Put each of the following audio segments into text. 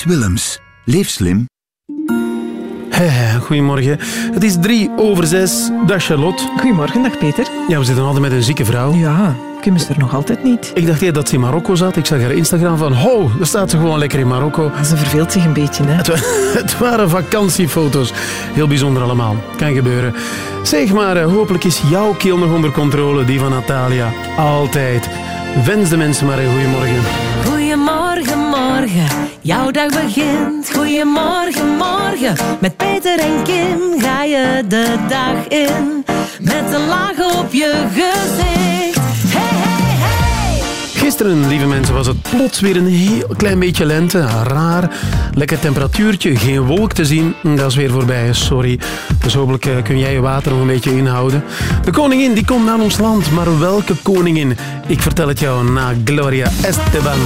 Willems. Leef slim. Goedemorgen. Het is drie over zes. Dag Charlotte. Goedemorgen, dag Peter. Ja, we zitten altijd met een zieke vrouw. Ja, Kim is er nog altijd niet. Ik dacht eerder dat ze in Marokko zat. Ik zag haar Instagram van, ho, daar staat ze gewoon lekker in Marokko. Ze verveelt zich een beetje, hè. Het, wa- het waren vakantiefoto's. Heel bijzonder allemaal. Kan gebeuren. Zeg maar, eh, hopelijk is jouw keel nog onder controle, die van Natalia. Altijd. Wens de mensen maar een goeiemorgen. Jouw dag begint. Goedemorgen, morgen, met Peter en Kim ga je de dag in. Met een laag op je gezicht. Hey, hey, hey! Gisteren, lieve mensen, was het plots weer een heel klein beetje lente. Raar. Lekker temperatuurtje, geen wolk te zien. Dat is weer voorbij, sorry. Dus hopelijk eh, kun jij je water nog een beetje inhouden. De koningin die komt naar ons land, maar welke koningin? Ik vertel het jou na Gloria Esteban.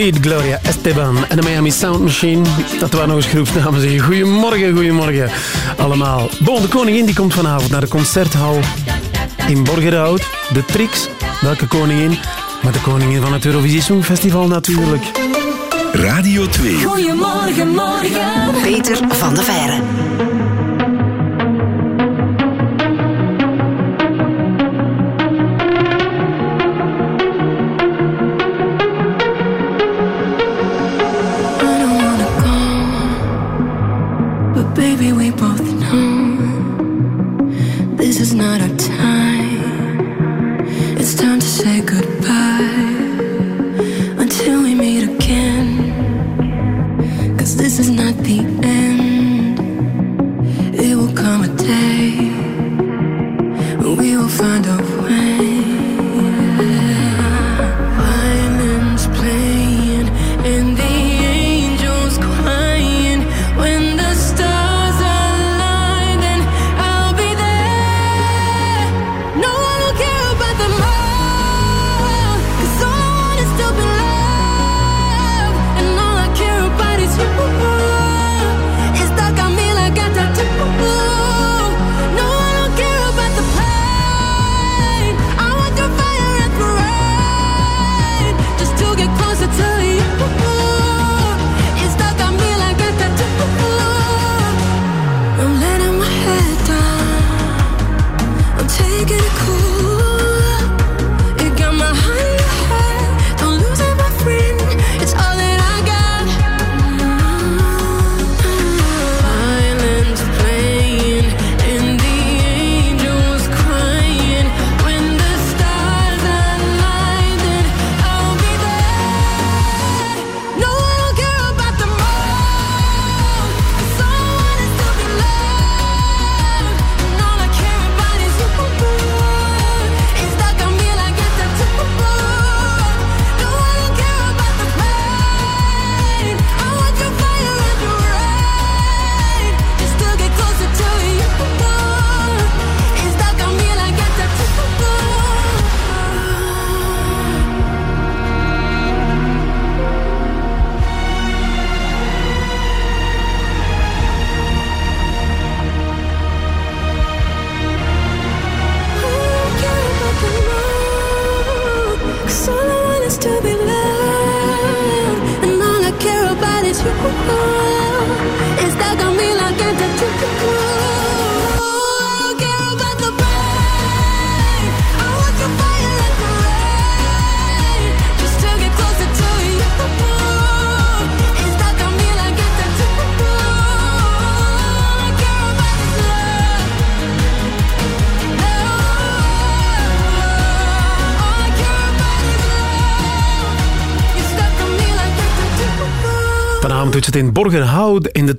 Beat, Gloria Esteban en de Miami Sound Machine. Dat waren nog eens groepsnamen zeggen. Goedemorgen, goedemorgen allemaal. Bon, de koningin die komt vanavond naar de concerthal in Borgerhout. De Trix, welke koningin? Maar de koningin van het Eurovisie Songfestival natuurlijk. Radio 2. Goedemorgen, morgen. Peter van de Veire. Baby, we both know this is not our time. It's time to say goodbye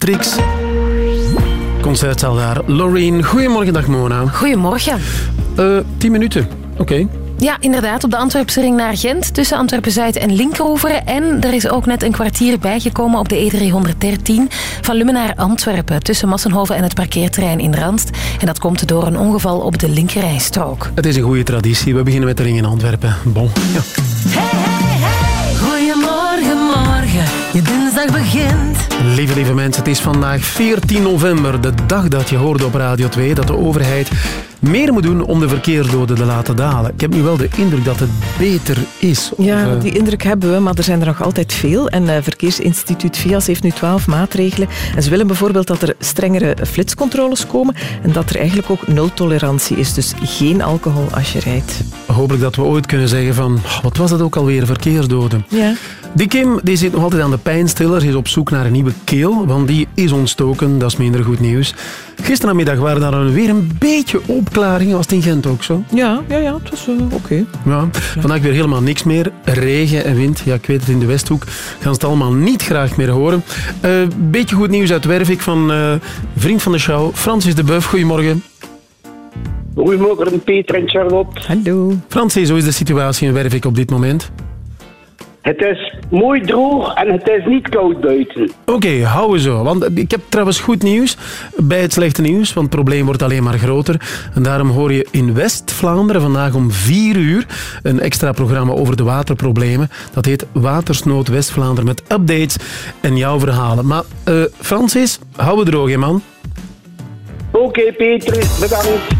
Trix. Concertzaal daar. Loreen, goedemorgen, dag Mona. Goedemorgen. Eh, tien minuten, oké. Ja, inderdaad, op de Antwerpse ring naar Gent, tussen Antwerpen-Zuid en Linkeroveren. En er is ook net een kwartier bijgekomen op de E313 van Lummen naar Antwerpen, tussen Massenhoven en het parkeerterrein in Randst. En dat komt door een ongeval op de linkerrijstrook. Het is een goede traditie. We beginnen met de ring in Antwerpen. Bon. Ja. Begint. Lieve, lieve mensen, het is vandaag 14 november, de dag dat je hoorde op Radio 2 dat de overheid meer moet doen om de verkeersdoden te laten dalen. Ik heb nu wel de indruk dat het beter is. Of, Ja, eh, die indruk hebben we, maar er zijn er nog altijd veel. En eh, Verkeersinstituut VIAS heeft nu twaalf maatregelen. En ze willen bijvoorbeeld dat er strengere flitscontroles komen en dat er eigenlijk ook nul-tolerantie is. Dus geen alcohol als je rijdt. Hopelijk dat we ooit kunnen zeggen van, "Oh, wat was dat ook alweer, verkeersdoden. Ja. Die Kim die zit nog altijd aan de pijnstiller, is op zoek naar een nieuwe keel, want die is ontstoken, dat is minder goed nieuws. Gisterenmiddag waren daar weer een beetje opklaringen, was het in Gent ook zo? Ja, ja, ja, het was eh, oké. Ja, vandaag weer helemaal niks meer. Regen en wind. Ja, ik weet het, in de Westhoek gaan ze het allemaal niet graag meer horen. Eh beetje goed nieuws uit Wervik van eh, vriend van de show, Francis de Buff. Goedemorgen. Goedemorgen Peter en Charlotte. Hallo. Francis, hoe is de situatie in Wervik op dit moment? Het is mooi droog en het is niet koud buiten. Oké, houden zo. Want ik heb trouwens goed nieuws bij het slechte nieuws, want het probleem wordt alleen maar groter. En daarom hoor je in West-Vlaanderen vandaag om 4 uur een extra programma over de waterproblemen. Dat heet Watersnood West-Vlaanderen met updates en jouw verhalen. Maar eh Francis, hou het droog, hè, man. Oké, Peter, bedankt.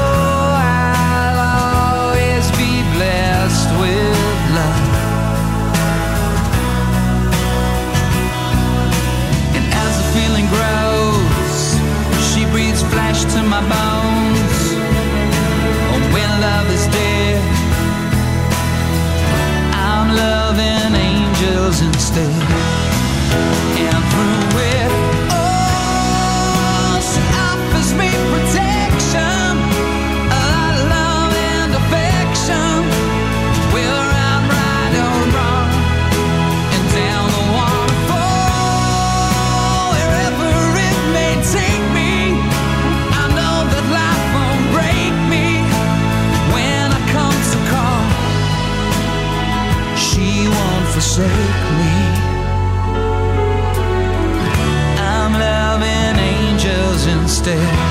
angels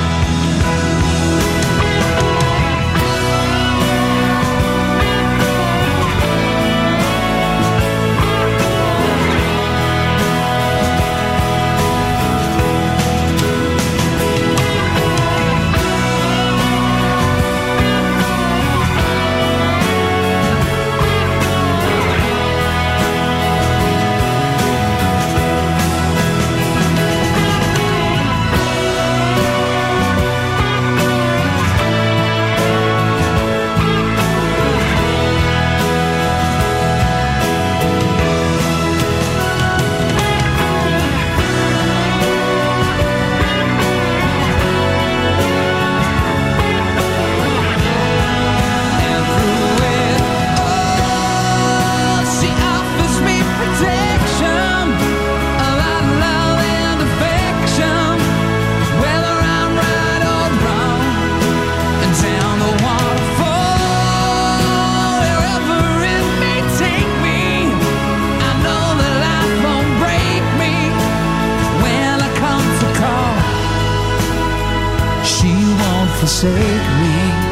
forsake me.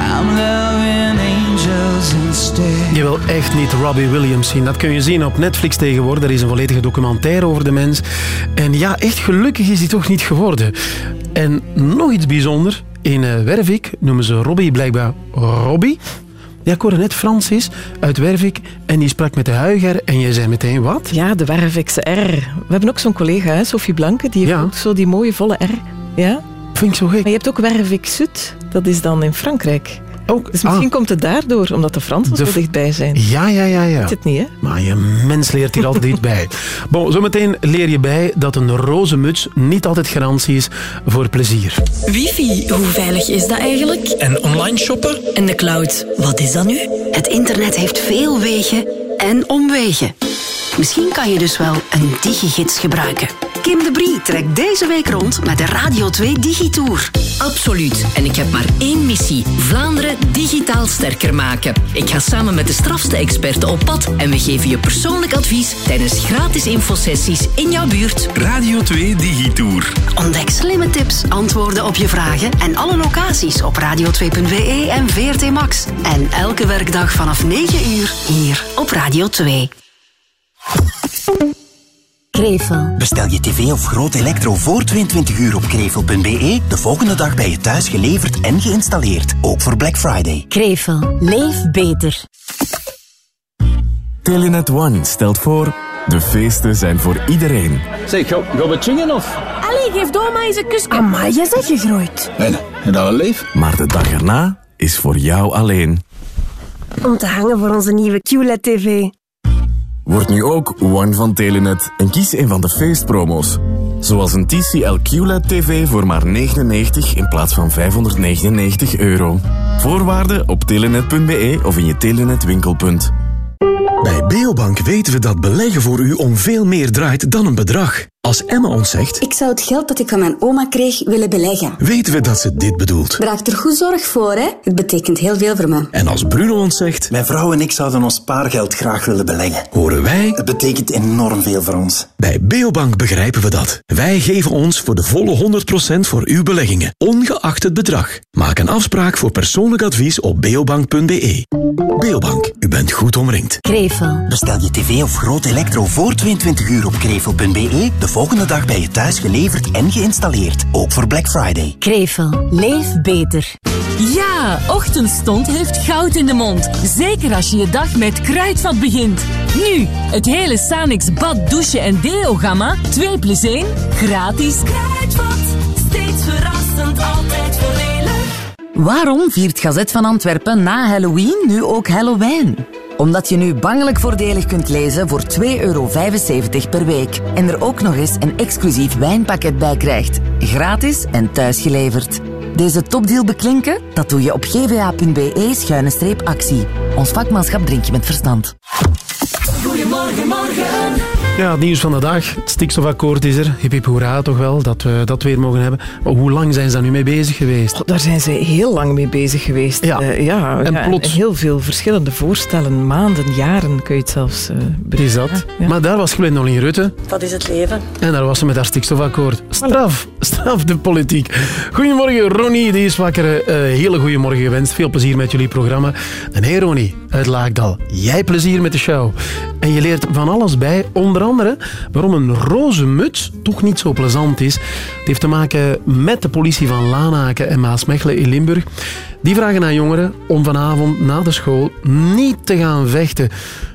I'm loving angels instead. Je wil echt niet Robbie Williams zien. Dat kun je zien op Netflix tegenwoordig. Er is een volledige documentaire over de mens. En ja, echt gelukkig is hij toch niet geworden. En nog iets bijzonder. In eh, Wervik noemen ze Robbie blijkbaar Robbie. Ja, ik hoorde net Francis uit Wervik en die sprak met de Huiger en jij zei meteen wat? Ja, de Wervikse R. We hebben ook zo'n collega, hè, Sophie Blanke, die heeft Ja. ook zo die mooie volle R. Ja? Vind ik zo gek. Maar je hebt ook Wervik Sud, dat is dan in Frankrijk. Ook, Dus misschien ah, komt het daardoor, omdat de Fransen zo dichtbij zijn. ja, ja, ja, ja. Weet het niet, hè? Maar je mens leert hier altijd iets bij. Bon, zometeen leer je bij dat een roze muts niet altijd garantie is voor plezier. Wifi, hoe veilig is dat eigenlijk? En online shoppen? En de cloud, wat is dat nu? Het internet heeft veel wegen en omwegen. Misschien kan je dus wel een digigids gebruiken. Kim de Brie trekt deze week rond met de Radio 2 Digitour. Absoluut. En ik heb maar één missie. Vlaanderen digitaal sterker maken. Ik ga samen met de strafste experten op pad en we geven je persoonlijk advies tijdens gratis infosessies in jouw buurt. Radio 2 Digitour. Ontdek slimme tips, antwoorden op je vragen en alle locaties op radio2.be en VRT Max. En elke werkdag vanaf 9 uur hier op Radio 2. Krevel. Bestel je tv of groot elektro voor 22 uur op krevel.be. De volgende dag bij je thuis geleverd en geïnstalleerd. Ook voor Black Friday. Krevel. Leef beter. Telenet One stelt voor... De feesten zijn voor iedereen. Zeg, gaan we chingen of? Allee, geef oma eens een kus. Amai, je bent gegroeid. En, en dat een leef? Maar de dag erna is voor jou alleen. Om te hangen voor onze nieuwe QLED TV. Word nu ook One van Telenet en kies een van de feestpromo's. Zoals een TCL QLED TV voor maar 99 in plaats van 599 euro. Voorwaarden op telenet.be of in je Telenet winkelpunt. Bij Beobank weten we dat beleggen voor u om veel meer draait dan een bedrag. Als Emma ons zegt, Ik zou het geld dat ik van mijn oma kreeg willen beleggen. weten we dat ze dit bedoelt. Draag er goed zorg voor, hè? Het betekent heel veel voor me. En als Bruno ons zegt, Mijn vrouw en ik zouden ons spaargeld graag willen beleggen. horen wij, Het betekent enorm veel voor ons. bij Beobank begrijpen we dat. Wij geven ons voor de volle 100% voor uw beleggingen, ongeacht het bedrag. Maak een afspraak voor persoonlijk advies op beobank.be. Beobank, u bent goed omringd. Krevel. Bestel je tv of groot elektro voor 22 uur op krevel.be. De volgende dag bij je thuis geleverd en geïnstalleerd. Ook voor Black Friday. Krevel. Leef beter. Ja, Ochtendstond heeft goud in de mond. Zeker als je je dag met kruidvat begint. Nu, het hele Sanix bad, douche en deo-gamma, 2 plus 1, gratis. Kruidvat, steeds verrassend, altijd voordelig. Waarom viert Gazet van Antwerpen na Halloween nu ook Halloween? Omdat je nu bangelijk voordelig kunt lezen voor 2,75 euro per week. En er ook nog eens een exclusief wijnpakket bij krijgt. Gratis en thuisgeleverd. Deze topdeal beklinken? Dat doe je op gva.be-actie. Ons vakmanschap drink je met verstand. Goedemorgen, morgen. Ja, het nieuws van de dag. Het stikstofakkoord is er. Hip hip hoera toch wel, dat we dat weer mogen hebben. Maar hoe lang zijn ze daar nu mee bezig geweest? Daar zijn ze heel lang mee bezig geweest. Ja. Eh, ja, En ja, plots- heel veel verschillende voorstellen. Maanden, jaren kun je het zelfs uh, is dat. Maar daar was Gwendoline Rutte. Dat is het leven. En daar was ze met haar stikstofakkoord. Straf, straf de politiek. Goedemorgen, Ronnie, die is wakker. Eh, hele goede morgen gewenst. Veel plezier met jullie programma. En hey Ronnie, uit Laagdal, jij plezier met de show. En je leert van alles bij, onder andere waarom een roze muts toch niet zo plezant is. Het heeft te maken met de politie van Lanaken en Maasmechelen in Limburg. Die vragen aan jongeren om vanavond na de school niet te gaan vechten.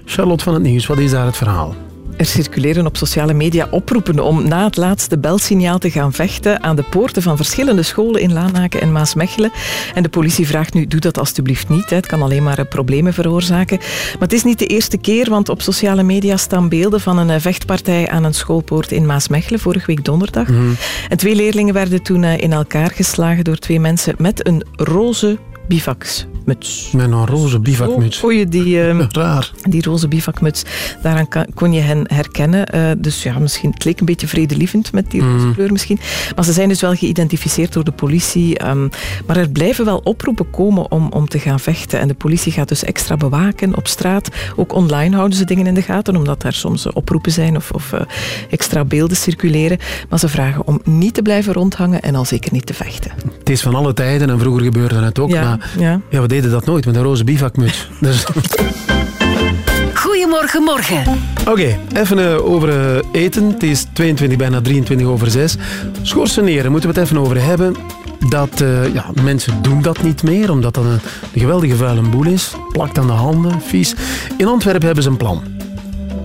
Charlotte van het Nieuws, wat is daar het verhaal? Er circuleren op sociale media oproepen om na het laatste belsignaal te gaan vechten aan de poorten van verschillende scholen in Lanaken en Maasmechelen. En de politie vraagt nu, doe dat alstublieft niet. hè. Het kan alleen maar eh, problemen veroorzaken. Maar het is niet de eerste keer, want op sociale media staan beelden van een eh, vechtpartij aan een schoolpoort in Maasmechelen, vorige week donderdag. En twee leerlingen werden toen eh, in elkaar geslagen door twee mensen met een roze bivakmuts. Met een roze bivakmuts. Kon je die, ehm, Raar. die roze bivakmuts, daaraan kan- kon je hen herkennen. Eh, dus ja, misschien, het leek een beetje vredelievend met die roze Mm. kleur misschien. Maar ze zijn dus wel geïdentificeerd door de politie. ehm, maar er blijven wel oproepen komen om, om te gaan vechten. En de politie gaat dus extra bewaken op straat. Ook online houden ze dingen in de gaten, omdat daar soms oproepen zijn of, of eh, extra beelden circuleren. Maar ze vragen om niet te blijven rondhangen en al zeker niet te vechten. Het is van alle tijden en vroeger gebeurde het ook. Ja, ja. ja, we deden dat nooit met een roze bivakmuts. Dus, Goedemorgen, morgen. Oké, even eh, over eh, eten. Het is 22, bijna 23 over 6. Schorseneren, moeten we het even over hebben. dat eh, ja, mensen doen dat niet meer, omdat dat een, een geweldige vuile boel is. Plakt aan de handen, vies. In Antwerpen hebben ze een plan.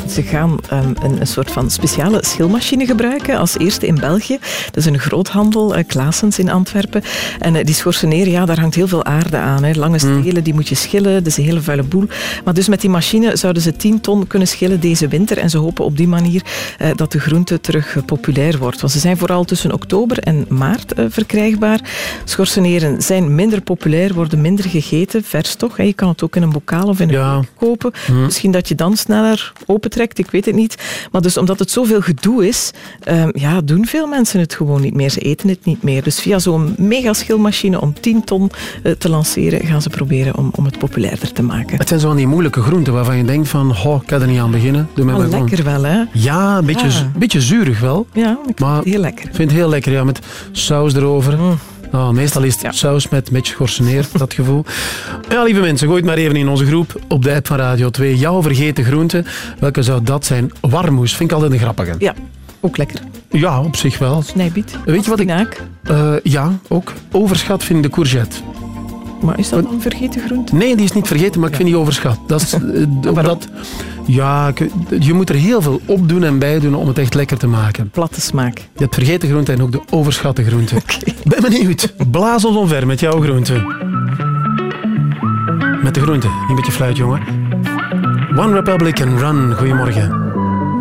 Ze gaan ehm, een, een soort van speciale schilmachine gebruiken, als eerste in België. Dat is een groothandel, uh, Klaasens in Antwerpen. En eh, die schorseneer, ja, daar hangt heel veel aarde aan. Hè. Lange stelen, die moet je schillen, dat is een hele vuile boel. Maar dus met die machine zouden ze 10 ton kunnen schillen deze winter. En ze hopen op die manier eh, dat de groente terug populair wordt. Want ze zijn vooral tussen oktober en maart verkrijgbaar. Schorseneren zijn minder populair, worden minder gegeten, vers toch. Hè. Je kan het ook in een bokaal of in een Ja. kopen. Hm. Misschien dat je dan sneller ik weet het niet. Maar dus omdat het zoveel gedoe is, ehm, ja, doen veel mensen het gewoon niet meer. Ze eten het niet meer. Dus via zo'n megaschilmachine om 10 ton eh, te lanceren, gaan ze proberen om, om het populairder te maken. Het zijn zo van die moeilijke groenten waarvan je denkt van, oh, ik kan er niet aan beginnen. Doe mij Maar maar gewoon. lekker wel, hè? Ja, een beetje, Ja. zu- beetje zuurig wel. Ja, ik maar vind het heel lekker. Ik vind het heel lekker, ja, met saus erover. Nou, meestal is het saus met een beetje dat gevoel. Ja, lieve mensen, gooi het maar even in onze groep op de app van Radio 2. Jouw vergeten groente, welke zou dat zijn? Warmoes, vind ik altijd een grappige. Ja, ook lekker. Ja, op zich wel. Snijbiet. Weet je wat ik... Eh, ja, ook. Overschat vind ik de courgette. Maar is dat dan vergeten groente? Nee, die is niet vergeten, maar ik vind die overschat. Dat is, eh, omdat, ja, je moet er heel veel op doen en bij doen om het echt lekker te maken. Platte smaak. Je hebt vergeten groente en ook de overschatte groente. Ben benieuwd. Blaas ons omver met jouw groente. Met de groente. Niet een beetje fluit, jongen. One Republic and Run. Goedemorgen.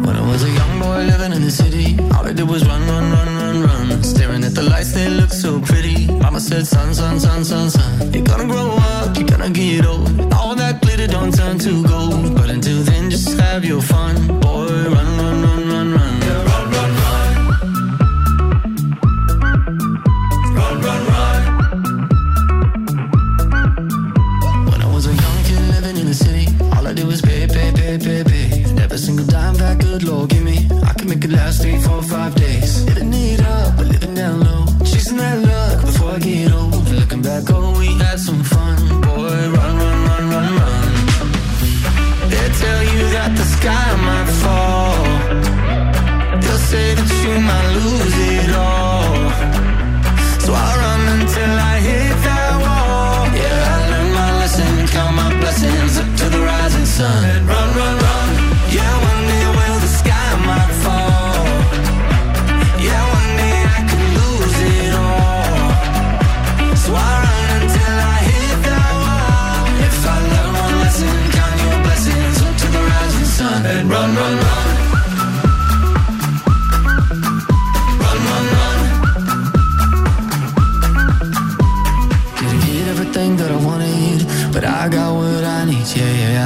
When I was a young boy living in the city, all I did was run, run, run, run, run. Staring at the lights, they look so pretty. Said, son, son, son, son, son. You're gonna grow up, you're gonna get old. All that glitter don't turn to gold. But until then, just have your fun. Boy, run, run, run, run, run. Run, run, run. Run, good Lord give me, I could make it last three, four, five days. Living it up, but living down low. Chasing that luck get old. Looking back, oh, we had some fun. Boy, run, run, run, run, run. They tell you that the sky might fall. They'll say that you might lose it all. So I run until I hit that wall. Yeah, I learned my lesson, count my blessings up to the rising sun.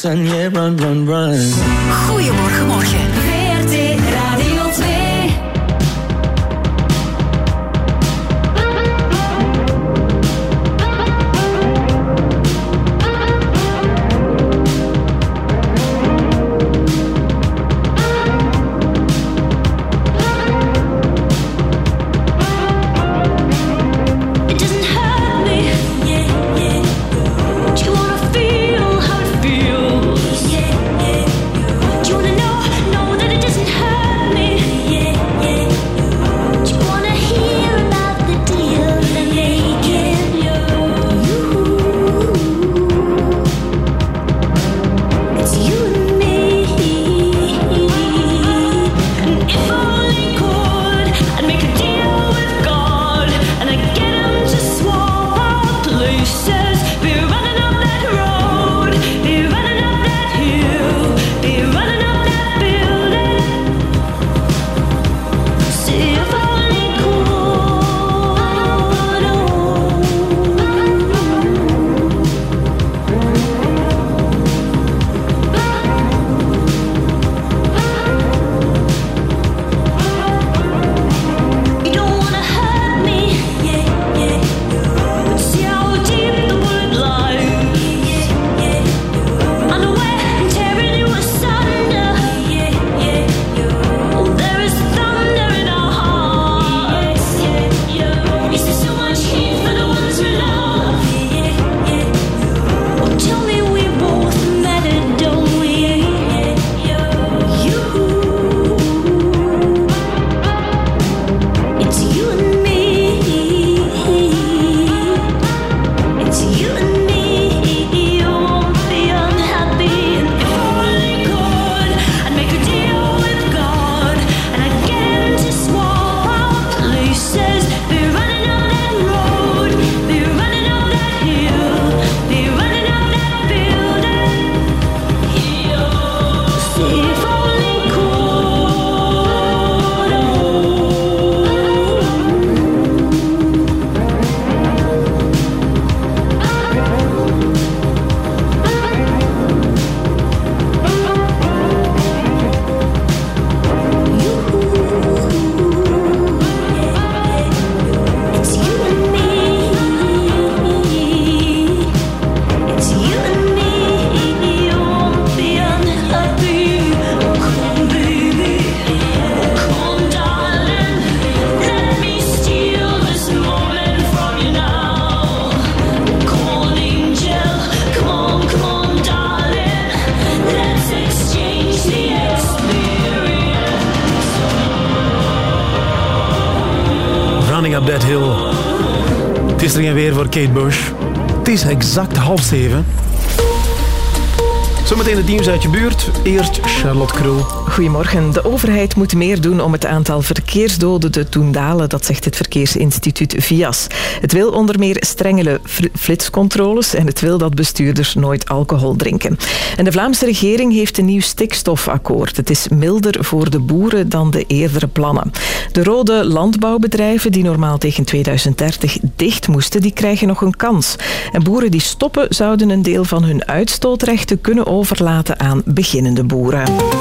Sun. Yeah, run, run, run. Goedemorgen, morgen. Het is exact half zeven. Zometeen het nieuws uit je buurt. Eerst Charlotte Krul. Goedemorgen. De overheid moet meer doen om het aantal verkeersdoden te doen dalen, dat zegt het verkeersinstituut VIAS. Het wil onder meer strengere fl- flitscontroles en het wil dat bestuurders nooit alcohol drinken. En de Vlaamse regering heeft een nieuw stikstofakkoord. Het is milder voor de boeren dan de eerdere plannen. De rode landbouwbedrijven die normaal tegen 2030 dicht moesten, die krijgen nog een kans. En boeren die stoppen zouden een deel van hun uitstootrechten kunnen overlaten aan beginnende boeren.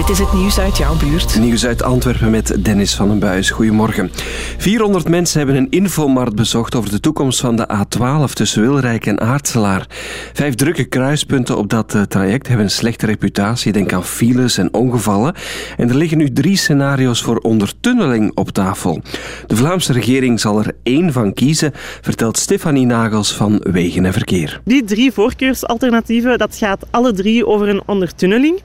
Dit is het nieuws uit jouw buurt. Nieuws uit Antwerpen met Dennis van den Buis. Goedemorgen. 400 mensen hebben een infomarkt bezocht over de toekomst van de A12 tussen Wilrijk en Aartselaar. Vijf drukke kruispunten op dat eh, traject hebben een slechte reputatie. Denk aan files en ongevallen. En er liggen nu drie scenario's voor ondertunneling op tafel. De Vlaamse regering zal er één van kiezen, vertelt Stefanie Nagels van Wegen en Verkeer. Die drie voorkeursalternatieven, dat gaat alle drie over een ondertunneling.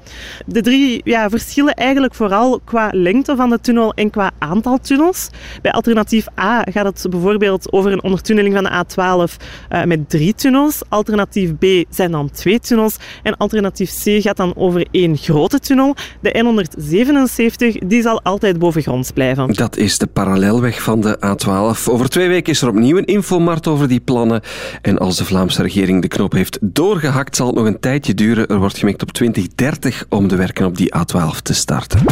De drie ja, verschillen eigenlijk vooral qua lengte van de tunnel en qua aantal tunnels. Bij alternatief A gaat het bijvoorbeeld over een ondertunneling van de A12 eh, met drie tunnels. Alternatief B zijn dan twee tunnels. En alternatief C gaat dan over één grote tunnel. De N177 die zal altijd bovengronds blijven. Dat is de parallelweg van de A12. Over twee weken is er opnieuw een infomart over die plannen. En als de Vlaamse regering de knop heeft doorgehakt, zal het nog een tijdje duren. Er wordt gemikt op 2030 om de werken op die A12 te starten.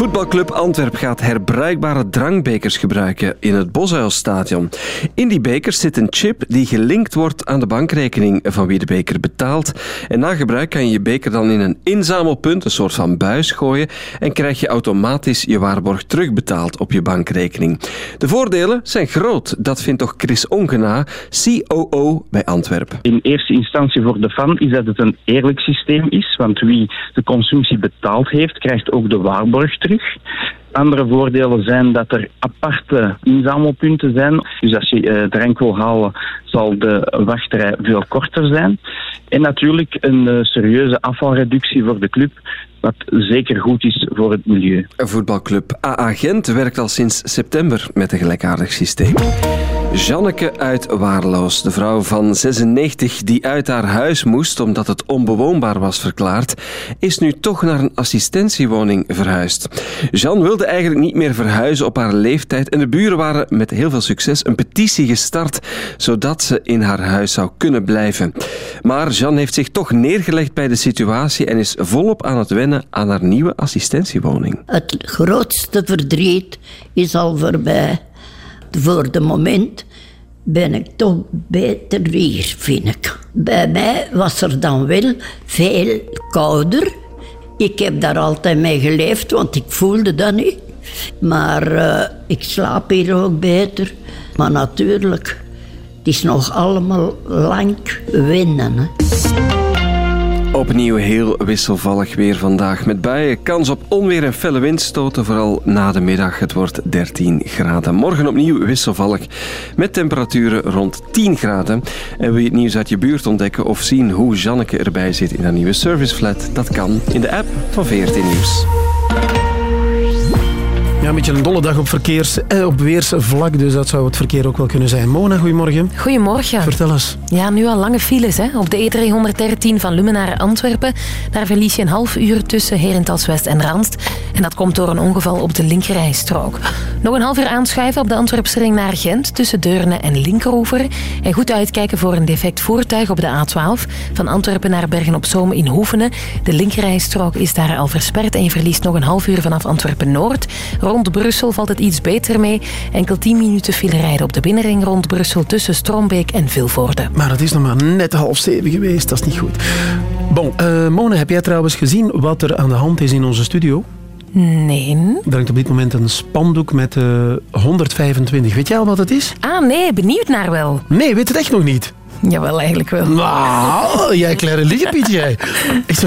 Voetbalclub Antwerp gaat herbruikbare drankbekers gebruiken in het Boshuilstadion. In die bekers zit een chip die gelinkt wordt aan de bankrekening van wie de beker betaalt. En na gebruik kan je je beker dan in een inzamelpunt, een soort van buis, gooien en krijg je automatisch je waarborg terugbetaald op je bankrekening. De voordelen zijn groot, dat vindt toch Chris Ongena, COO bij Antwerp. In eerste instantie voor de fan is dat het een eerlijk systeem is, want wie de consumptie betaald heeft, krijgt ook de waarborg terug. Andere voordelen zijn dat er aparte inzamelpunten zijn. Dus als je eh, drank wil halen, zal de wachtrij veel korter zijn. En natuurlijk een eh, serieuze afvalreductie voor de club, wat zeker goed is voor het milieu. Voetbalclub AA Gent werkt al sinds september met een gelijkaardig systeem. Janneke uit Waarloos, de vrouw van 96 die uit haar huis moest omdat het onbewoonbaar was verklaard, is nu toch naar een assistentiewoning verhuisd. Jeanne wilde eigenlijk niet meer verhuizen op haar leeftijd en de buren waren met heel veel succes een petitie gestart zodat ze in haar huis zou kunnen blijven. Maar Jeanne heeft zich toch neergelegd bij de situatie en is volop aan het wennen aan haar nieuwe assistentiewoning. Het grootste verdriet is al voorbij. Voor de moment ben ik toch beter hier, vind ik. Bij mij was er dan wel veel kouder. Ik heb daar altijd mee geleefd, want ik voelde dat niet. Maar eh, ik slaap hier ook beter. Maar natuurlijk, het is nog allemaal lang wennen. Hè. Opnieuw heel wisselvallig weer vandaag. Met buien, kans op onweer en felle windstoten, vooral na de middag. Het wordt 13 graden. Morgen opnieuw wisselvallig, met temperaturen rond 10 graden. En wil je het nieuws uit je buurt ontdekken of zien hoe Janneke erbij zit in haar nieuwe serviceflat? Dat kan in de app van VRT Nieuws. Ja, een beetje een dolle dag op, verkeers, eh, op weersvlak, dus dat zou het verkeer ook wel kunnen zijn. Mona, goedemorgen. Goedemorgen. Vertel eens. Ja, nu al lange files hè? op de E313 van Lummen naar Antwerpen. Daar verlies je een half uur tussen Herentals West en Randst. En dat komt door een ongeval op de linkerrijstrook. Nog een half uur aanschuiven op de Antwerpse ring naar Gent tussen Deurne en Linkeroever. En goed uitkijken voor een defect voertuig op de A12 van Antwerpen naar Bergen-op-Zoom in Hoevenen. De linkerrijstrook is daar al versperd en je verliest nog een half uur vanaf Antwerpen-Noord. Rond Brussel valt het iets beter mee. Enkel 10 minuten file rijden op de binnenring rond Brussel tussen Strombeek en Vilvoorde. Maar het is nog maar net half zeven geweest, dat is niet goed. Bon, eh, Mona, heb jij trouwens gezien wat er aan de hand is in onze studio? Nee. Er hangt op dit moment een spandoek met eh 125. Weet jij al wat het is? Ah, nee, benieuwd naar wel. Nee, weet het echt nog niet. Jawel, eigenlijk wel. Nou, jij kleine liegepiet, jij. Ik zo,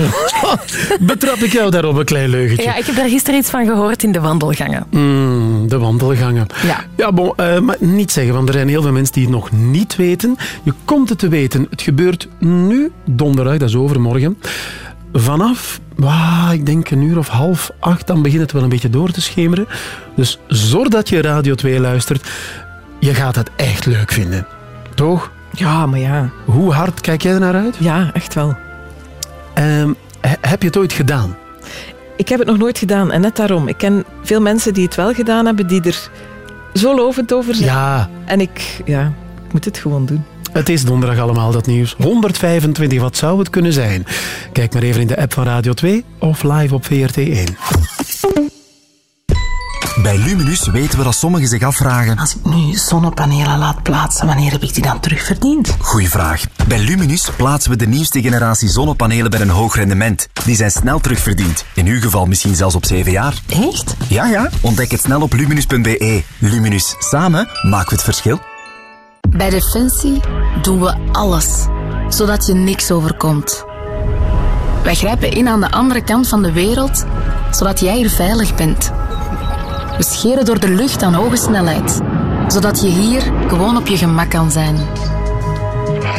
betrap ik jou daarop een klein leugentje? Ja, ik heb daar gisteren iets van gehoord in de wandelgangen. Mm, de wandelgangen. Ja. Ja, bon, eh, maar niet zeggen, want er zijn heel veel mensen die het nog niet weten. Je komt het te weten. Het gebeurt nu, donderdag, dat is overmorgen. Vanaf, ah, ik denk een uur of half acht, dan begint het wel een beetje door te schemeren. Dus zorg dat je Radio 2 luistert. je gaat het echt leuk vinden. Toch? Ja, maar ja. Hoe hard kijk jij er naar uit? Ja, echt wel. Ehm, he- heb je het ooit gedaan? Ik heb het nog nooit gedaan en net daarom. Ik ken veel mensen die het wel gedaan hebben, die er zo lovend over zijn. Ja. En ik, ja, ik moet het gewoon doen. Het is donderdag allemaal, dat nieuws. 125, wat zou het kunnen zijn? Kijk maar even in de app van Radio 2 of live op VRT1. Bij Luminus weten we dat sommigen zich afvragen... Als ik nu zonnepanelen laat plaatsen, wanneer heb ik die dan terugverdiend? Goeie vraag. Bij Luminus plaatsen we de nieuwste generatie zonnepanelen met een hoog rendement. Die zijn snel terugverdiend. In uw geval misschien zelfs op 7 jaar. Echt? Ja, ja. Ontdek het snel op luminus.be. Luminus. Samen maken we het verschil. Bij Defensie doen we alles, zodat je niks overkomt. Wij grijpen in aan de andere kant van de wereld, zodat jij hier veilig bent. We scheren door de lucht aan hoge snelheid, zodat je hier gewoon op je gemak kan zijn.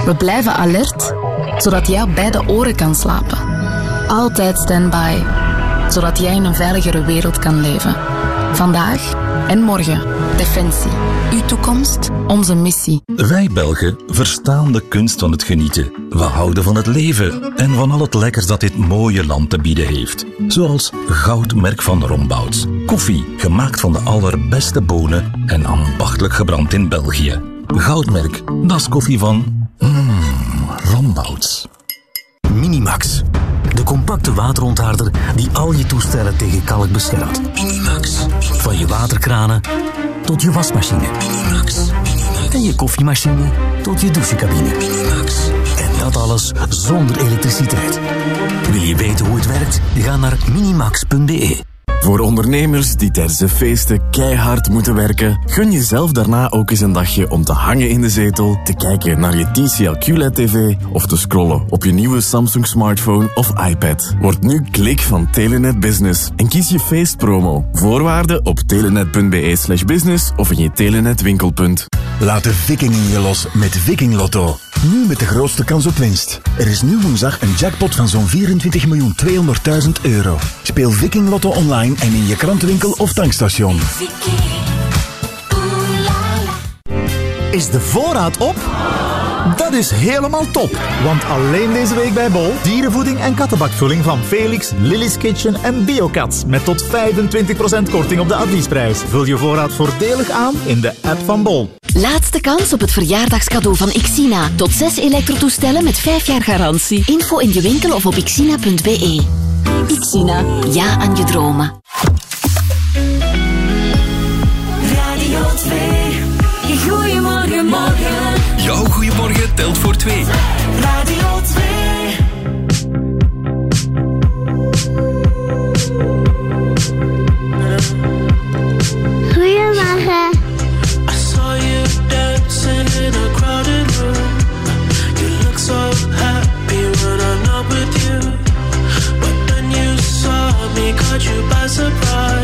We blijven alert, zodat jij op beide oren kan slapen. Altijd standby, zodat jij in een veiligere wereld kan leven. Vandaag en morgen. Defensie. Uw toekomst, onze missie. Wij Belgen verstaan de kunst van het genieten. We houden van het leven en van al het lekkers dat dit mooie land te bieden heeft. Zoals Goudmerk van Rombouts. Koffie, gemaakt van de allerbeste bonen en ambachtelijk gebrand in België. Goudmerk, dat is koffie van... Mmm, Rombouts. Minimax. De compacte waterontharder die al je toestellen tegen kalk beschermt. Van je waterkranen tot je wasmachine. Minimax. En je koffiemachine tot je douchecabine. Minimax. En dat alles zonder elektriciteit. Wil je weten hoe het werkt? Ga naar minimax.be. Voor ondernemers die tijdens de feesten keihard moeten werken, gun jezelf daarna ook eens een dagje om te hangen in de zetel, te kijken naar je TCL QLED-TV of te scrollen op je nieuwe Samsung smartphone of iPad. Word nu klik van Telenet Business en kies je feestpromo. Voorwaarden op telenet.be slash business of in je Telenet winkelpunt. Laat de viking in je los met Viking Lotto. Nu met de grootste kans op winst. Er is nu woensdag een jackpot van zo'n 24.200.000 euro. Speel Viking Lotto online en in je krantenwinkel of tankstation. Is de voorraad op? Dat is helemaal top, want alleen deze week bij Bol dierenvoeding en kattenbakvulling van Felix, Lily's Kitchen en Biocat met tot 25% korting op de adviesprijs. Vul je voorraad voordelig aan in de app van Bol. Laatste kans op het verjaardagscadeau van Xina. Tot zes elektrotoestellen met 5 jaar garantie. Info in je winkel of op xina.be. Xina. Ja aan je dromen. Radio 2. Goedemorgen, morgen. Jouw goeiemorgen telt voor twee. Radio 2. Caught you by surprise.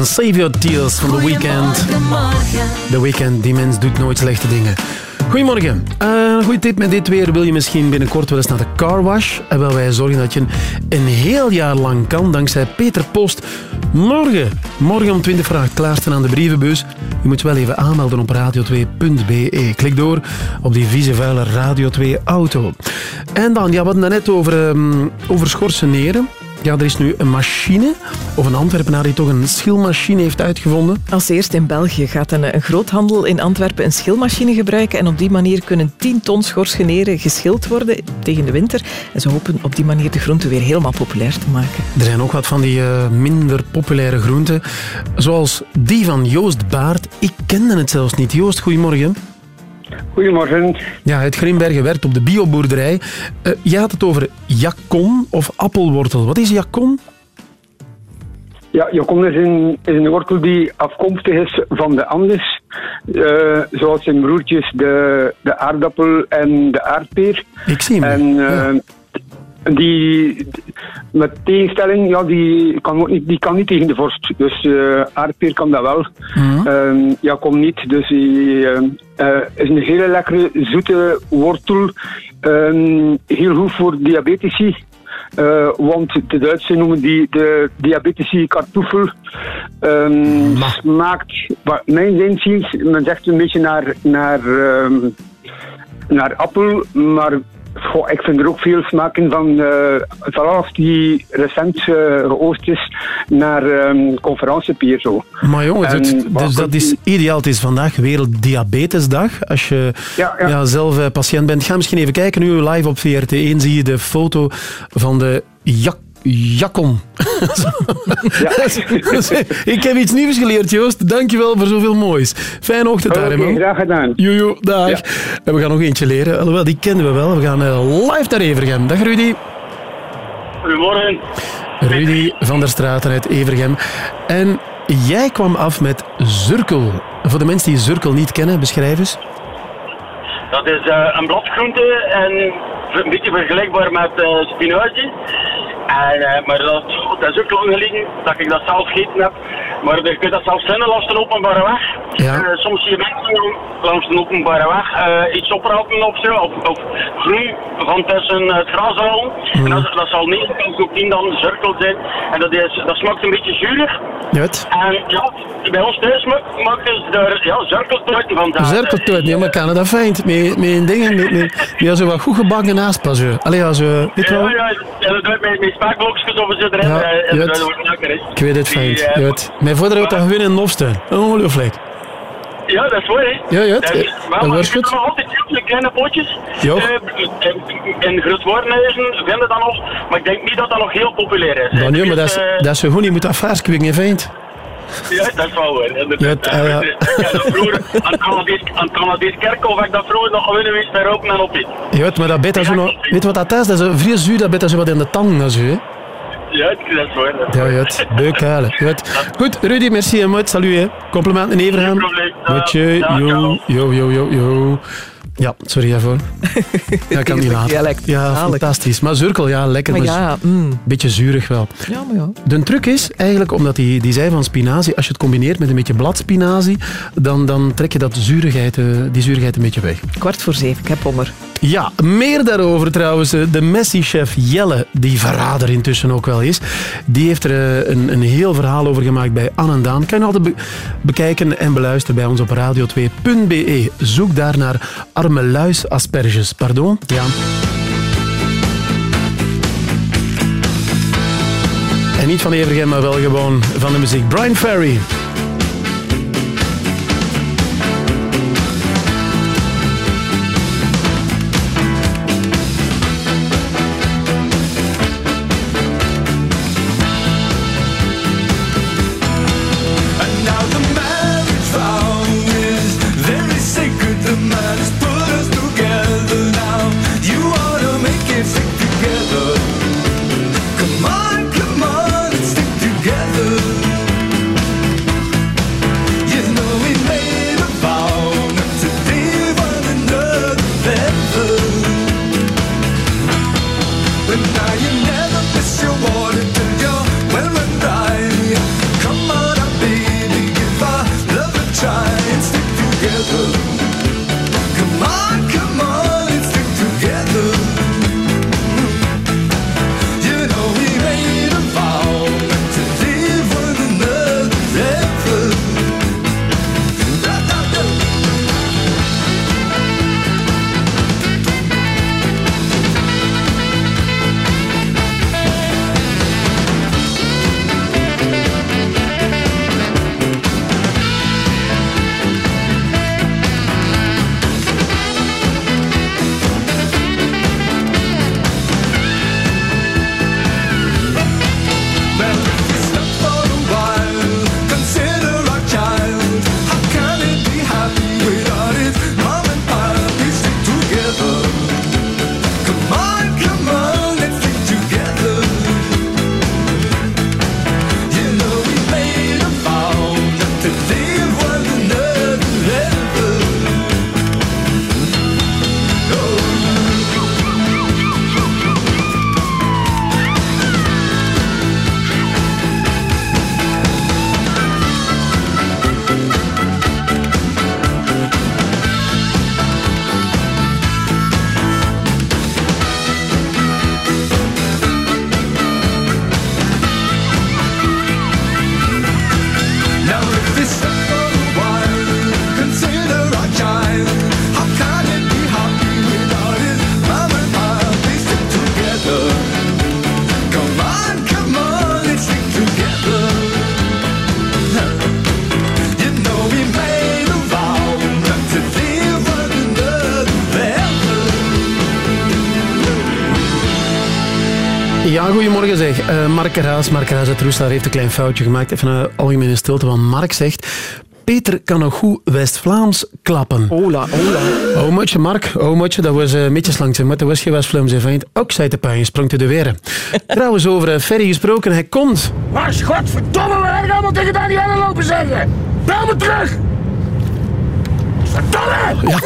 18 voor 7. Save Your Tears van The Weeknd. Goedemorgen. The Weeknd, die mens doet nooit slechte dingen. Goedemorgen. Uh, goeie tip met dit weer. Wil je misschien binnenkort wel eens naar de car wash? En wel wij zorgen dat je een, heel jaar lang kan, dankzij Peter Post. Morgen, morgen om 20 vragen klaarstaan aan de brievenbus. Je moet wel even aanmelden op radio2.be. Klik door op die vieze vuile Radio 2 auto. En dan, ja, we hadden het net over, um, over schorseneren. Ja, er is nu een machine, of een Antwerpenaar die toch een schilmachine heeft uitgevonden. Als eerste in België gaat een, een groothandel in Antwerpen een schilmachine gebruiken en op die manier kunnen 10 ton schorseneren geschild worden tegen de winter. En ze hopen op die manier de groente weer helemaal populair te maken. Er zijn ook wat van die uh, minder populaire groenten, zoals die van Joost Baart. Ik kende het zelfs niet. Joost, goedemorgen. Goedemorgen. Ja, uit Grimbergen werkt op de bioboerderij. Uh, je had het over jakon of appelwortel. Wat is jakon? Ja, jakon is een, is een wortel die afkomstig is van de Andes. Uh, zoals in broertjes de, de aardappel en de aardpeer. Ik zie hem. En, uh, ja die met tegenstelling, ja, die kan, ook niet, die kan niet tegen de vorst. Dus uh, aardpeer kan dat wel. Mm uh, ja, komt niet. Dus die uh, is een hele lekkere zoete wortel. Ehm, heel goed voor diabetici. Want de Duitsers noemen die de diabetici kartoffel. Um, smaakt, wat mijn inziens, men zegt een beetje naar, naar, um, naar appel, maar Goh, ik vind er ook veel smaak in van, uh, vooral als die recent uh, geoost is naar um, conferentiepier zo. Maar jongens, het, dus dat is ideaal. Het is vandaag Werelddiabetesdag. Als je ja, ja. Ja, zelf uh, patiënt bent, ga misschien even kijken. Nu live op VRT1 zie je de foto van de jak Jakon. Ja. ik heb iets nieuws geleerd, Joost. Dankjewel voor zoveel moois. Fijne ochtend daar, man. Graag gedaan. Jojo, dag. Ja. En we gaan nog eentje leren. Alhoewel, die kennen we wel. We gaan uh, live naar Evergem. Dag, Rudy. Goedemorgen. Rudy van der Straten uit Evergem. En jij kwam af met zurkel. Voor de mensen die zurkel niet kennen, beschrijf eens. Dat is uh, een bladgroente en een beetje vergelijkbaar met uh, spinazie. En, uh, maar dat, dat, is ook lang geleden dat ik dat zelf gegeten heb. Maar je kunt dat zelfs vinden langs de openbare weg. Ja. Uh, soms zie je mensen langs de openbare weg uh, iets oprapen of zo. Of, of groen van tussen het gras halen. Mm. En dat, dat zal 9 kans op 10 dan zurkel zijn. En dat, is, dat smaakt een beetje zuurig. Juist. En ja, bij ons thuis maakt dus er ja, zurkeltuiten van. Zurkeltuiten, ja, maar kan dat fijn. Met, met een ding, met, met, ja, zo wat goed gebakken naaspas. Allee, als we, weet ja, wel? ja, ja, dat doet met, met spaakblokjes of zo erin. Ja, en juist. dat wordt lekker. Ik weet het fijn. Die, eh. Mijn vader had dat gewoon in Nofste. Ongelooflijk. Ja, dat is waar, hè. Ja, juist. Dat is- Eh, Maar, dat maar je kunt goed. nog altijd heel kleine potjes. Ja. Uh, in grootwarenhuizen vinden dat nog, maar ik denk niet dat dat nog heel populair is. Maar nee, maar dat is, eh, dat is goed. Je moet dat vaars kwingen, fijn. Ja, dat is wel waar. inderdaad. Ja, ah, ja. Ja, dat vroeger, aan Canadees, aan het Canadees kerkhof ik dat vroeger nog gewoon geweest bij roken en op in. Ja, maar dat beta zo nog... Weet wat dat is? Dat is een vrij zuur, dat beta zo wat in de tang. Dat zo, hè. Ja, dat is waar. Ja, juist. Beukhuilen. Juist. Goed, Rudy, merci en mooi. Salut, hè. Compliment in Everham. Geen probleem. Ja, ja, Yo, yo, yo, yo, yo. Ja, sorry daarvoor. Ja, ik kan niet laten. dialect. Ja, fantastisch. Maar zurkel, ja, lekker. Maar maar ja, mm. Beetje zuurig wel. Ja, maar ja. De truc is eigenlijk, omdat die, die zij van spinazie, als je het combineert met een beetje bladspinazie, dan, dan trek je dat zuurigheid, eh, die zuurigheid een beetje weg. Kwart voor zeven, ik heb honger. Ja, meer daarover trouwens. Eh, De Messi-chef Jelle, die verrader intussen ook wel is, die heeft er eh, een, een heel verhaal over gemaakt bij Anne en Daan. Kan je altijd be- bekijken en beluisteren bij ons op radio2.be. Zoek daar naar arme luisasperges. Pardon? Ja. En niet van Evergem, maar wel gewoon van de muziek. Brian Ferry. Ja, goedemorgen zeg. Eh Mark Raas, Mark Raas uit Roeselaar heeft een klein foutje gemaakt. Even een algemene stilte, want Mark zegt... Peter kan nog goed West-Vlaams klappen. Ola, ola. Oh, matje, Mark. Oh, matje, dat was een beetje langs. Maar dat was geen West-Vlaams event. Ook zei de pijn, sprong te de weer. Trouwens, over eh, Ferry gesproken, hij komt. Was godverdomme, wat heb ik allemaal tegen Danielle lopen zeggen? Bel me terug! Verdomme! Ja.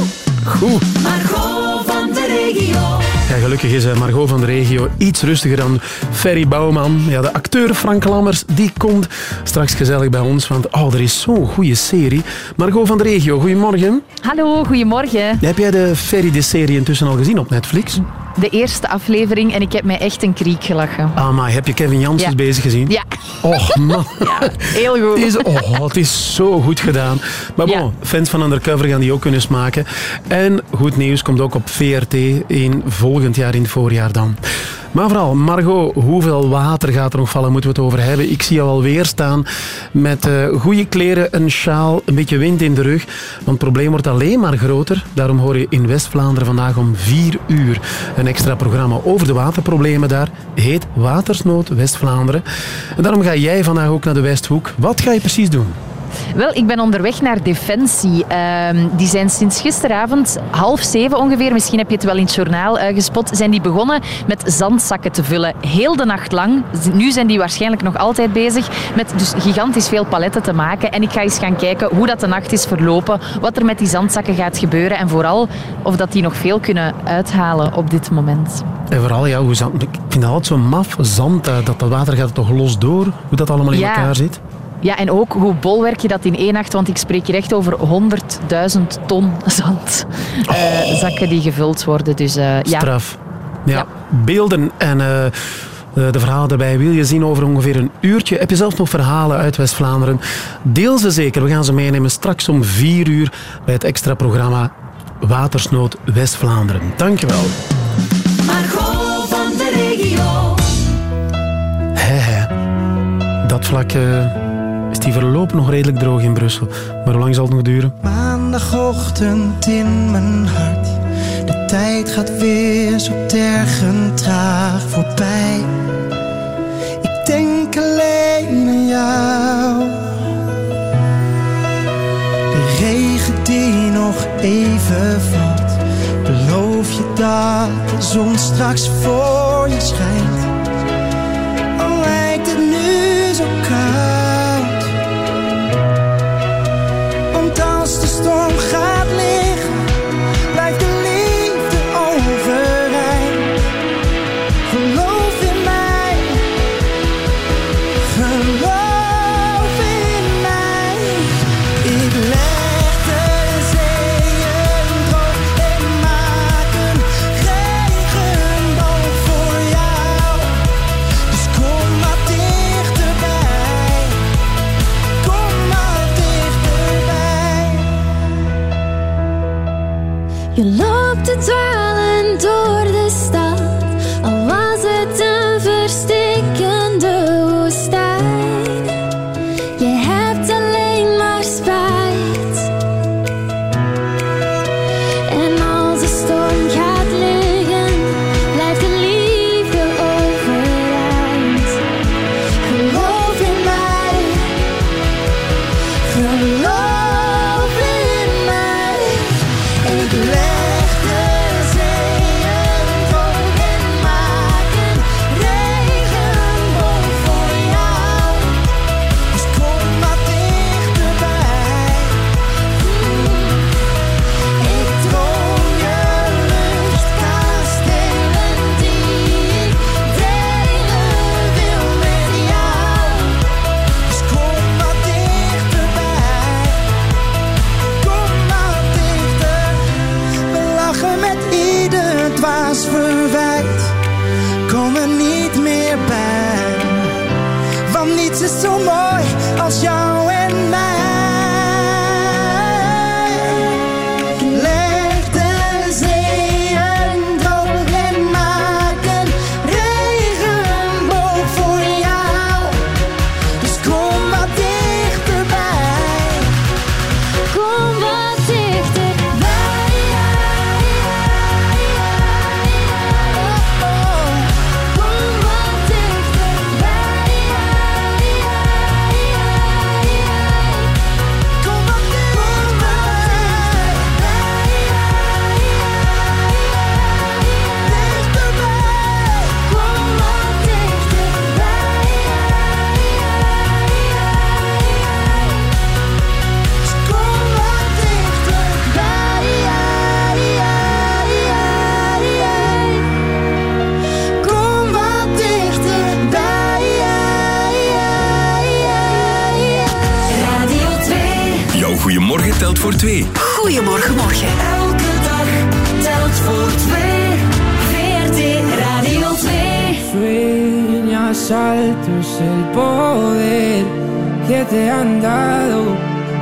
Goed. Margot van de regio. Ja, gelukkig is eh, Margot van de regio iets rustiger dan Ferry Bouwman. Ja, de acteur Frank Lammers die komt straks gezellig bij ons, want oh, er is zo'n goede serie. Margot van de regio, goedemorgen. Hallo, goedemorgen. Heb jij de Ferry de serie intussen al gezien op Netflix? De eerste aflevering en ik heb mij echt een kriek gelachen. Ah, maar heb je Kevin Janssens Ja. bezig gezien? Ja. Och, man. Heel goed. Het is, oh, het is zo goed gedaan. Maar bon, fans van Undercover gaan die ook kunnen smaken. En goed nieuws komt ook op VRT in volgend jaar, in het voorjaar dan. Maar vooral, Margot, hoeveel water gaat er nog vallen? Moeten we het over hebben? Ik zie jou alweer staan met eh goede kleren, een sjaal, een beetje wind in de rug. Want het probleem wordt alleen maar groter. Daarom hoor je in West-Vlaanderen vandaag om vier uur een extra programma over de waterproblemen daar. Heet Watersnood West-Vlaanderen. En daarom ga jij vandaag ook naar de Westhoek. Wat ga je precies doen? Wel, ik ben onderweg naar Defensie. Ehm, die zijn sinds gisteravond, half zeven ongeveer, misschien heb je het wel in het journaal eh, gespot, zijn die begonnen met zandzakken te vullen. Heel de nacht lang. Nu zijn die waarschijnlijk nog altijd bezig met dus gigantisch veel paletten te maken. En ik ga eens gaan kijken hoe dat de nacht is verlopen, wat er met die zandzakken gaat gebeuren en vooral of dat die nog veel kunnen uithalen op dit moment. En vooral, ja, hoe zand, ik vind dat altijd zo maf, zand, eh, dat dat water gaat toch los door, hoe dat allemaal in Ja. elkaar zit. Ja, en ook hoe bolwerk je dat in één nacht, want ik spreek hier echt over 100.000 ton zand. eh, zakken die gevuld worden. Dus eh, ja. Straf. Ja, beelden en eh, de, de verhalen daarbij wil je zien over ongeveer een uurtje. Heb je zelf nog verhalen uit West-Vlaanderen? Deel ze zeker. We gaan ze meenemen straks om vier uur bij het extra programma Watersnood West-Vlaanderen. Dankjewel. Margot van de regio. Hè. Dat vlak is die verlopen nog redelijk droog in Brussel. Maar hoe lang zal het nog duren? Maandagochtend in mijn hart. De tijd gaat weer zo tergend traag voorbij. Ik denk alleen aan jou. De regen die nog even valt. Beloof je dat de zon straks voor je schijnt. Je loopt te dwalen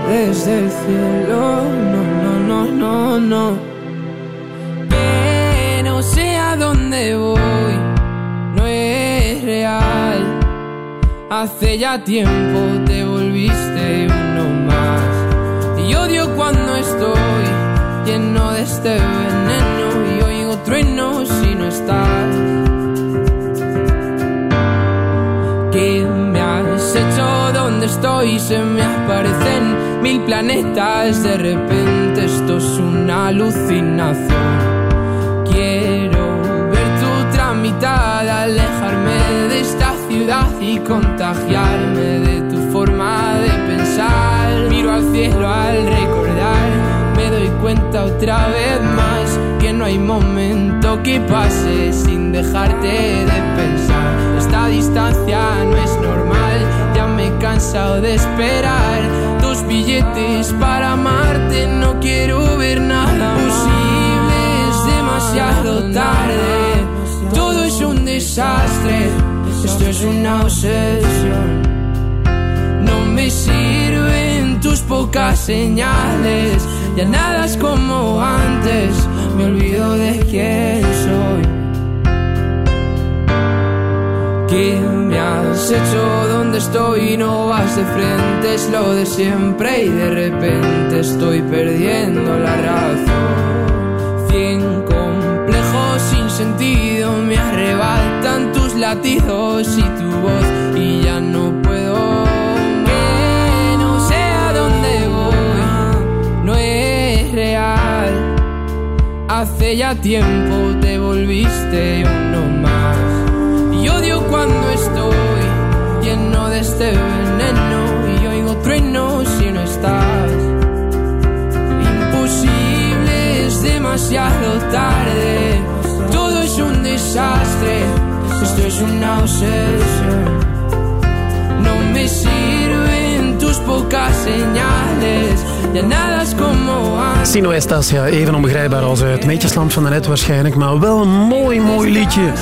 desde el cielo. No, no, no, no, no. Pero sé a dónde voy, no es real. Hace ya tiempo te volviste uno más. Y odio cuando estoy lleno de este veneno y oigo truenos si no estás. ¿Qué me has hecho? ¿Dónde estoy? Mil planetas. De repente esto es una alucinación. Quiero ver tu tramitada, alejarme de esta ciudad y contagiarme de tu forma de pensar. Miro al cielo al recordar, me doy cuenta otra vez más que no hay momento que pase sin dejarte de pensar. Esta distancia no es normal, ya me he cansado de esperar tus billetes para amarte. No quiero ver nada posible, es demasiado tarde. Todo es un desastre, esto es una obsesión. No me sirven tus pocas señales, ya nada es como antes, me olvido de quién soy. ¿Qué me has hecho? ¿Dónde estoy? No vas de frente, es lo de siempre y de repente estoy perdiendo la razón. Cien complejos sin sentido me arrebatan tus latidos y tu voz y ya no puedo que no sé a dónde voy, no es real. Hace ya tiempo te volviste uno más. Y odio cuando lleno de este veneno y oigo truenos si no estás. Imposible, es demasiado tarde. Todo es un desastre. Esto es una obsesión. No me sirven tus pocas señales. Ya nada es como antes. Sino Estas, ja, even onbegrijpbaar als uit Meetjesland van de net waarschijnlijk, maar wel een mooi, mooi liedje.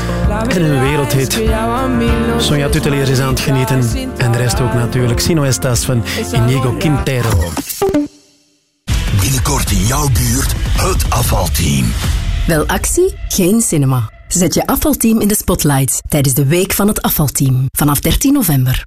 En een wereldhit. Sonja Tutelier is aan het genieten. En de rest ook natuurlijk. Sino Estas van Inigo Quintero. Binnenkort in jouw buurt het afvalteam. Wel actie, geen cinema. Zet je afvalteam in de spotlight tijdens de Week van het Afvalteam. Vanaf 13 november.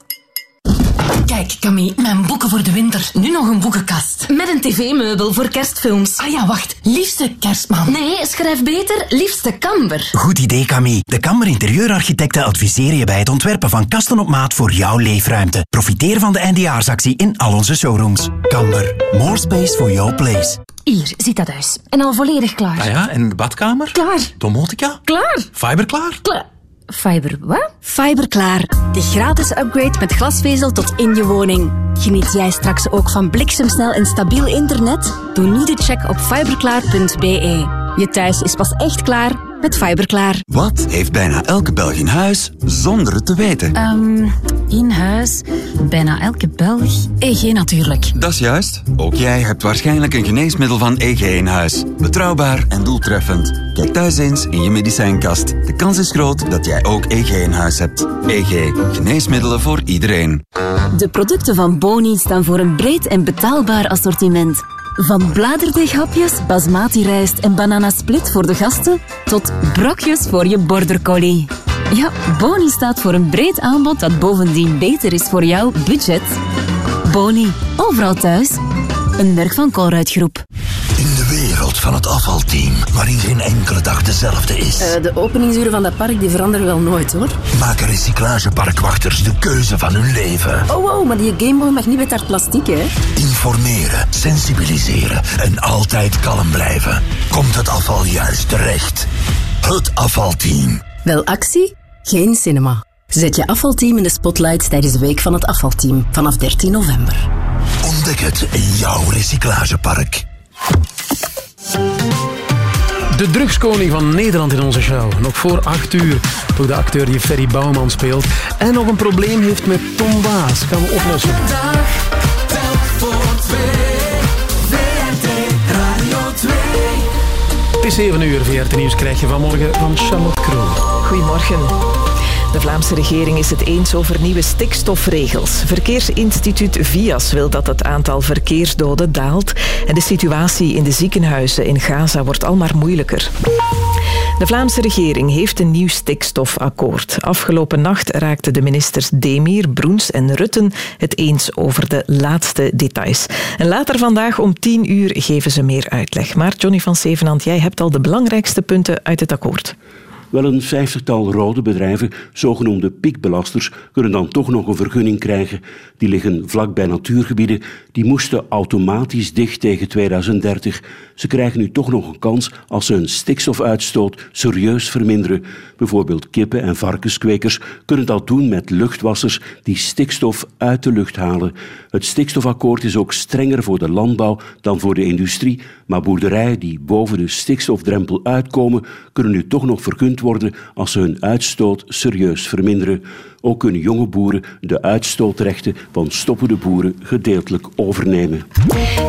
Kijk, Camille, mijn boeken voor de winter. Nu nog een boekenkast. Met een tv-meubel voor kerstfilms. Ah ja, wacht. Liefste kerstman. Nee, schrijf beter liefste kamber. Goed idee, Camille. De Kammer Interieurarchitecten adviseren je bij het ontwerpen van kasten op maat voor jouw leefruimte. Profiteer van de eindejaarsactie in al onze showrooms. Kamber. More space for your place. Hier, zit dat huis. En al volledig klaar. Ah ja, en de badkamer? Klaar. Domotica? Klaar. Fiber klaar? Klaar. Fiber wat? Fiberklaar. De gratis upgrade met glasvezel tot in je woning. Geniet jij straks ook van bliksemsnel en stabiel internet? Doe nu de check op fiberklaar.be. Je thuis is pas echt klaar met Fiberklaar. Wat heeft bijna elke Belg in huis zonder het te weten? Ehm, in huis, bijna elke Belg. EG natuurlijk. Dat is juist. Ook jij hebt waarschijnlijk een geneesmiddel van EG in huis. Betrouwbaar en doeltreffend. Kijk thuis eens in je medicijnkast. De kans is groot dat jij ook EG in huis hebt. EG. Geneesmiddelen voor iedereen. De producten van Boni staan voor een breed en betaalbaar assortiment. Van bladerdeeghapjes, basmati rijst en bananasplit voor de gasten tot brokjes voor je border collie. Ja, Boni staat voor een breed aanbod dat bovendien beter is voor jouw budget. Boni, overal thuis. Een merk van Colruyt Groep. In de wereld van het afvalteam, waarin geen enkele dag dezelfde is. de openingsuren van dat park die veranderen wel nooit hoor. Maken recyclageparkwachters de keuze van hun leven. Oh wow, maar die Gameboy mag niet met haar plastic hè? Informeren, sensibiliseren en altijd kalm blijven. Komt het afval juist terecht? Het afvalteam. Wel actie, geen cinema. Zet je afvalteam in de spotlight tijdens de Week van het Afvalteam vanaf 13 november. Ontdek het in jouw recyclagepark. De drugskoning van Nederland in onze show. Nog voor acht uur. Toch de acteur die Ferry Bouwman speelt. En nog een probleem heeft met Tom Waas. Gaan we oplossen. Het is 7 uur. VRT Nieuws krijg je vanmorgen van Charlotte Kroon. Goedemorgen. De Vlaamse regering is het eens over nieuwe stikstofregels. Verkeersinstituut VIAS wil dat het aantal verkeersdoden daalt en de situatie in de ziekenhuizen in Gaza wordt al maar moeilijker. De Vlaamse regering heeft een nieuw stikstofakkoord. Afgelopen nacht raakten de ministers Demir, Broens en Rutten het eens over de laatste details. En later vandaag om 10 uur geven ze meer uitleg. Maar Johnny van Zevenand, jij hebt al de belangrijkste punten uit het akkoord. Wel een vijftigtal rode bedrijven, zogenoemde piekbelasters, kunnen dan toch nog een vergunning krijgen. Die liggen vlakbij natuurgebieden. Die moesten automatisch dicht tegen 2030. Ze krijgen nu toch nog een kans als ze hun stikstofuitstoot serieus verminderen. Bijvoorbeeld kippen- en varkenskwekers kunnen dat doen met luchtwassers die stikstof uit de lucht halen. Het stikstofakkoord is ook strenger voor de landbouw dan voor de industrie, maar boerderijen die boven de stikstofdrempel uitkomen, kunnen nu toch nog vergund worden als ze hun uitstoot serieus verminderen. Ook kunnen jonge boeren de uitstootrechten van stoppende boeren gedeeltelijk overnemen.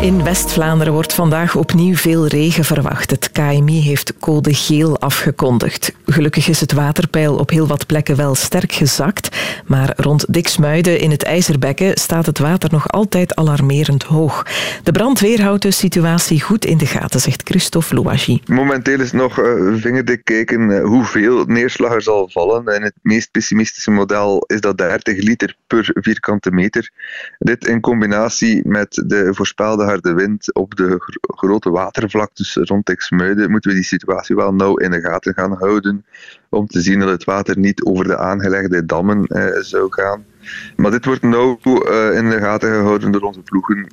In West-Vlaanderen wordt vandaag opnieuw veel regen verwacht. Het KMI heeft code geel afgekondigd. Gelukkig is het waterpeil op heel wat plekken wel sterk gezakt, maar rond Diksmuiden in het IJzerbekken staat het water nog altijd alarmerend hoog. De brandweer houdt de situatie goed in de gaten, zegt Christophe Louagie. Momenteel is het nog uh, vingerdik kijken uh, hoeveel neerslag er zal vallen. En het meest pessimistische model is dat 30 liter per vierkante meter. Dit in combinatie met de voorspelde harde wind op de gro grote watervlaktes rond Exmuiden moeten we die situatie wel nauw in de gaten gaan houden om te zien dat het water niet over de aangelegde dammen uh, zou gaan. Maar dit wordt nauw uh, in de gaten gehouden door onze ploegen.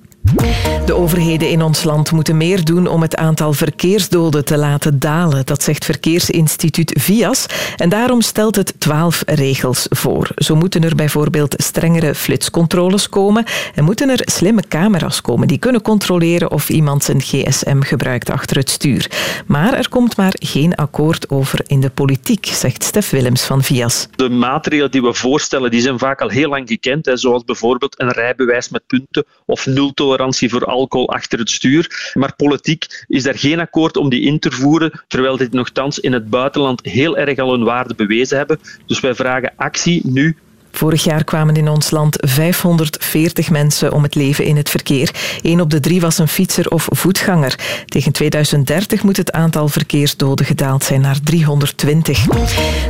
De overheden in ons land moeten meer doen om het aantal verkeersdoden te laten dalen. Dat zegt Verkeersinstituut VIAS. En daarom stelt het twaalf regels voor. Zo moeten er bijvoorbeeld strengere flitscontroles komen en moeten er slimme camera's komen die kunnen controleren of iemand zijn gsm gebruikt achter het stuur. Maar er komt maar geen akkoord over in de politiek, zegt Stef Willems van VIAS. De maatregelen die we voorstellen die zijn vaak al heel lang gekend, zoals bijvoorbeeld een rijbewijs met punten of nul voor alcohol achter het stuur. Maar politiek is er geen akkoord om die in te voeren, terwijl dit nogthans in het buitenland heel erg al hun waarde bewezen hebben. Dus wij vragen actie nu Vorig jaar kwamen in ons land 540 mensen om het leven in het verkeer. Eén op de drie was een fietser of voetganger. Tegen 2030 moet het aantal verkeersdoden gedaald zijn naar 320.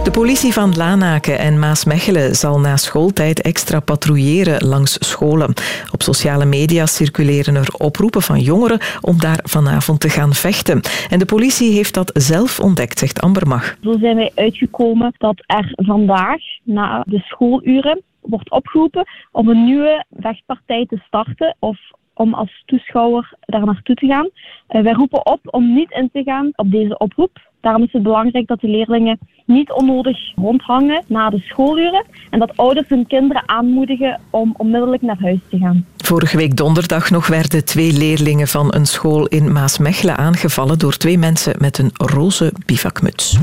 De politie van Lanaken en Maasmechelen zal na schooltijd extra patrouilleren langs scholen. Op sociale media circuleren er oproepen van jongeren om daar vanavond te gaan vechten. En de politie heeft dat zelf ontdekt, zegt Amber Mag. Zo zijn wij uitgekomen dat er vandaag na de wordt opgeroepen om een nieuwe vechtpartij te starten of om als toeschouwer daar naartoe te gaan. Uh, wij roepen op om niet in te gaan op deze oproep. Daarom is het belangrijk dat de leerlingen niet onnodig rondhangen na de schooluren en dat ouders hun kinderen aanmoedigen om onmiddellijk naar huis te gaan. Vorige week donderdag nog werden twee leerlingen van een school in Maasmechelen aangevallen door twee mensen met een roze bivakmuts.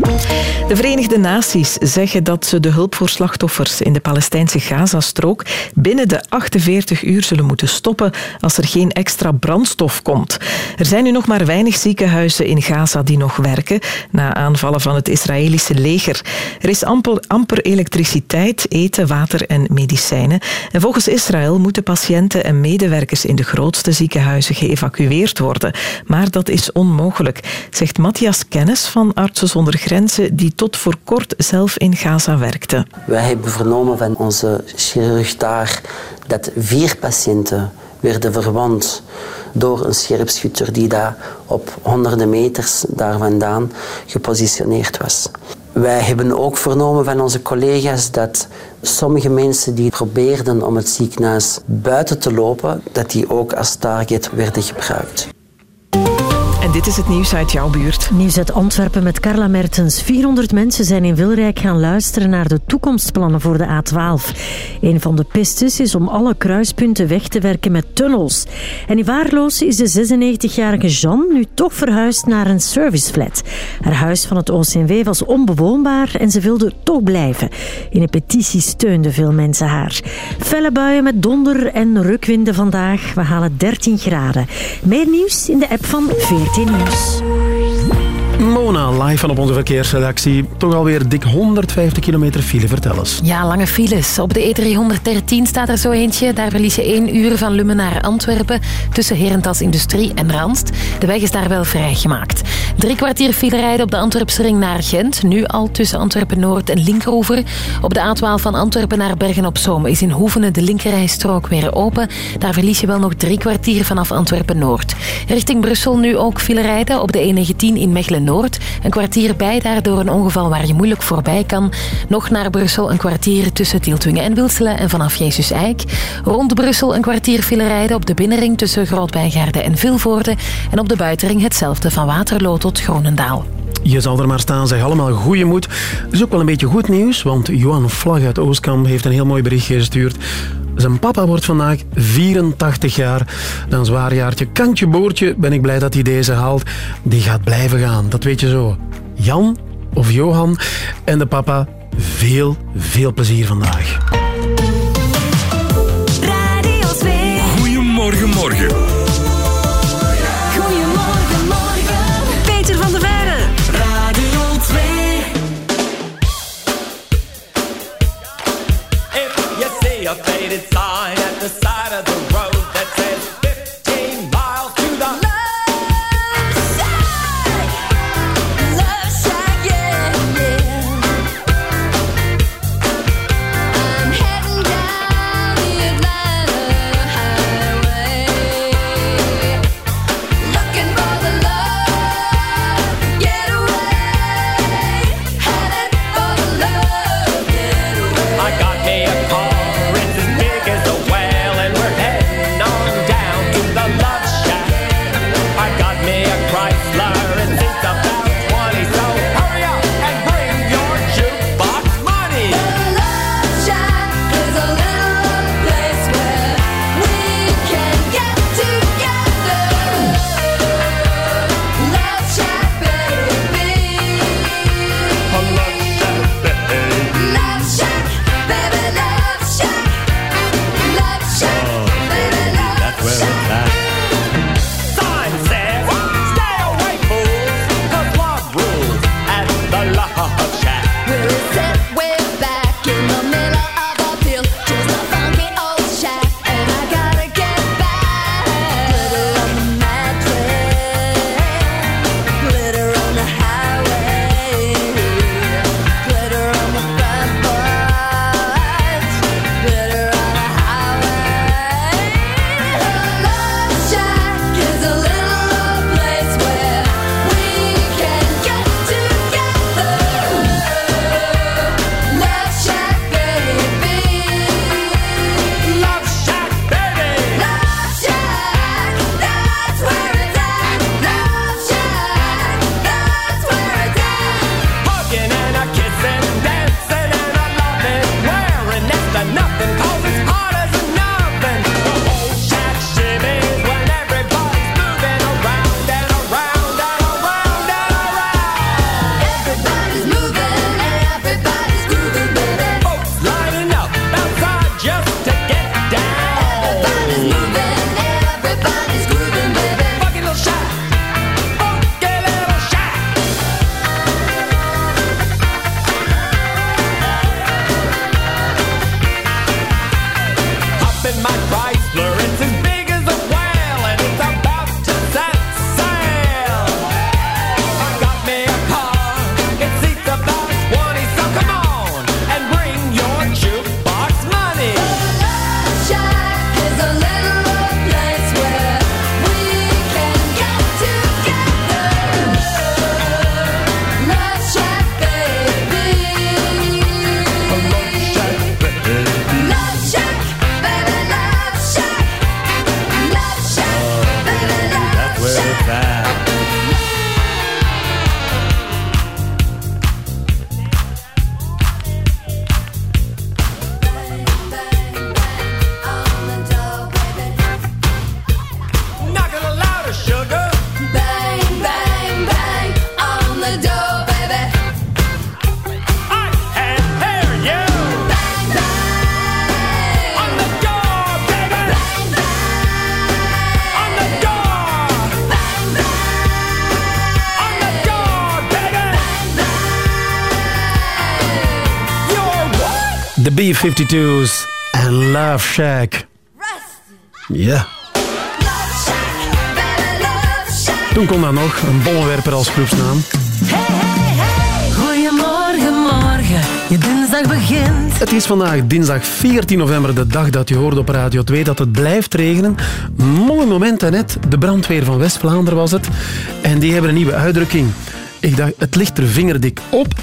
De Verenigde Naties zeggen dat ze de hulp voor slachtoffers in de Palestijnse Gazastrook binnen de 48 uur zullen moeten stoppen als er geen extra brandstof komt. Er zijn nu nog maar weinig ziekenhuizen in Gaza die nog werken na aanvallen van het Israëlische leger. Er is amper, amper elektriciteit, eten, water en medicijnen. En volgens Israël moeten patiënten en medewerkers in de grootste ziekenhuizen geëvacueerd worden. Maar dat is onmogelijk, zegt Matthias Kennis van Artsen zonder Grenzen, die tot voor kort zelf in Gaza werkte. Wij hebben vernomen van onze chirurg daar dat vier patiënten werden verwond door een scherpschutter die daar op honderden meters daar vandaan gepositioneerd was. Wij hebben ook vernomen van onze collega's dat sommige mensen die probeerden om het ziekenhuis buiten te lopen, dat die ook als target werden gebruikt. En dit is het nieuws uit jouw buurt. Nieuws uit Antwerpen met Carla Mertens. 400 mensen zijn in Wilrijk gaan luisteren naar de toekomstplannen voor de A12. Een van de pistes is om alle kruispunten weg te werken met tunnels. En in Waarloos is de 96-jarige Jan nu toch verhuisd naar een serviceflat. Haar huis van het OCMW was onbewoonbaar en ze wilde toch blijven. In een petitie steunden veel mensen haar. Felle buien met donder en rukwinden vandaag. We halen 13 graden. Meer nieuws in de app van 14. Genius. Mona, live van op onze verkeersredactie. Toch alweer dik 150 kilometer file, vertel eens. Ja, lange files. Op de E313 staat er zo eentje. Daar verlies je één uur van Lummen naar Antwerpen tussen Herentals Industrie en Randst. De weg is daar wel vrijgemaakt. Drie kwartier file rijden op de Antwerpse ring naar Gent. Nu al tussen Antwerpen-Noord en Linkeroever. Op de A12 van Antwerpen naar Bergen-op-Zoom is in Hoevenen de linkerrijstrook weer open. Daar verlies je wel nog drie kwartier vanaf Antwerpen-Noord. Richting Brussel nu ook file rijden op de E19 in Mechelen-Noord. Een kwartier bij daar door een ongeval waar je moeilijk voorbij kan. Nog naar Brussel een kwartier tussen Tieltwingen en Wilselen en vanaf Jezus Eik. Rond Brussel een kwartier file rijden op de binnenring tussen Grootbijgaarden en Vilvoorde. En op de buitenring hetzelfde van Waterloo tot Gronendaal. Je zal er maar staan, zeg allemaal goede moed. Er is ook wel een beetje goed nieuws, want Johan Vlag uit Oostkamp heeft een heel mooi bericht gestuurd. Zijn papa wordt vandaag 84 jaar. Dan zwaar jaartje. Kantje boordje, ben ik blij dat hij deze haalt. Die gaat blijven gaan, dat weet je zo. Jan of Johan en de papa, veel, veel plezier vandaag. 52's en Love Shack. Ja. Toen kon dat nog, een bolwerper als groepsnaam. Hey, hey, hey. Goedemorgen, morgen, je dinsdag begint. Het is vandaag dinsdag 14 november, de dag dat je hoort op Radio 2 dat het blijft regenen. Mooi moment net. de brandweer van West-Vlaanderen was het. En die hebben een nieuwe uitdrukking. Ik dacht, het ligt er vingerdik op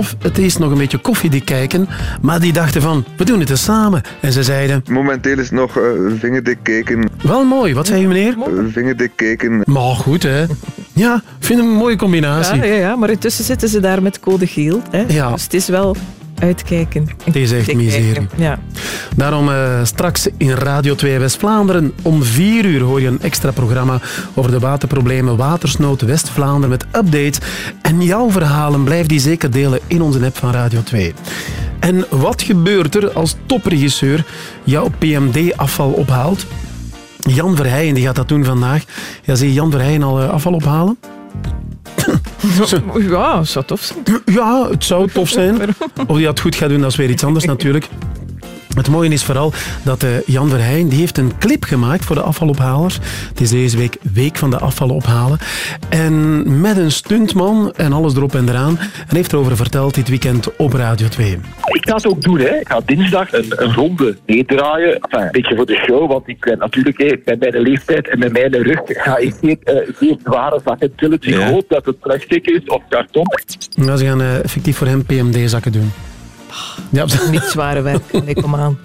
of het is nog een beetje koffiedik kijken. Maar die dachten van, we doen het eens samen. En ze zeiden... Momenteel is het nog eh, vingerdik kijken. Wel mooi, wat zei u meneer? Eh, vingerdik kijken. Maar goed hè. Ja, vind het een mooie combinatie. Ja, ja, ja, maar intussen zitten ze daar met code geel. Hè? Ja. Dus het is wel uitkijken. Het is echt miserie. Ja. Daarom eh, straks in Radio 2 West-Vlaanderen om 4 uur hoor je een extra programma over de waterproblemen Watersnood West-Vlaanderen met updates. En jouw verhalen blijf die zeker delen in onze app van Radio 2. En wat gebeurt er als topregisseur jouw PMD-afval ophaalt? Jan Verheijen die gaat dat doen vandaag. Ja, zie je Jan Verheijen al eh, afval ophalen? Ja, zou tof zijn. Ja, het zou tof zijn. Of die dat goed gaat doen, dat is weer iets anders natuurlijk. Het mooie is vooral dat eh, Jan Verheyen die heeft een clip gemaakt voor de afvalophalers. Het is deze week Week van de Afvallen ophalen. En met een stuntman en alles erop en eraan. En heeft erover verteld dit weekend op Radio 2. Ik ga het ook doen. Hè. Ik ga dinsdag een, een ronde meedraaien. Enfin, een beetje voor de show, want ik ben natuurlijk hè, bij mijn leeftijd en met mijn rug ga ik geen, eh, geen zware zakken tillen. Dus ik hoop dat het plastic is of karton. Nou, ze gaan eh, effectief voor hem PMD-zakken doen. Ja, Niet zware werk. Nee, kom aan.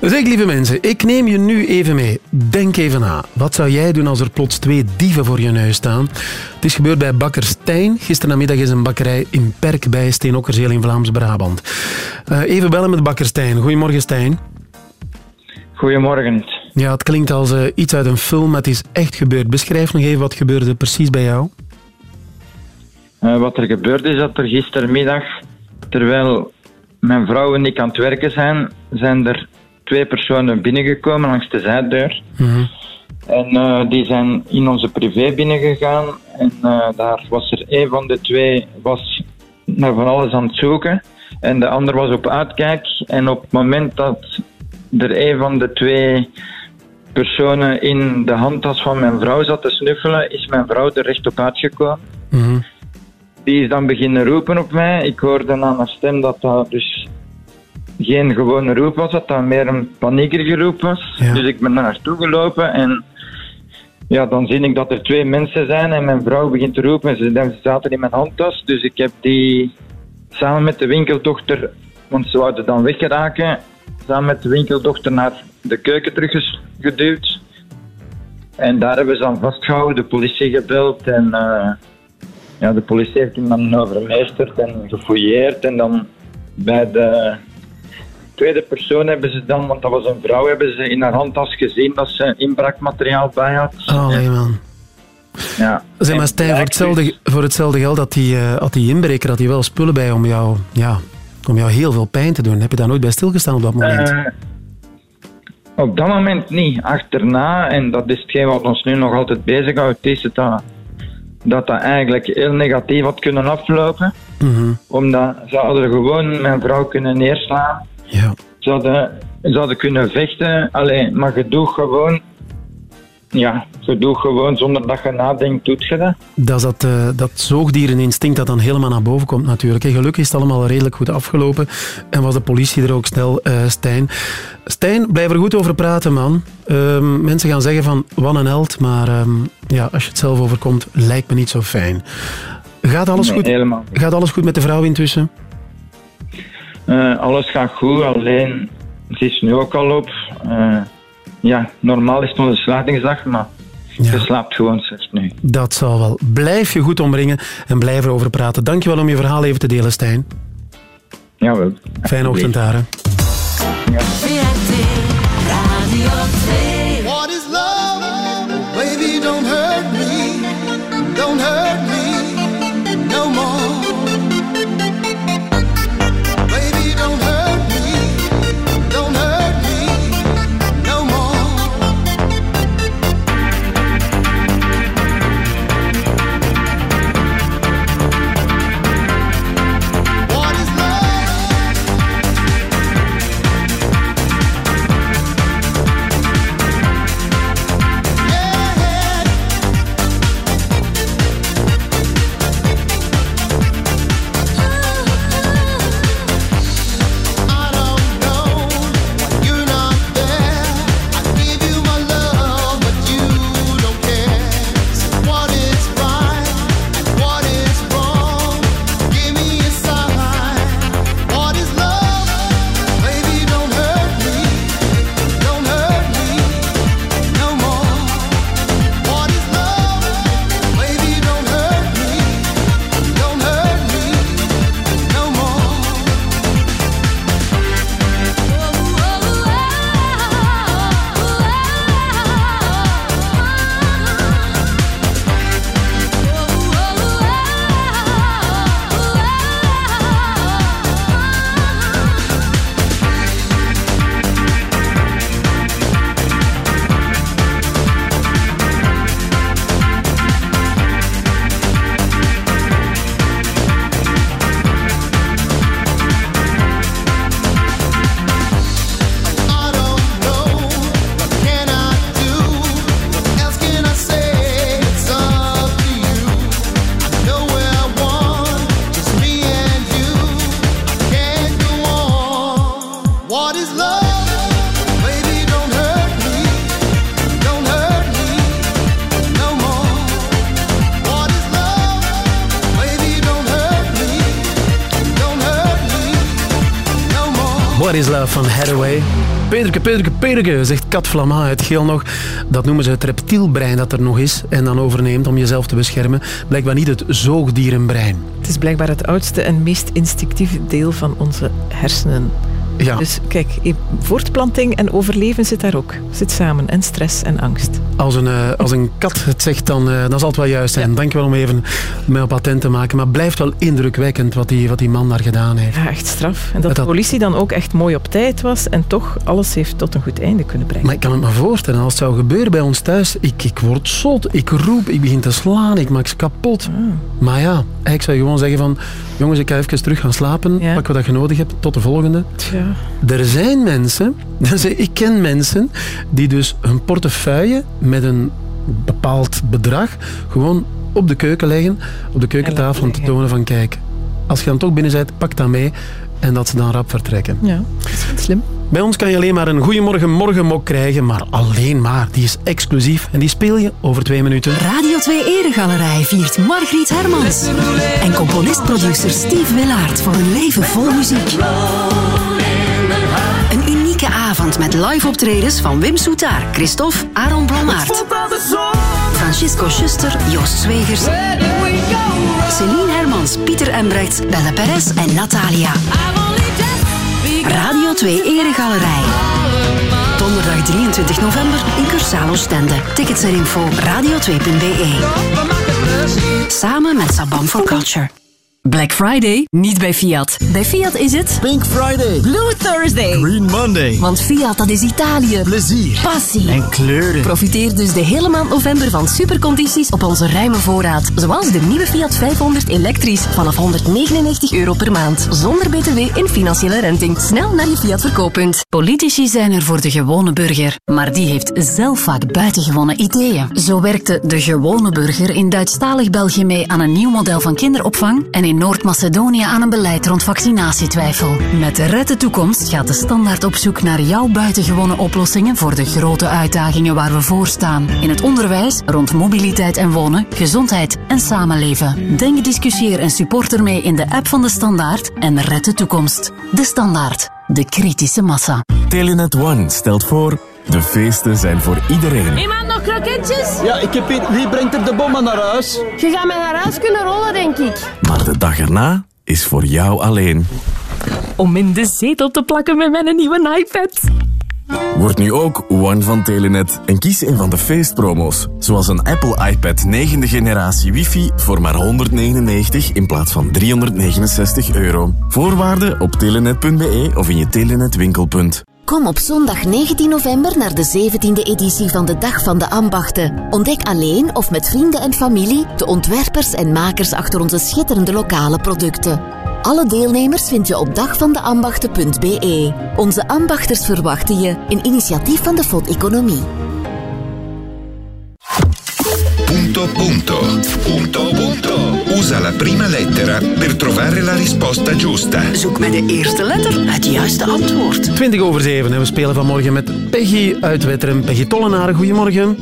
Zeg, lieve mensen, ik neem je nu even mee. Denk even na. Wat zou jij doen als er plots twee dieven voor je neus staan? Het is gebeurd bij bakker Stijn. Gisterenmiddag is een bakkerij in Perk bij Steenokkerzeel in Vlaams-Brabant. Eh, even bellen met bakker Stijn. Goedemorgen, Stijn. Goedemorgen. Ja, het klinkt als eh, iets uit een film, maar het is echt gebeurd. Beschrijf nog even wat gebeurde precies bij jou. Eh, wat er gebeurd is, dat er gistermiddag, terwijl mijn vrouw en ik aan het werken zijn, zijn er twee personen binnengekomen langs de zijdeur. En eh, die zijn in onze privé binnengegaan. En eh, daar was er een van de twee was naar van alles aan het zoeken. En de ander was op uitkijk. En op het moment dat er een van de twee personen in de handtas van mijn vrouw zat te snuffelen, is mijn vrouw er recht op uitgekomen. Die is dan beginnen roepen op mij. Ik hoorde aan haar stem dat dat dus geen gewone roep was, dat dat meer een paniekerige roep was. Dus ik ben naar haar toe gelopen en ja, dan zie ik dat er twee mensen zijn en mijn vrouw begint te roepen. Ze, ze zaten in mijn handtas, dus ik heb die samen met de winkeldochter, want ze wouden dan weggeraken, samen met de winkeldochter naar de keuken teruggeduwd. En daar hebben ze dan vastgehouden, de politie gebeld en eh, ja, de politie heeft hem dan overmeesterd en gefouilleerd. En dan bij de tweede persoon hebben ze dan, want dat was een vrouw, hebben ze in haar handtas gezien dat ze inbraakmateriaal bij had. Allee, man. Ja. Zeg maar, Stijn, voor hetzelfde, voor hetzelfde geld had die, eh, had die inbreker had die wel spullen bij om jou, ja, om jou heel veel pijn te doen. Heb je daar nooit bij stilgestaan op dat moment? Eh, op dat moment niet. Achterna, en dat is hetgeen wat ons nu nog altijd bezighoudt, is het dat, dat dat eigenlijk heel negatief had kunnen aflopen. Mhm. Omdat ze hadden gewoon mijn vrouw kunnen neerslaan. Ja. Ze, hadden, ze hadden kunnen vechten. Alleen, maar je doet gewoon... Ja, je doet gewoon zonder dat je nadenkt, doet je dat. Dat is dat, eh, dat zoogdiereninstinct dat dan helemaal naar boven komt natuurlijk. hè. Gelukkig is het allemaal redelijk goed afgelopen en was de politie er ook snel, eh, Stijn. Stijn, blijf er goed over praten, man. Ehm, mensen gaan zeggen van, wat een held, maar ehm, ja, als je het zelf overkomt, lijkt me niet zo fijn. Gaat alles, Nee, goed? helemaal Gaat alles goed met de vrouw intussen? Eh, alles gaat goed, alleen het is nu ook al op. Ja, normaal is het onze sluitingsdag, maar je slaapt gewoon slecht nu. Dat zal wel. Blijf je goed omringen en blijf erover praten. Dankjewel om je verhaal even te delen, Stijn. Jawel. Fijne ochtend hè. Love van Hathaway. Peterke, Peterke, Peterke, zegt Kat Flamand uit Geel nog. Dat noemen ze het reptielbrein dat er nog is en dan overneemt om jezelf te beschermen. Blijkbaar niet het zoogdierenbrein. Het is blijkbaar het oudste en meest instinctieve deel van onze hersenen. Ja. Dus kijk, voortplanting en overleven zit daar ook. Zit samen. En stress en angst. Als een, eh, als een kat het zegt, dan, eh, dan zal het wel juist zijn. Dankjewel om even mij op attent te maken. Maar het blijft wel indrukwekkend wat die, wat die man daar gedaan heeft. Ja, echt straf. En dat de politie dan ook echt mooi op tijd was en toch alles heeft tot een goed einde kunnen brengen. Maar ik kan het me voorstellen, als het zou gebeuren bij ons thuis, ik, ik word zot, ik roep, ik begin te slaan, ik maak ze kapot. Maar ja, eigenlijk zou je gewoon zeggen van, jongens, ik ga even terug gaan slapen, pak wat je nodig hebt, tot de volgende. Tja. Er zijn mensen, ik ken mensen, die dus hun portefeuille met een bepaald bedrag gewoon op de keuken leggen, op de keukentafel om te tonen van, kijk, als je dan toch binnen bent, pak dat mee en dat ze dan rap vertrekken. Ja, dat is wel slim. Bij ons kan je alleen maar een Goeiemorgen Morgenmok krijgen, maar alleen maar. Die is exclusief en die speel je over twee minuten. Radio 2 Eregalerij viert Margriet Hermans. En componist-producer Steve Willaert voor een leven vol muziek. Een unieke avond met live optredens van Wim Soetaar, Christophe, Aaron Blommaert. Francisco Schuster, Joost Zwegers. Celine Hermans, Pieter Embrechts, Belle Perez en Natalia. Radio 2 Eregalerij. Donderdag 23 november in Cursalo Stende. Tickets en info radio2.be. Samen met Sabam for Culture. Black Friday niet bij Fiat. Bij Fiat is het Pink Friday, Blue Thursday, Green Monday. Want Fiat dat is Italië. Plezier. Passie. En kleuren. Profiteer dus de hele maand november van supercondities op onze ruime voorraad. Zoals de nieuwe Fiat 500 elektrisch vanaf 199 euro per maand. Zonder btw en financiële renting. Snel naar je Fiat verkooppunt. Politici zijn er voor de gewone burger. Maar die heeft zelf vaak buitengewone ideeën. Zo werkte de gewone burger in Duitsstalig België mee aan een nieuw model van kinderopvang. En in Noord-Macedonië aan een beleid rond vaccinatietwijfel. Met de Red de Toekomst gaat de standaard op zoek naar jouw buitengewone oplossingen voor de grote uitdagingen waar we voor staan. In het onderwijs, rond mobiliteit en wonen, gezondheid en samenleven. Denk, discussieer en support ermee in de app van de Standaard en red de toekomst. De Standaard. De kritische massa. Telenet One stelt voor... De feesten zijn voor iedereen. Nog kroketjes? Ja, ik heb hier... Wie brengt er de bommen naar huis? Je gaat mij naar huis kunnen rollen, denk ik. Maar de dag erna is voor jou alleen. Om in de zetel te plakken met mijn nieuwe iPad. Word nu ook One van Telenet en kies een van de feestpromo's. Zoals een Apple iPad 9e generatie wifi voor maar 199 in plaats van 369 euro. Voorwaarden op telenet.be of in je Telenet winkelpunt. Kom op zondag 19 november naar de 17e editie van de Dag van de Ambachten. Ontdek alleen of met vrienden en familie de ontwerpers en makers achter onze schitterende lokale producten. Alle deelnemers vind je op dagvandeambachten.be. Onze ambachters verwachten je, een initiatief van de FOD Economie. Punto punto. Punto punto. Usa la prima lettera per trovare la risposta giusta. Zoek met de eerste letter het juiste antwoord. 20 over 7 en we spelen vanmorgen met Peggy uit Wetteren. Peggy Tollenaren, goedemorgen.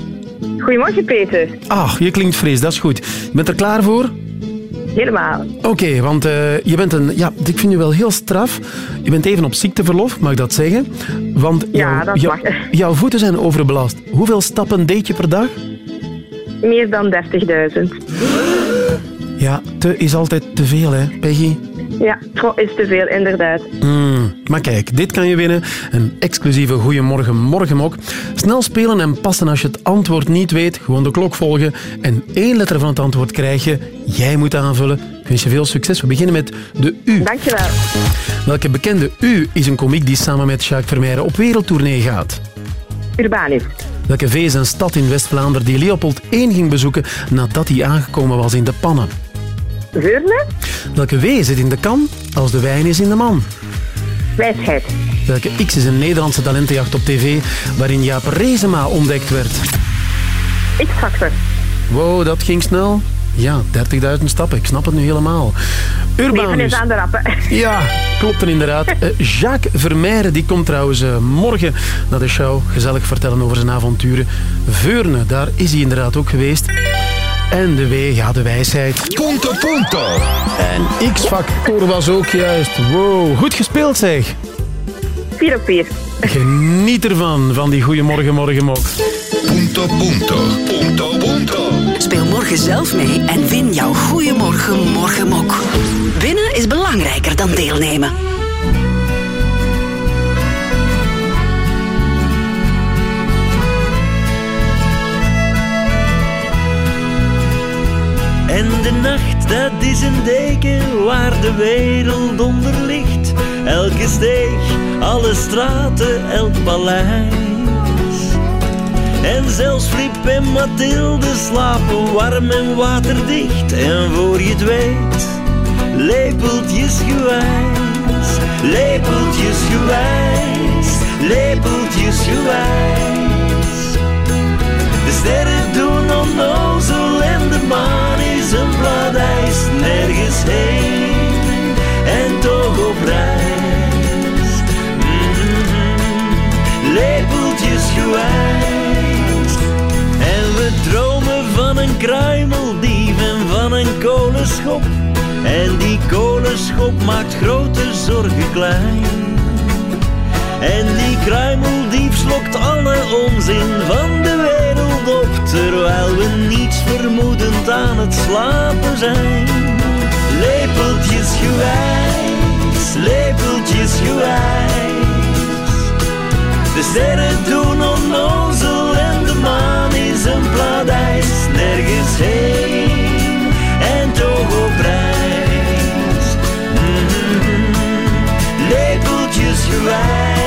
Goedemorgen, Peter. Ah, je klinkt fris, dat is goed. Je bent er klaar voor? Helemaal. Oké, want eh, je bent een... Ja, ik vind je wel heel straf. Je bent even op ziekteverlof, mag ik dat zeggen? Want Ja, jouw- dat jou- mag. jouw voeten zijn overbelast. Hoeveel stappen deed je per dag? Meer dan 30.000. Ja, te is altijd te veel, hè, Peggy? Ja, is te veel, inderdaad. Hmm, maar kijk, dit kan je winnen. Een exclusieve Goeiemorgen Morgenmok. Snel spelen en passen als je het antwoord niet weet. Gewoon de klok volgen. En één letter van het antwoord krijg je. Jij moet aanvullen. Ik wens je veel succes. We beginnen met de U. Dankjewel. Welke bekende U is een komiek die samen met Jacques Vermeijren op wereldtournee gaat? Urbanus. Welke V is een stad in West-Vlaanderen die Leopold I ging bezoeken nadat hij aangekomen was in de pannen? Veurne. Welke W zit in de kan als de wijn is in de man? Wijsheid. Welke X is een Nederlandse talentenjacht op tv waarin Jaap Rezema ontdekt werd? X-factor. Wow, dat ging snel. Ja, 30.000 stappen, ik snap het nu helemaal. Leven Urbanus. is aan de rappen. Ja, klopt er inderdaad. Eh, Jacques Vermeijren die komt trouwens eh, morgen naar de show gezellig vertellen over zijn avonturen. Veurne, daar is hij inderdaad ook geweest. En de W, ja, de wijsheid. Punto punto. En X-factor was ook juist. Wow, goed gespeeld zeg. 4 op 4. Geniet ervan, van die goeiemorgen, morgen mok. Punto, punto. Punto, punto. Speel morgen zelf mee en win jouw Goeiemorgen Morgenmok. Winnen is belangrijker dan deelnemen. En de nacht, dat is een deken waar de wereld onder ligt. Elke steeg, alle straten, elk paleis. En zelfs Flip en Mathilde slapen warm en waterdicht. En voor je het weet, lepeltjes gewijs. Lepeltjes gewijs. De sterren doen onnozel de maan is een bladijs. Nergens heen en toch op reis. Mhm. Lepeltjes gewijs. En we dromen van een kruimeldief en van een kolenschop. En die kolenschop maakt grote zorgen klein. En die kruimeldief slokt alle onzin van de wereld terwijl we niets vermoedend aan het slapen zijn. Lepeltjes gewijs, lepeltjes gewijs. De sterren doen onnozel en de maan is een pladijs. Nergens heen en toch op reis. Mhm. Lepeltjes gewijs.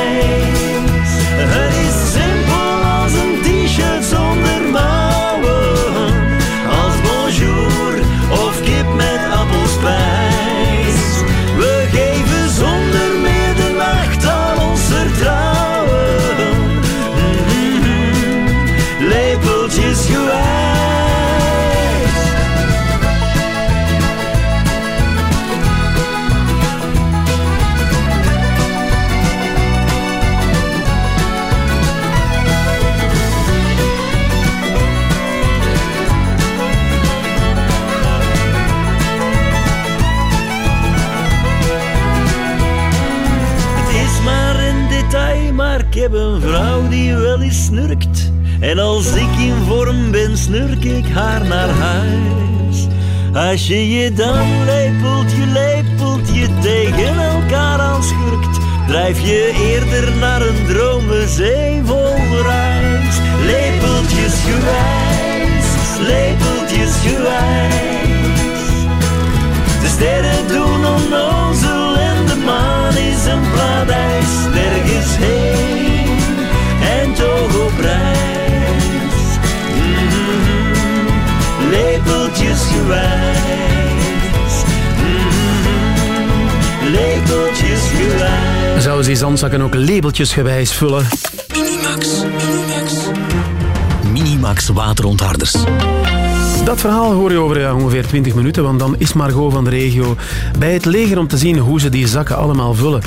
Snurkt. En als ik in vorm ben, snurk ik haar naar huis. Als je je dan lepeltje, lepeltje tegen elkaar aanschurkt, drijf je eerder naar een dromenzee vol ruis. Lepeltjes gewijs. De sterren doen onnozel en de maan is een pladijs. Nergens heen Mhm. Lepeltjes gewijs. Zouden ze die zandzakken ook labeltjes gewijs vullen? Minimax, Minimax. Minimax waterontharders. Dat verhaal hoor je over ja, ongeveer 20 minuten, want dan is Margot van de regio bij het leger om te zien hoe ze die zakken allemaal vullen.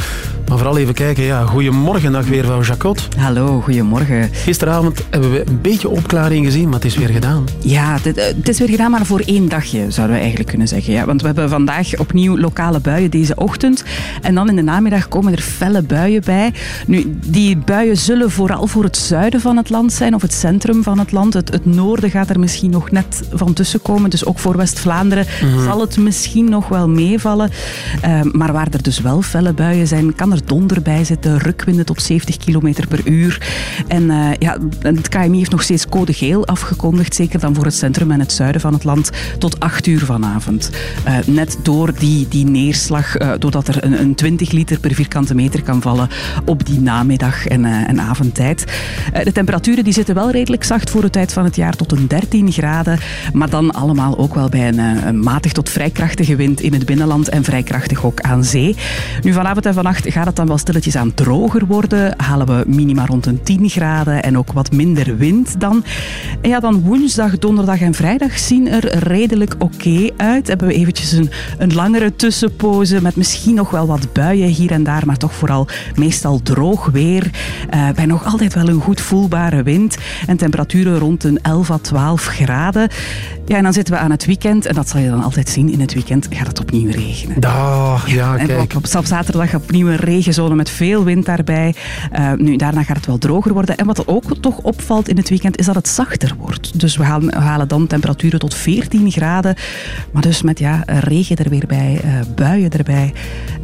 Maar vooral even kijken, ja, goedemorgen dag weer van Jacot. Hallo, goedemorgen. Gisteravond hebben we een beetje opklaring gezien, maar het is weer gedaan. Ja, het, eh, het is weer gedaan, maar voor één dagje zouden we eigenlijk kunnen zeggen. Ja. Want we hebben vandaag opnieuw lokale buien deze ochtend. En dan in de namiddag komen er felle buien bij. Nu, die buien zullen vooral voor het zuiden van het land zijn, of het centrum van het land. Het, het noorden gaat er misschien nog net van tussenkomen. Dus ook voor West-Vlaanderen Mhm. zal het misschien nog wel meevallen. Eh, maar waar er dus wel felle buien zijn, kan er donder bij zitten, rukwinden tot 70 km per uur. En eh, ja, het KMI heeft nog steeds code geel afgekondigd, zeker dan voor het centrum en het zuiden van het land, tot 8 uur vanavond. Eh, net door die, die neerslag, eh, doordat er een, een 20 liter per vierkante meter kan vallen op die namiddag en, en avondtijd. De temperaturen die zitten wel redelijk zacht voor de tijd van het jaar, tot een 13 graden. Maar dan allemaal ook wel bij een, een matig tot vrij krachtige wind in het binnenland en vrij krachtig ook aan zee. Nu vanavond en vannacht gaat het dan wel stilletjes aan droger worden. Halen we minima rond een 10 graden en ook wat minder wind dan. En ja, dan woensdag, donderdag en vrijdag zien er redelijk oké uit. Hebben we eventjes een, een langere tussenpoze met misschien nog wel wat buien hier en daar, maar toch vooral meestal droog weer. Eh, bij nog altijd wel een goed voelbare wind en temperaturen rond een 11 à 12 graden. Ja, en dan zitten we aan het weekend en dat zal je dan altijd zien. In het weekend gaat het opnieuw regenen. Ah, ja, en kijk. Op, op, op zaterdag opnieuw een regenzone met veel wind daarbij. Eh, nu, daarna gaat het wel droger worden. En wat er ook toch opvalt in het weekend is dat het zachter wordt. Dus we halen, we halen dan temperaturen tot 14 graden. Maar dus met ja, regen er weer bij, eh, buien erbij.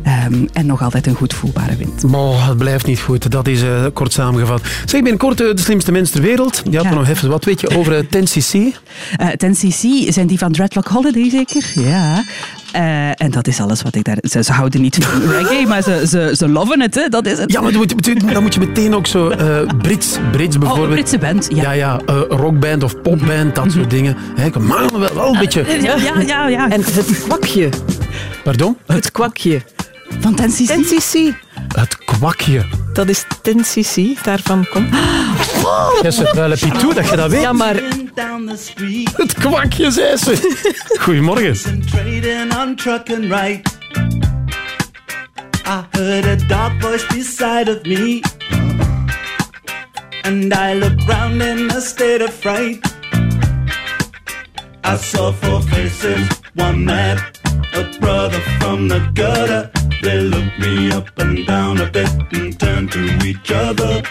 ehm, en nog altijd een goed voelbare wind. Oh, het blijft niet goed. Dat is eh, kort samengevat. Zeg, binnenkort de slimste mens ter wereld. Je had nog even wat weet je over uh, 10cc? Eh 10cc zijn die van Dreadlock Holiday zeker? Ja. Eh, en dat is alles wat ik daar... Ze, ze houden niet van reggae, maar ze, ze, ze loven het, hè. dat is het. Ja, maar dan moet, je- dan moet je meteen ook zo eh, Brits, Brits bijvoorbeeld. Oh, Britse band, ja. Ja, ja, eh, rockband of popband, dat soort dingen. Hè, kom maar, wel, wel een beetje... Ja, ja, ja. ja. En het kwakje. Pardon? Het kwakje. Van 10cc? 10cc. Het kwakje. Dat is 10cc, daarvan komt. Jesse, wel heb je toe dat je dat weet? Ja, maar Het kwakje, zei ze. Goedemorgen. I heard a dark voice beside of me. And I looked round in a state of fright. I saw four faces, one mad, a brother from the gutter. They looked me up and down a bit and turned to each other.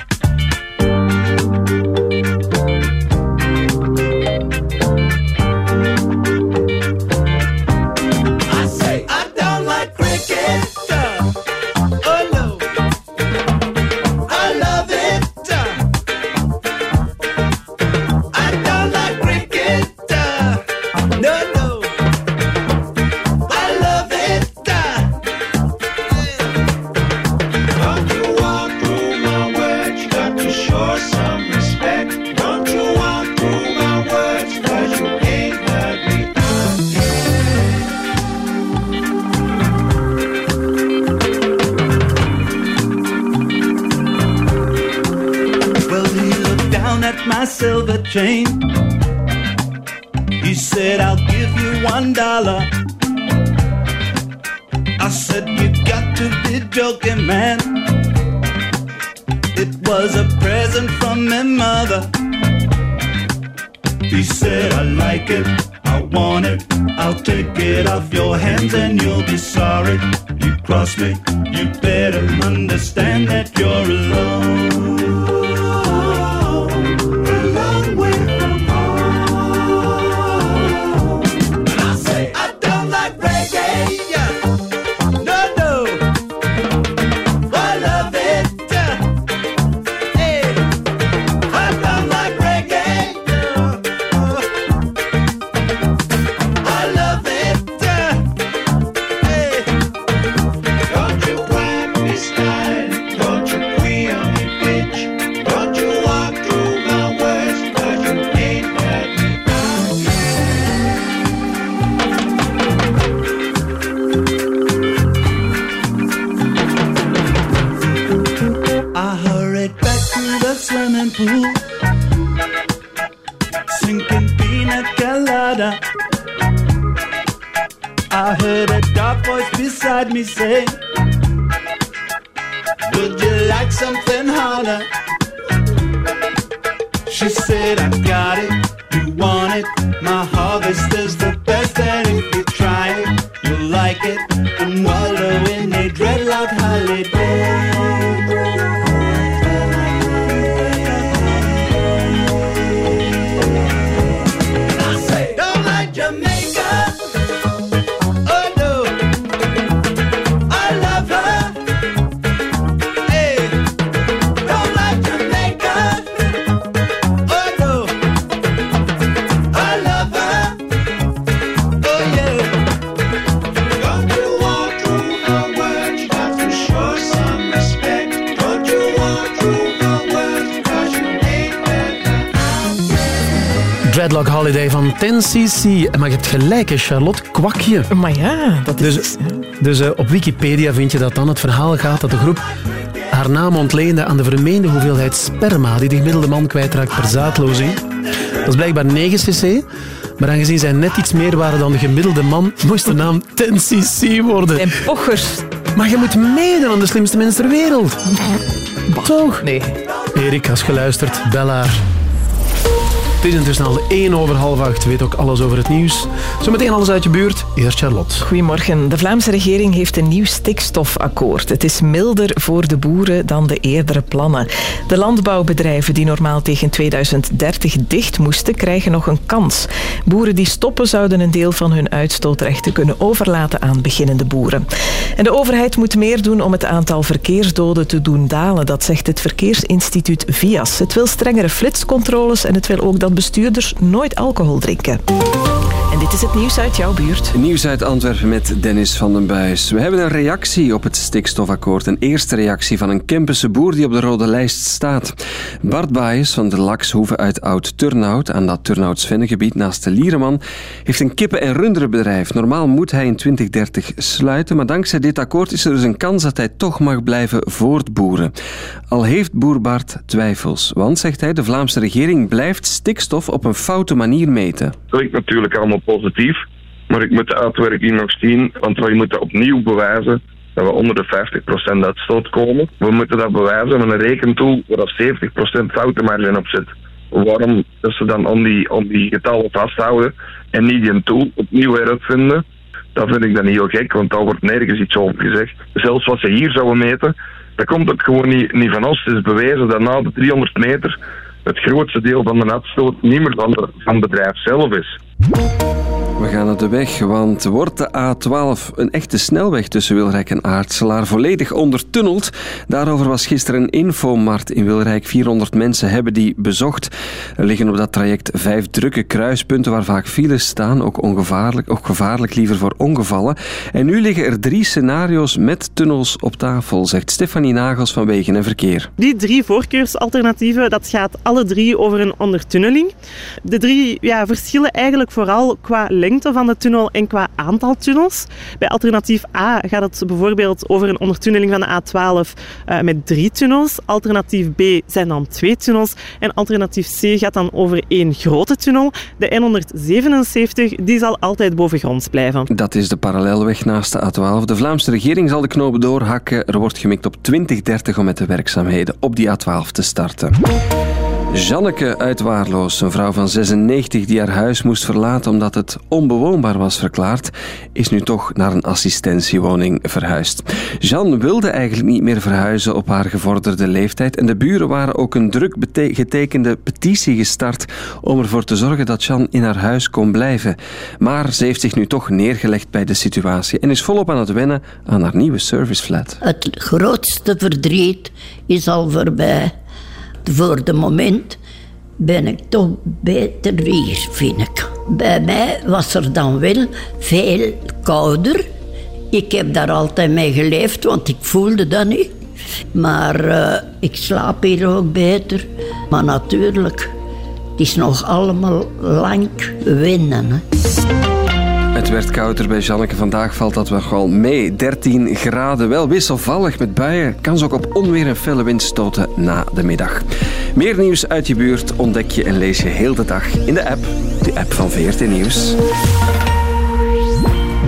Gelijk, hè, Charlotte. Kwakje. Maar ja, dat is... Dus, dus eh, op Wikipedia vind je dat dan. Het verhaal gaat dat de groep haar naam ontleende aan de vermeende hoeveelheid sperma die de gemiddelde man kwijtraakt per zaadlozing. Dat is blijkbaar 9 cc. Maar aangezien zij net iets meer waren dan de gemiddelde man, moest de naam 10cc worden. En pochers. Maar je moet meedoen aan de slimste mens ter wereld. Toch? Nee. Erik, als geluisterd, bel haar. Is intussen al 1 over half 8. Weet ook alles over het nieuws. Zometeen alles uit je buurt. Eerst Charlotte. Goedemorgen. De Vlaamse regering heeft een nieuw stikstofakkoord. Het is milder voor de boeren dan de eerdere plannen. De landbouwbedrijven die normaal tegen 2030 dicht moesten, krijgen nog een kans. Boeren die stoppen zouden een deel van hun uitstootrechten kunnen overlaten aan beginnende boeren. En de overheid moet meer doen om het aantal verkeersdoden te doen dalen. Dat zegt het Verkeersinstituut VIAS. Het wil strengere flitscontroles en het wil ook dat bestuurders nooit alcohol drinken. En dit is het nieuws uit jouw buurt. Nieuws uit Antwerpen met Dennis van den Buis. We hebben een reactie op het stikstofakkoord. Een eerste reactie van een Kempense boer die op de rode lijst staat. Bart Baes van de Lakshoeve uit Oud-Turnhout, aan dat Turnhouts-Vennegebied naast de Liereman, heeft een kippen- en runderenbedrijf. Normaal moet hij in 2030 sluiten, maar dankzij dit akkoord is er dus een kans dat hij toch mag blijven voortboeren. Al heeft boer Bart twijfels, want, zegt hij, de Vlaamse regering blijft stikstof op een foute manier meten. klinkt natuurlijk allemaal positief, maar ik moet de uitwerking nog zien, want wij moeten opnieuw bewijzen dat we onder de 50% uitstoot komen. We moeten dat bewijzen met een rekentool waar dat 70% foutenmarge op zit. Waarom dat ze dan om die, om die getallen vasthouden en niet die tool opnieuw heruitvinden, dat vind ik dan heel gek, want daar wordt nergens iets over gezegd. Zelfs wat ze hier zouden meten, dat komt ook gewoon niet, van ons. Het is bewezen dat na de 300 meter het grootste deel van de uitstoot niet meer van, van het bedrijf zelf is. We gaan naar de weg, want wordt de A12 een echte snelweg tussen Wilrijk en Aartselaar volledig ondertunneld? Daarover was gisteren een infomart in Wilrijk. 400 mensen hebben die bezocht. Er liggen op dat traject vijf drukke kruispunten waar vaak files staan, ook ongevaarlijk, ook gevaarlijk liever voor ongevallen. En nu liggen er drie scenario's met tunnels op tafel, zegt Stefanie Nagels van Wegen en Verkeer. Die drie voorkeursalternatieven, dat gaat alle drie over een ondertunneling. De drie ja, verschillen eigenlijk vooral qua lengte van de tunnel en qua aantal tunnels. Bij alternatief A gaat het bijvoorbeeld over een ondertunneling van de A12 eh, met drie tunnels. Alternatief B zijn dan twee tunnels. En alternatief C gaat dan over één grote tunnel. De N177 die zal altijd bovengronds blijven. Dat is de parallelweg naast de A12. De Vlaamse regering zal de knoop doorhakken. Er wordt gemikt op 2030 om met de werkzaamheden op die A12 te starten. Janneke uit Waarloos, een vrouw van 96 die haar huis moest verlaten omdat het onbewoonbaar was verklaard, is nu toch naar een assistentiewoning verhuisd. Jeanne wilde eigenlijk niet meer verhuizen op haar gevorderde leeftijd en de buren waren ook een druk getekende petitie gestart om ervoor te zorgen dat Jeanne in haar huis kon blijven. Maar ze heeft zich nu toch neergelegd bij de situatie en is volop aan het wennen aan haar nieuwe serviceflat. Het grootste verdriet is al voorbij. Voor de moment ben ik toch beter hier, vind ik. Bij mij was er dan wel veel kouder. Ik heb daar altijd mee geleefd, want ik voelde dat niet. Maar eh, ik slaap hier ook beter. Maar natuurlijk, het is nog allemaal lang wennen. Hè. Het werd kouder bij Janneke. Vandaag valt dat wel mee. 13 graden, wel wisselvallig met buien. Kans ook op onweer en felle windstoten na de middag. Meer nieuws uit je buurt ontdek je en lees je heel de dag in de app. De app van VRT Nieuws.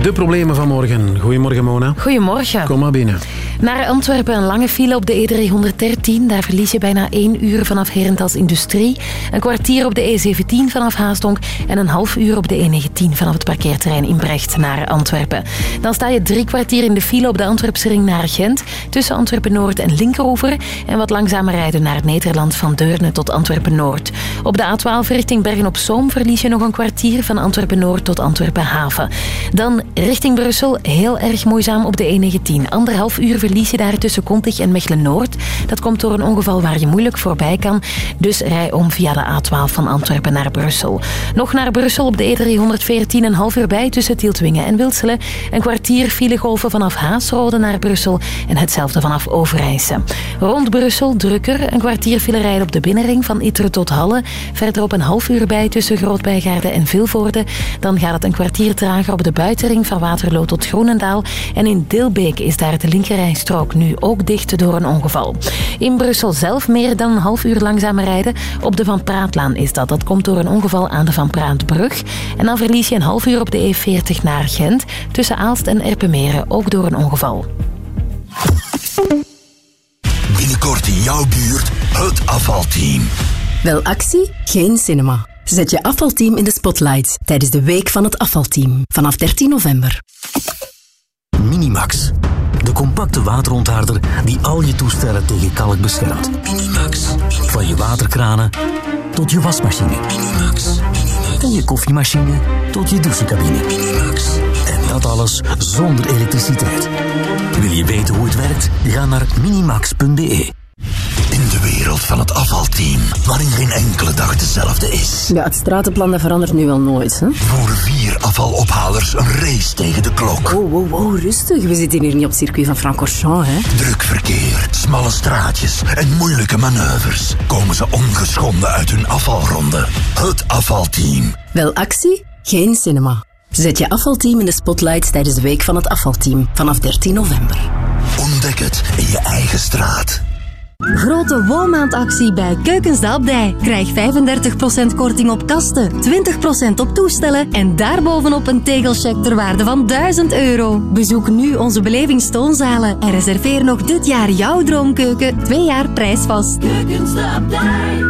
De problemen van morgen. Goedemorgen, Mona. Goedemorgen. Kom maar binnen. Naar Antwerpen een lange file op de E313. Daar verlies je bijna één uur vanaf Herentals Industrie. Een kwartier op de E17 vanaf Haasdonk. En een half uur op de E19 vanaf het parkeerterrein in Brecht naar Antwerpen. Dan sta je drie kwartier in de file op de Antwerpse ring naar Gent. Tussen Antwerpen-Noord en Linkeroever. En wat langzamer rijden naar Nederland van Deurne tot Antwerpen-Noord. Op de A12 richting Bergen-op-Zoom verlies je nog een kwartier van Antwerpen-Noord tot Antwerpen-Haven. Dan richting Brussel, heel erg moeizaam op de E19. Anderhalf uur verlies je daar tussen Kontig en Mechelen-Noord. Dat komt door een ongeval waar je moeilijk voorbij kan. Dus rij om via de A12 van Antwerpen naar Brussel. Nog naar Brussel op de E314 een half uur bij tussen Tieltwingen en Wilselen. Een kwartier filegolven vanaf Haasrode naar Brussel en hetzelfde vanaf Overijse. Rond Brussel drukker, een kwartier file rijden op de binnenring van Itteren tot Halle. Verderop een half uur bij tussen Grootbijgaarde en Vilvoorde. Dan gaat het een kwartier trager op de buitenring van Waterloo tot Groenendaal. En in Dilbeek is daar de linkerrijstrook nu ook dicht door een ongeval. In Brussel zelf meer dan een half uur langzamer rijden. Op de Van Praatlaan is dat. Dat komt door een ongeval aan de Van Praatbrug. En dan verlies je een half uur op de E40 naar Gent. Tussen Aalst en Erpenmeren, ook door een ongeval. Binnenkort in jouw buurt het afvalteam. Wel actie, geen cinema. Zet je afvalteam in de spotlight tijdens de Week van het Afvalteam. Vanaf 13 november. Minimax. De compacte waterontharder die al je toestellen tegen kalk beschermt. Minimax. Van je waterkranen tot je wasmachine. Minimax. Van je koffiemachine tot je douchecabine. Minimax. En dat alles zonder elektriciteit. Wil je weten hoe het werkt? Ga naar minimax.be. In de wereld van het afvalteam, waarin geen enkele dag dezelfde is. Ja, het stratenplan dat verandert nu wel nooit. Hè? Voeren vier afvalophalers een race tegen de klok. Oh, wow, wow, rustig. We zitten hier niet op het circuit van Francorchamps, hè? Druk verkeer, smalle straatjes en moeilijke manoeuvres. Komen ze ongeschonden uit hun afvalronde. Het afvalteam. Wel actie, geen cinema. Zet je afvalteam in de spotlight tijdens de Week van het Afvalteam. Vanaf 13 november. Ontdek het in je eigen straat. Grote woonmaandactie bij Keukens de Abdij. Krijg 35% korting op kasten, 20% op toestellen en daarbovenop een tegelcheck ter waarde van 1000 euro. Bezoek nu onze belevingstoonzalen en reserveer nog dit jaar jouw droomkeuken twee jaar prijsvast. Keukens de Abdij.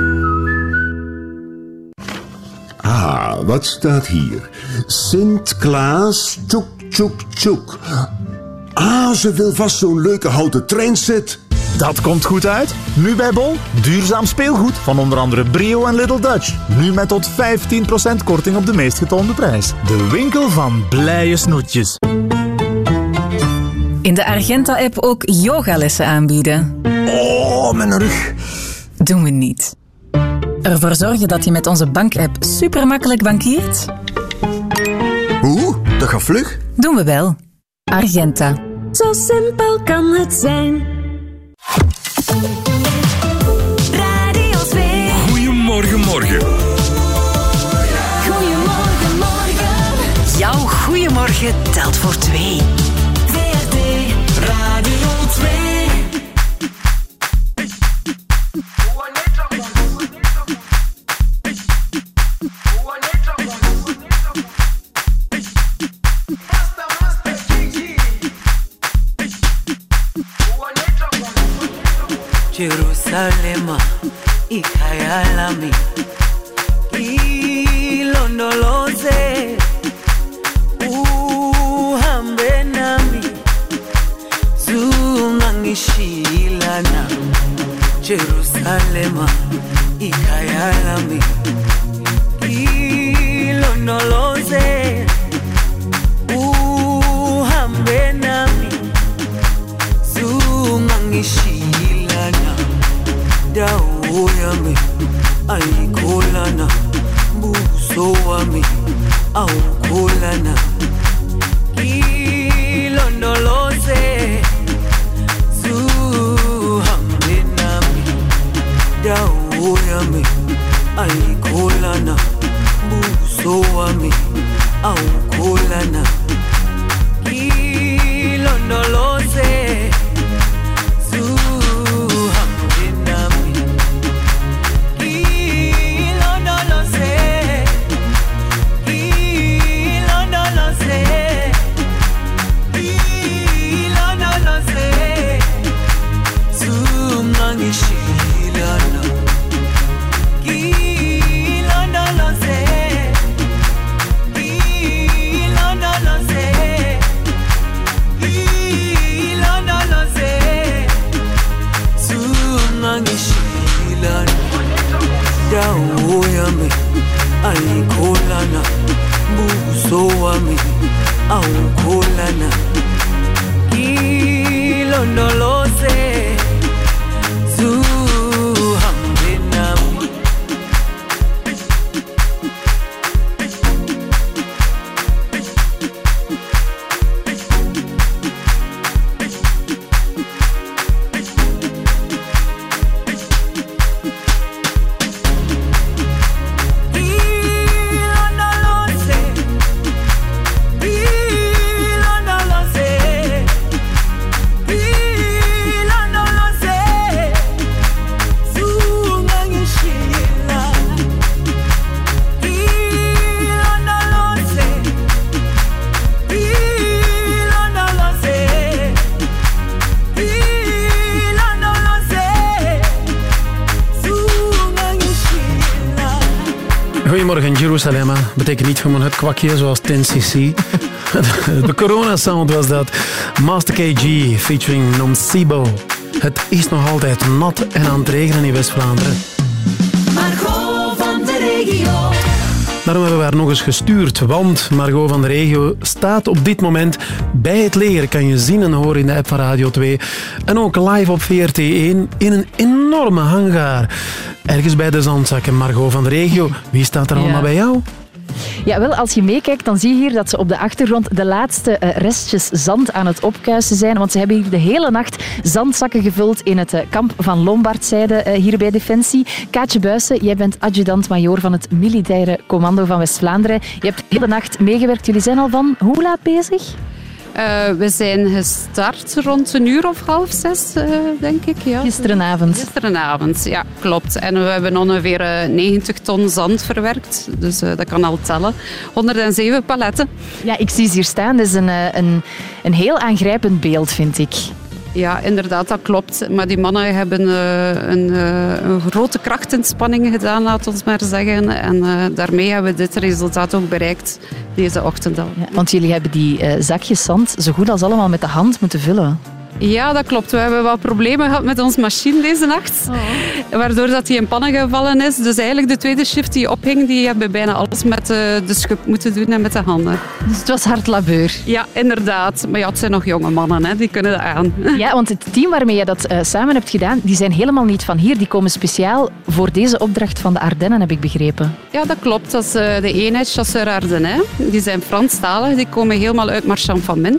Ah, wat staat hier? Sint-Klaas, tjoek, tjoek, tjoek. Ah, ze wil vast zo'n leuke houten treinset. Dat komt goed uit. Nu bij Bol, duurzaam speelgoed van onder andere Brio en Little Dutch. Nu met tot 15% korting op de meest getoonde prijs. De winkel van blije snoetjes. In de Argenta-app ook yogalessen aanbieden. Oh, mijn rug. Doen we niet. Ervoor zorgen dat je met onze bankapp super makkelijk bankiert? Oeh, dat gaat vlug. Doen we wel. Argenta. Zo simpel kan het zijn. Radio 2. Goedemorgen, morgen. Goedemorgen, morgen. Jouw goeiemorgen telt voor twee. Jerusalema ikhaya lami ilondoloze uhambe nami zungangishilana Jerusalema ikhaya ilondoloze uhambe dawo yami ayikholana buso wami awukholana ilondoloze zuhambe nami. Dawo yami ayikholana buso Betekent niet gewoon het kwakje zoals 10cc. De corona-sound was dat. Master KG featuring Nomsibo. Het is nog altijd nat en aan het regenen in West-Vlaanderen. Margot van de regio. Daarom hebben we haar nog eens gestuurd, want Margot van de Regio staat op dit moment bij het leger. Kan je zien en horen in de app van Radio 2. En ook live op VRT1 in een enorme hangaar. Ergens bij de zandzakken. Margot van de Regio, wie staat er Ja. allemaal bij jou? Ja, wel, als je meekijkt, dan zie je hier dat ze op de achtergrond de laatste eh, restjes zand aan het opkuisen zijn. Want ze hebben hier de hele nacht zandzakken gevuld in het eh, kamp van Lombardzijde eh, hier bij Defensie. Kaatje Buijsen, jij bent adjudant-majoor van het militaire commando van West-Vlaanderen. Je hebt de hele nacht meegewerkt. Jullie zijn al van hoe laat bezig? Eh, we zijn gestart rond een uur of half zes, eh, denk ik. Ja. Gisterenavond. Gisterenavond, ja, klopt. En we hebben ongeveer eh, 90 ton zand verwerkt. Dus eh, dat kan al tellen. 107 paletten. Ja, ik zie ze hier staan. Dat is een, eh, een, een heel aangrijpend beeld, vind ik. Ja, inderdaad, dat klopt. Maar die mannen hebben eh, een, eh, een grote krachtinspanning gedaan, laat ons maar zeggen. En eh, daarmee hebben we dit resultaat ook bereikt deze ochtend al. Want jullie hebben die zakjes zand zo goed als allemaal met de hand moeten vullen. Ja, dat klopt. We hebben wat problemen gehad met onze machine deze nacht. Waardoor dat die in pannen gevallen is. Dus eigenlijk de tweede shift die ophing, die hebben bijna alles met de, de schub moeten doen en met de handen. Dus het was hard labeur. Ja, inderdaad. Maar ja, het zijn nog jonge mannen, hè. die kunnen dat aan. Ja, want het team waarmee je dat eh, samen hebt gedaan, die zijn helemaal niet van hier. Die komen speciaal voor deze opdracht van de Ardennen, heb ik begrepen. Ja, dat klopt. Dat is eh, de eenheid Chasseur Ardennes. Die zijn Franstalig. Die komen helemaal uit Marchand van Min.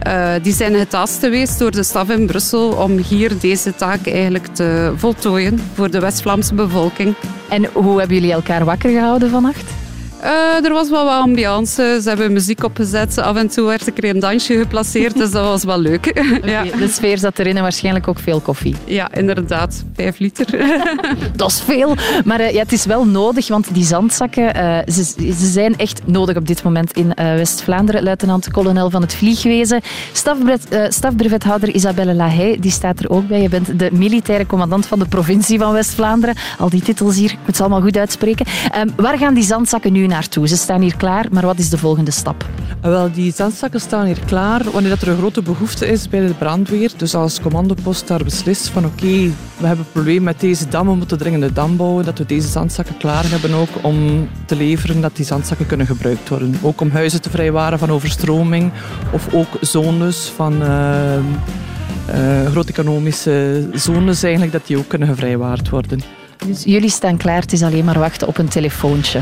Eh, die zijn getaast geweest door de staf in Brussel om hier deze taak eigenlijk te voltooien voor de West-Vlaamse bevolking. En hoe hebben jullie elkaar wakker gehouden vannacht? Eh, er was wel wat ambiance. Ze hebben muziek opgezet. Af en toe werd er een dansje geplaceerd, dus dat was wel leuk. ja. De sfeer zat erin en waarschijnlijk ook veel koffie. ja, inderdaad. Vijf liter. Dat is veel, maar eh, ja, het is wel nodig, want die zandzakken eh, ze, ze zijn echt nodig op dit moment in West-Vlaanderen. Luitenant-kolonel van het Vliegwezen. Stafbrevet, stafbrevethouder Isabelle Lahey, die staat er ook bij. Je bent de militaire commandant van de provincie van West-Vlaanderen. Al die titels hier, ik moet ze allemaal goed uitspreken. Ehm, waar gaan die zandzakken nu naartoe? Ze staan hier klaar, maar wat is de volgende stap? Ah, Wel, die zandzakken staan hier klaar wanneer dat er een grote behoefte is bij de brandweer. Dus als commandopost daar beslist van oké, we hebben een probleem met deze dam, we moeten dringend een dam bouwen, dat we deze zandzakken klaar hebben ook om te leveren dat die zandzakken kunnen gebruikt worden. Ook om huizen te vrijwaren van overstroming of ook zones van eh, eh, grote economische zones eigenlijk, dat die ook kunnen gevrijwaard worden. Dus jullie staan klaar, het is alleen maar wachten op een telefoontje.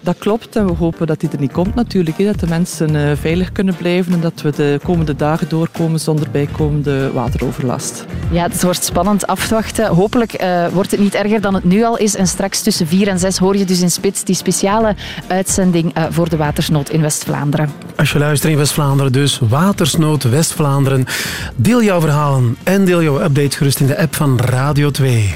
Dat klopt en we hopen dat die er niet komt natuurlijk. Hè, dat de mensen eh, veilig kunnen blijven en dat we de komende dagen doorkomen zonder bijkomende wateroverlast. Ja, het wordt spannend afwachten. Hopelijk eh, wordt het niet erger dan het nu al is. En straks tussen 4 en 6 hoor je dus in Spits die speciale uitzending eh, voor de watersnood in West-Vlaanderen. Als je luistert in West-Vlaanderen, dus Watersnood West-Vlaanderen. Deel jouw verhalen en deel jouw update gerust in de app van Radio 2.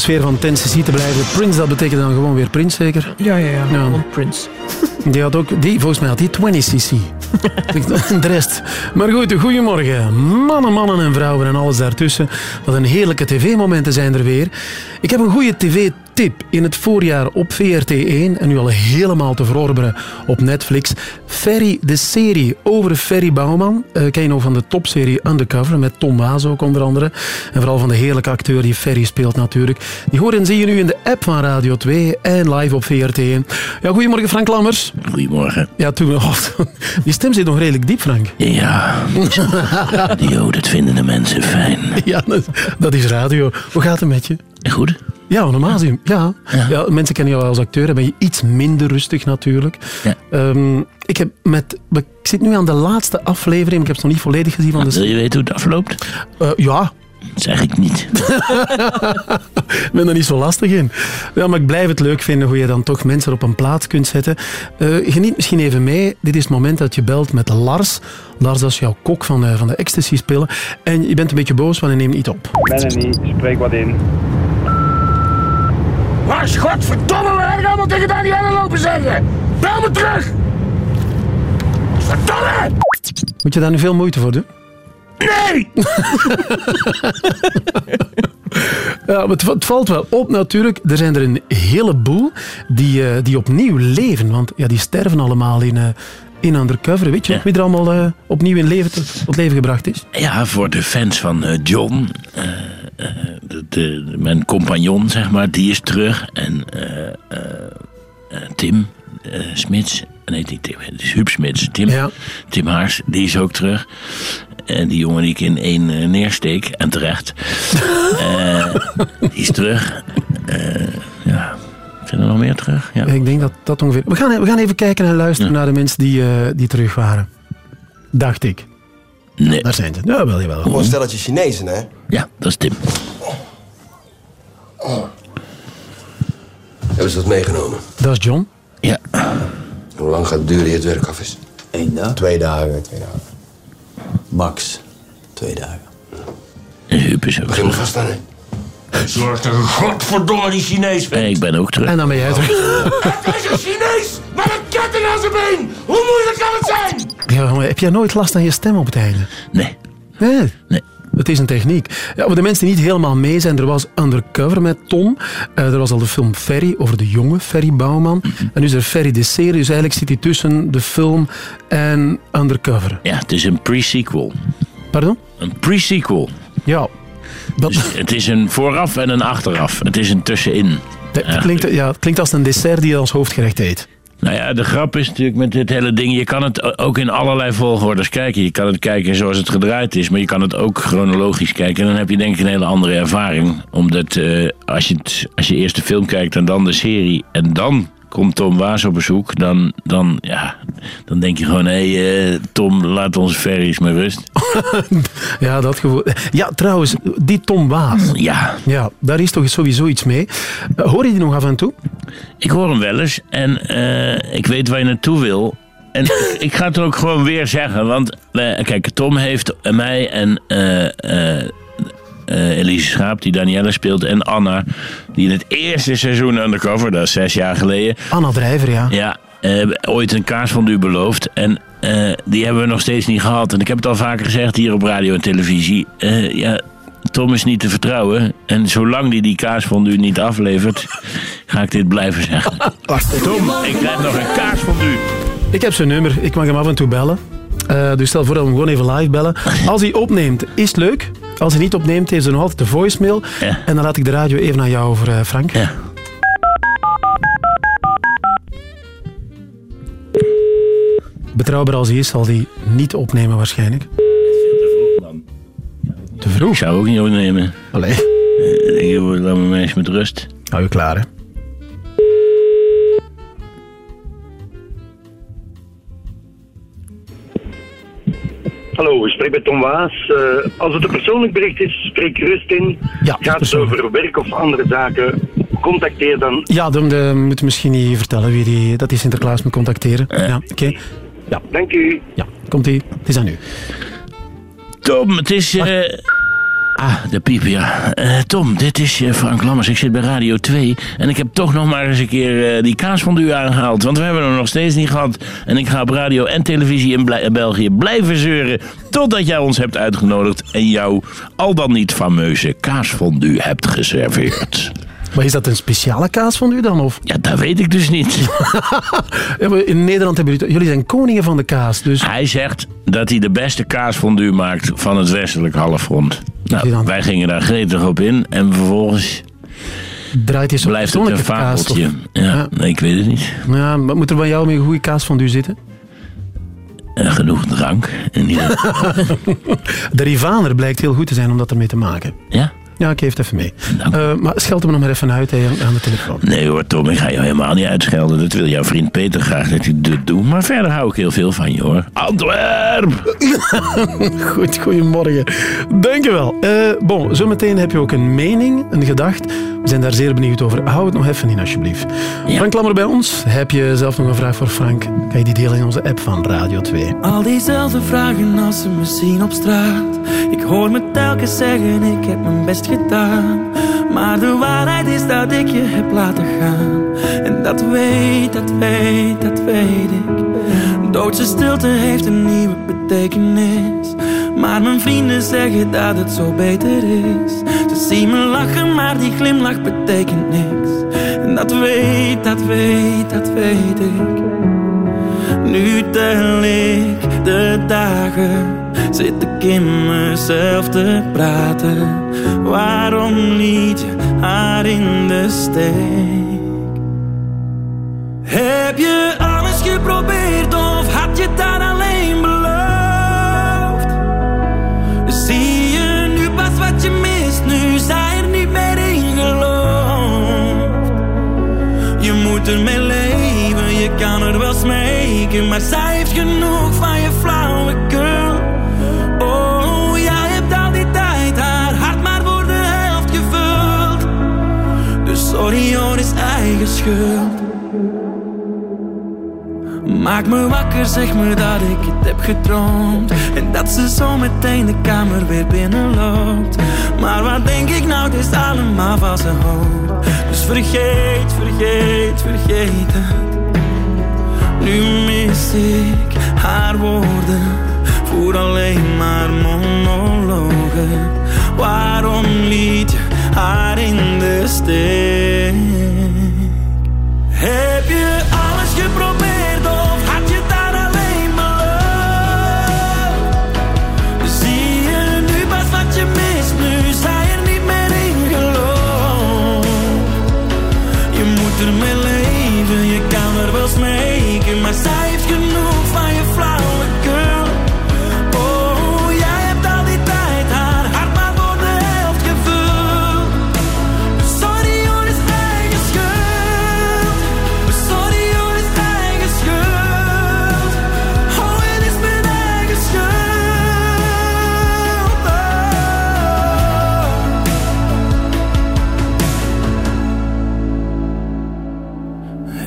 Sfeer van Tennessee te blijven. Prince, dat betekent dan gewoon weer Prince, zeker? Ja, ja, ja. Gewoon Prince. Die had ook, die, volgens mij had die 20cc. de rest. Maar goed, goedemorgen. Mannen, mannen en vrouwen en alles daartussen. Wat een heerlijke tv-momenten zijn er weer. Ik heb een goede tv-tip. In het voorjaar op VRT1 en nu al helemaal te verorberen op Netflix. Ferry, de serie over Ferry Bouwman. Eh, ken je nog van de topserie Undercover met Tom Waas ook onder andere. En vooral van de heerlijke acteur die Ferry speelt natuurlijk. Die horen en zie je nu in de app van Radio 2 en live op VRT1. Ja, goedemorgen Frank Lammers. Goedemorgen. Ja, toen, oh, die stem zit nog redelijk diep, Frank. Ja, radio, dat vinden de mensen fijn. Ja, dat, is radio. Hoe gaat het met je? Goed. Ja, normaal gezien. Ja. Ja. mensen kennen jou als acteur. Dan ben je iets minder rustig natuurlijk. Ehm, ik, heb met, ik zit nu aan de laatste aflevering. Ik heb het nog niet volledig gezien. Van de... Wil je weten hoe het afloopt? Eh, ja. Dat zeg ik niet. Ik ben er niet zo lastig in. Ja, maar ik blijf het leuk vinden hoe je dan toch mensen op een plaats kunt zetten. Eh, geniet misschien even mee. Dit is het moment dat je belt met Lars. Lars, dat is jouw kok van, de, van de ecstasy-spillen. En je bent een beetje boos, want hij neemt niet op. Ik ben er niet, spreek wat in. Lars, godverdomme, wat heb ik allemaal tegen Danielle lopen zeggen? Bel me terug! Verdomme! Moet je daar nu veel moeite voor doen? Nee! Ja, maar het, het valt wel op natuurlijk. Er zijn er een heleboel die, eh, die opnieuw leven. Want ja, die sterven allemaal in, eh, in undercover. Weet je nog wie er allemaal eh, opnieuw in leven tot, leven gebracht is? Ja, voor de fans van John. de, de- mijn compagnon, zeg maar, die is terug. En Tim Smits. Nee, niet Tim. Het is Huub Smits. Tim, Tim Haars, die is ook terug. En die jongen die ik in één eh, neersteek. En terecht. Eh, die is terug. Eh, ja. Zijn er nog meer terug? Ja. Ik denk dat dat ongeveer... We gaan, we gaan even kijken en luisteren naar de mensen die, eh, die terug waren. Dacht ik. Nee. Daar zijn ze. Ja, wel, jawel. Gewoon een stelletje Chinezen, hè? Ja, dat is Tim. Hebben ze dat meegenomen? Dat is John. Ja. Hoe lang gaat het duren eer het werk af is? Eén dag? Twee dagen, twee dagen. Max. Twee dagen. En Huub is ook Begin maar vast aan, hè? Zorg dat een godverdomme die Chinees bent. Ik ben ook terug. En dan ben jij terug. Het is een Chinees met een ketting aan zijn been! Hoe moeilijk kan het zijn? Ja, maar heb jij nooit last aan je stem op het einde? Nee. Nee? Nee. Het is een techniek. Ja, voor de mensen die niet helemaal mee zijn, er was Undercover met Tom. Eh, er was al de film Ferry over de jonge Ferry Bouwman. En nu is er Ferry de serie, dus eigenlijk zit hij tussen de film en Undercover. Ja, het is een pre-sequel. Pardon? Een pre-sequel. Ja. Dus het is een vooraf en een achteraf. Het is een tussenin. Het klinkt, ja, het klinkt als een dessert die je als hoofdgerecht eet. Nou ja, de grap is natuurlijk met dit hele ding... je kan het ook in allerlei volgordes kijken. Je kan het kijken zoals het gedraaid is... maar je kan het ook chronologisch kijken. En dan heb je denk ik een hele andere ervaring. Omdat eh, als, je het, als je eerst de film kijkt en dan de serie... en dan komt Tom Waas op bezoek... dan, dan, ja, dan denk je gewoon... hé hey, eh, Tom, laat onze ferries met rust. Ja, dat gevoel. Ja, trouwens, die Tom Waas. Ja. Ja, daar is toch sowieso iets mee. Eh, Hoor je die nog af en toe? Ik hoor hem wel eens en eh, ik weet waar je naartoe wil. En ik, ga het ook gewoon weer zeggen. Want kijk, Tom heeft mij en eh, Elise Schaap, die Danielle speelt, en Anna, die in het eerste seizoen undercover, dat is zes jaar geleden. Anna Drijver, ja. Ja, eh, ooit een kaars van u beloofd. En eh, die hebben we nog steeds niet gehad. En ik heb het al vaker gezegd hier op radio en televisie. Ja, Tom is niet te vertrouwen. En zolang die die kaas van u niet aflevert, ga ik dit blijven zeggen. Tom, ik krijg nog een kaas van u. Ik heb zijn nummer. Ik mag hem af en toe bellen. Dus stel voor dat we hem gewoon even live bellen. Als hij opneemt, is het leuk. Als hij niet opneemt, heeft hij nog altijd de voicemail. En dan laat ik de radio even aan jou over, eh, Frank. Betrouwbaar als hij is, zal hij niet opnemen waarschijnlijk. Te vroeg? Ik zou ook niet opnemen. Allee. Ik denk, laat me maar eens met rust. Hou je klaar, hè? Hallo, ik spreek met Tom Waas. Eh, als het een persoonlijk bericht is, spreek gerust in. Gaat het over werk of andere zaken, contacteer dan. Ja, dan de, moet misschien niet vertellen wie die, dat die Sinterklaas moet contacteren. Ja, oké. Ja. Dank u. Ja, komt ie. Het is aan u. Tom, het is... eh, Ah, de piep, ja. Eh, Tom, dit is eh, Frank Lammers. Ik zit bij Radio 2. En ik heb toch nog maar eens een keer eh, die kaas van u aangehaald. Want we hebben hem nog steeds niet gehad. En ik ga op radio en televisie in Blij- België blijven zeuren. Totdat jij ons hebt uitgenodigd. En jou al dan niet fameuze kaasfondue hebt geserveerd. Maar is dat een speciale kaas van u dan? Of? Ja, dat weet ik dus niet. Ja, In Nederland hebben jullie... Jullie zijn koningen van de kaas, dus... Hij zegt dat hij de beste kaasfondue maakt van het westelijk halfrond. Nou, wij gingen daar gretig op in. En vervolgens Draait hij zo blijft het een kaas, fabeltje. of- Ja, nee, ik weet het niet. Ja, maar moet er bij jou een goede kaas van u zitten? Eh, genoeg drank. En De Rivaner blijkt heel goed te zijn om dat ermee te maken. Ja? Ja, ik geef het even mee. Eh, maar scheld hem nog maar even uit hè, aan de telefoon. Nee hoor, Tom, ik ga je helemaal niet uitschelden. Dat wil jouw vriend Peter graag dat ik dit doe. Maar verder hou ik heel veel van je hoor. Antwerp! Goed, goedemorgen. Dankjewel. Uh, bon, zometeen heb je ook een mening, een gedacht. We zijn daar zeer benieuwd over. Hou het nog even in, alsjeblieft. Frank Lammer bij ons. Heb je zelf nog een vraag voor Frank? Kan je die delen in onze app van Radio 2. Al diezelfde vragen als ze me zien op straat. Ik hoor me telkens zeggen, ik heb mijn best Maar de waarheid is dat ik je heb laten gaan. En dat weet, dat weet, dat weet ik. Doodse stilte heeft een nieuwe betekenis. Maar mijn vrienden zeggen dat het zo beter is. Ze zien me lachen, maar die glimlach betekent niks. En dat weet, dat weet, dat weet ik. Nu tel ik de dagen, zit ik in mezelf te praten. Waarom liet je haar in de steek? Heb je alles geprobeerd of had je daar alleen beloofd? Zie je nu pas wat je mist, nu zij er niet meer in gelooft. Je moet ermee leven, je kan er wel smeken, maar zij heeft genoeg van je flauwekul. Schuld. Maak me wakker, zeg me dat ik het heb gedroomd. En dat ze zo meteen de kamer weer binnenloopt. Maar wat denk ik nou, het is allemaal van zijn hoop. Dus vergeet, vergeet, vergeet het Nu mis ik haar woorden. Voer alleen maar monologen. Waarom liet je haar in de steek? Heb je alles geprobeerd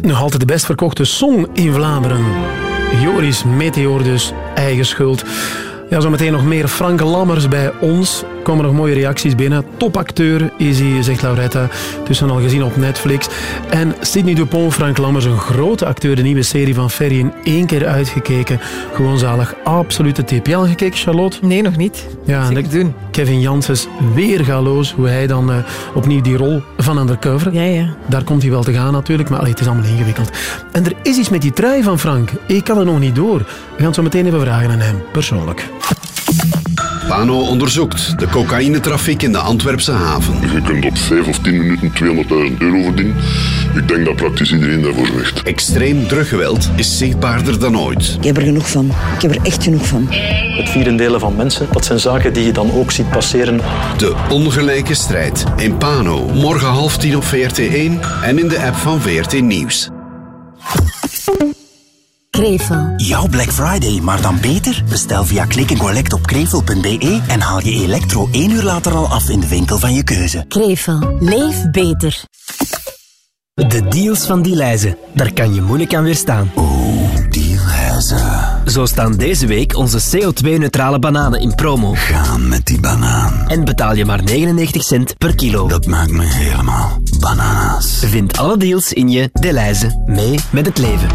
Nog altijd de best verkochte song in Vlaanderen. Joris Meteor dus, eigen schuld. Ja, zometeen nog meer Frank Lammers bij ons. Er komen nog mooie reacties binnen. Topacteur is hij, zegt Lauretta. Tussen al gezien op Netflix. En Sidney Dupont, Frank Lammers, een grote acteur. De nieuwe serie van Ferry in één keer uitgekeken. Gewoon zalig. Absolute tip. Jij al gekeken, Charlotte? Nee, nog niet. Ja, en doen. Kevin Janssens, weer galoos. Hoe hij dan eh, opnieuw die rol van undercover. Ja, ja. Daar komt hij wel te gaan natuurlijk, maar allee, het is allemaal ingewikkeld. En er is iets met die trui van Frank. Ik kan er nog niet door. We gaan het zo meteen even vragen aan hem, persoonlijk. Pano onderzoekt de cocaïnetrafiek in de Antwerpse haven. Je kunt op 5 of 10 minuten 200.000 euro verdienen. Ik denk dat praktisch iedereen daarvoor vecht. Extreem druggeweld is zichtbaarder dan ooit. Ik heb er genoeg van. Ik heb er echt genoeg van. Het vierendelen van mensen, dat zijn zaken die je dan ook ziet passeren. De ongelijke strijd in Pano. Morgen half tien op VRT1 en in de app van VRT Nieuws. Krevel. Jouw Black Friday, maar dan beter? Bestel via click and collect op krevel.be en haal je elektro één uur later al af in de winkel van je keuze. Krevel. Leef beter. De deals van Dielijze. Daar kan je moeilijk aan weerstaan. Oeh, Dielijze. Zo staan deze week onze CO2-neutrale bananen in promo. Gaan met die banaan. En betaal je maar 99 cent per kilo. Dat maakt me helemaal bananas. Vind alle deals in je Dielijze. Mee met het leven.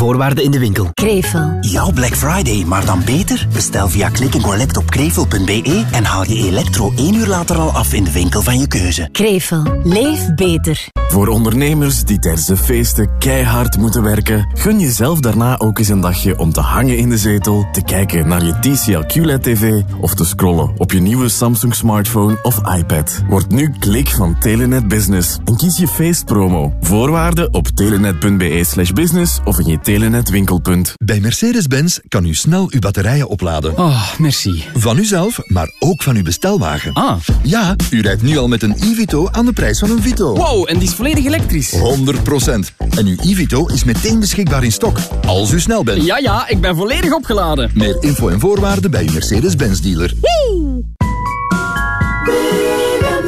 Voorwaarden in de winkel. Krevel. Jouw Black Friday, maar dan beter? Bestel via click and collect op krevel.be en haal je elektro één uur later al af in de winkel van je keuze. Krevel. Leef beter. Voor ondernemers die tijdens de feesten keihard moeten werken, gun jezelf daarna ook eens een dagje om te hangen in de zetel, te kijken naar je TCL QLED-TV of te scrollen op je nieuwe Samsung smartphone of iPad. Word nu klik van Telenet Business en kies je feestpromo. Voorwaarden op telenet.be slash business of in je Telenet winkelpunt. Bij Mercedes-Benz kan u snel uw batterijen opladen. Oh, merci. Van uzelf, maar ook van uw bestelwagen. Ah. Ja, u rijdt nu al met een e-Vito aan de prijs van een Vito. Wow, en die is volledig elektrisch. 100% En uw e-Vito is meteen beschikbaar in stok, als u snel bent. Ja, ja, ik ben volledig opgeladen. Meer info en voorwaarden bij uw Mercedes-Benz dealer.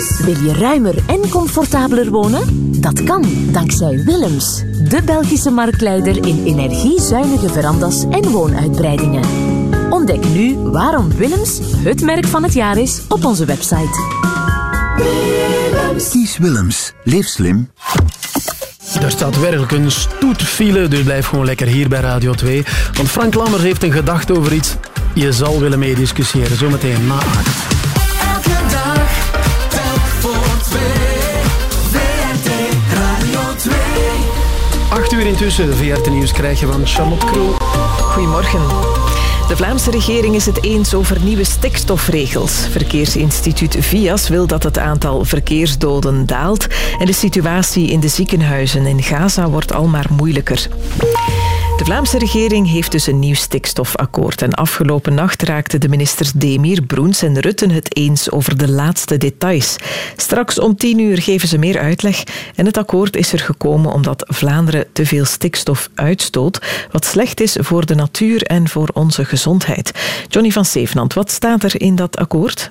Wil je ruimer en comfortabeler wonen? Dat kan dankzij Willems, de Belgische marktleider in energiezuinige verandas en woonuitbreidingen. Ontdek nu waarom Willems het merk van het jaar is op onze website. Willems. Kies Willems. Leef slim. Er staat werkelijk een stoetfile, dus blijf gewoon lekker hier bij Radio 2. Want Frank Lammers heeft een gedachte over iets. Je zal willen meediscussiëren, zometeen na uur intussen, VRT Nieuws krijg je van Charlotte Krul. Goedemorgen. De Vlaamse regering is het eens over nieuwe stikstofregels. Verkeersinstituut VIAS wil dat het aantal verkeersdoden daalt en de situatie in de ziekenhuizen in Gaza wordt al maar moeilijker. De Vlaamse regering heeft dus een nieuw stikstofakkoord. En afgelopen nacht raakten de ministers Demir, Broens en Rutten het eens over de laatste details. Straks om tien uur geven ze meer uitleg. En het akkoord is er gekomen omdat Vlaanderen te veel stikstof uitstoot, wat slecht is voor de natuur en voor onze gezondheid. Johnny van Zevenand, wat staat er in dat akkoord?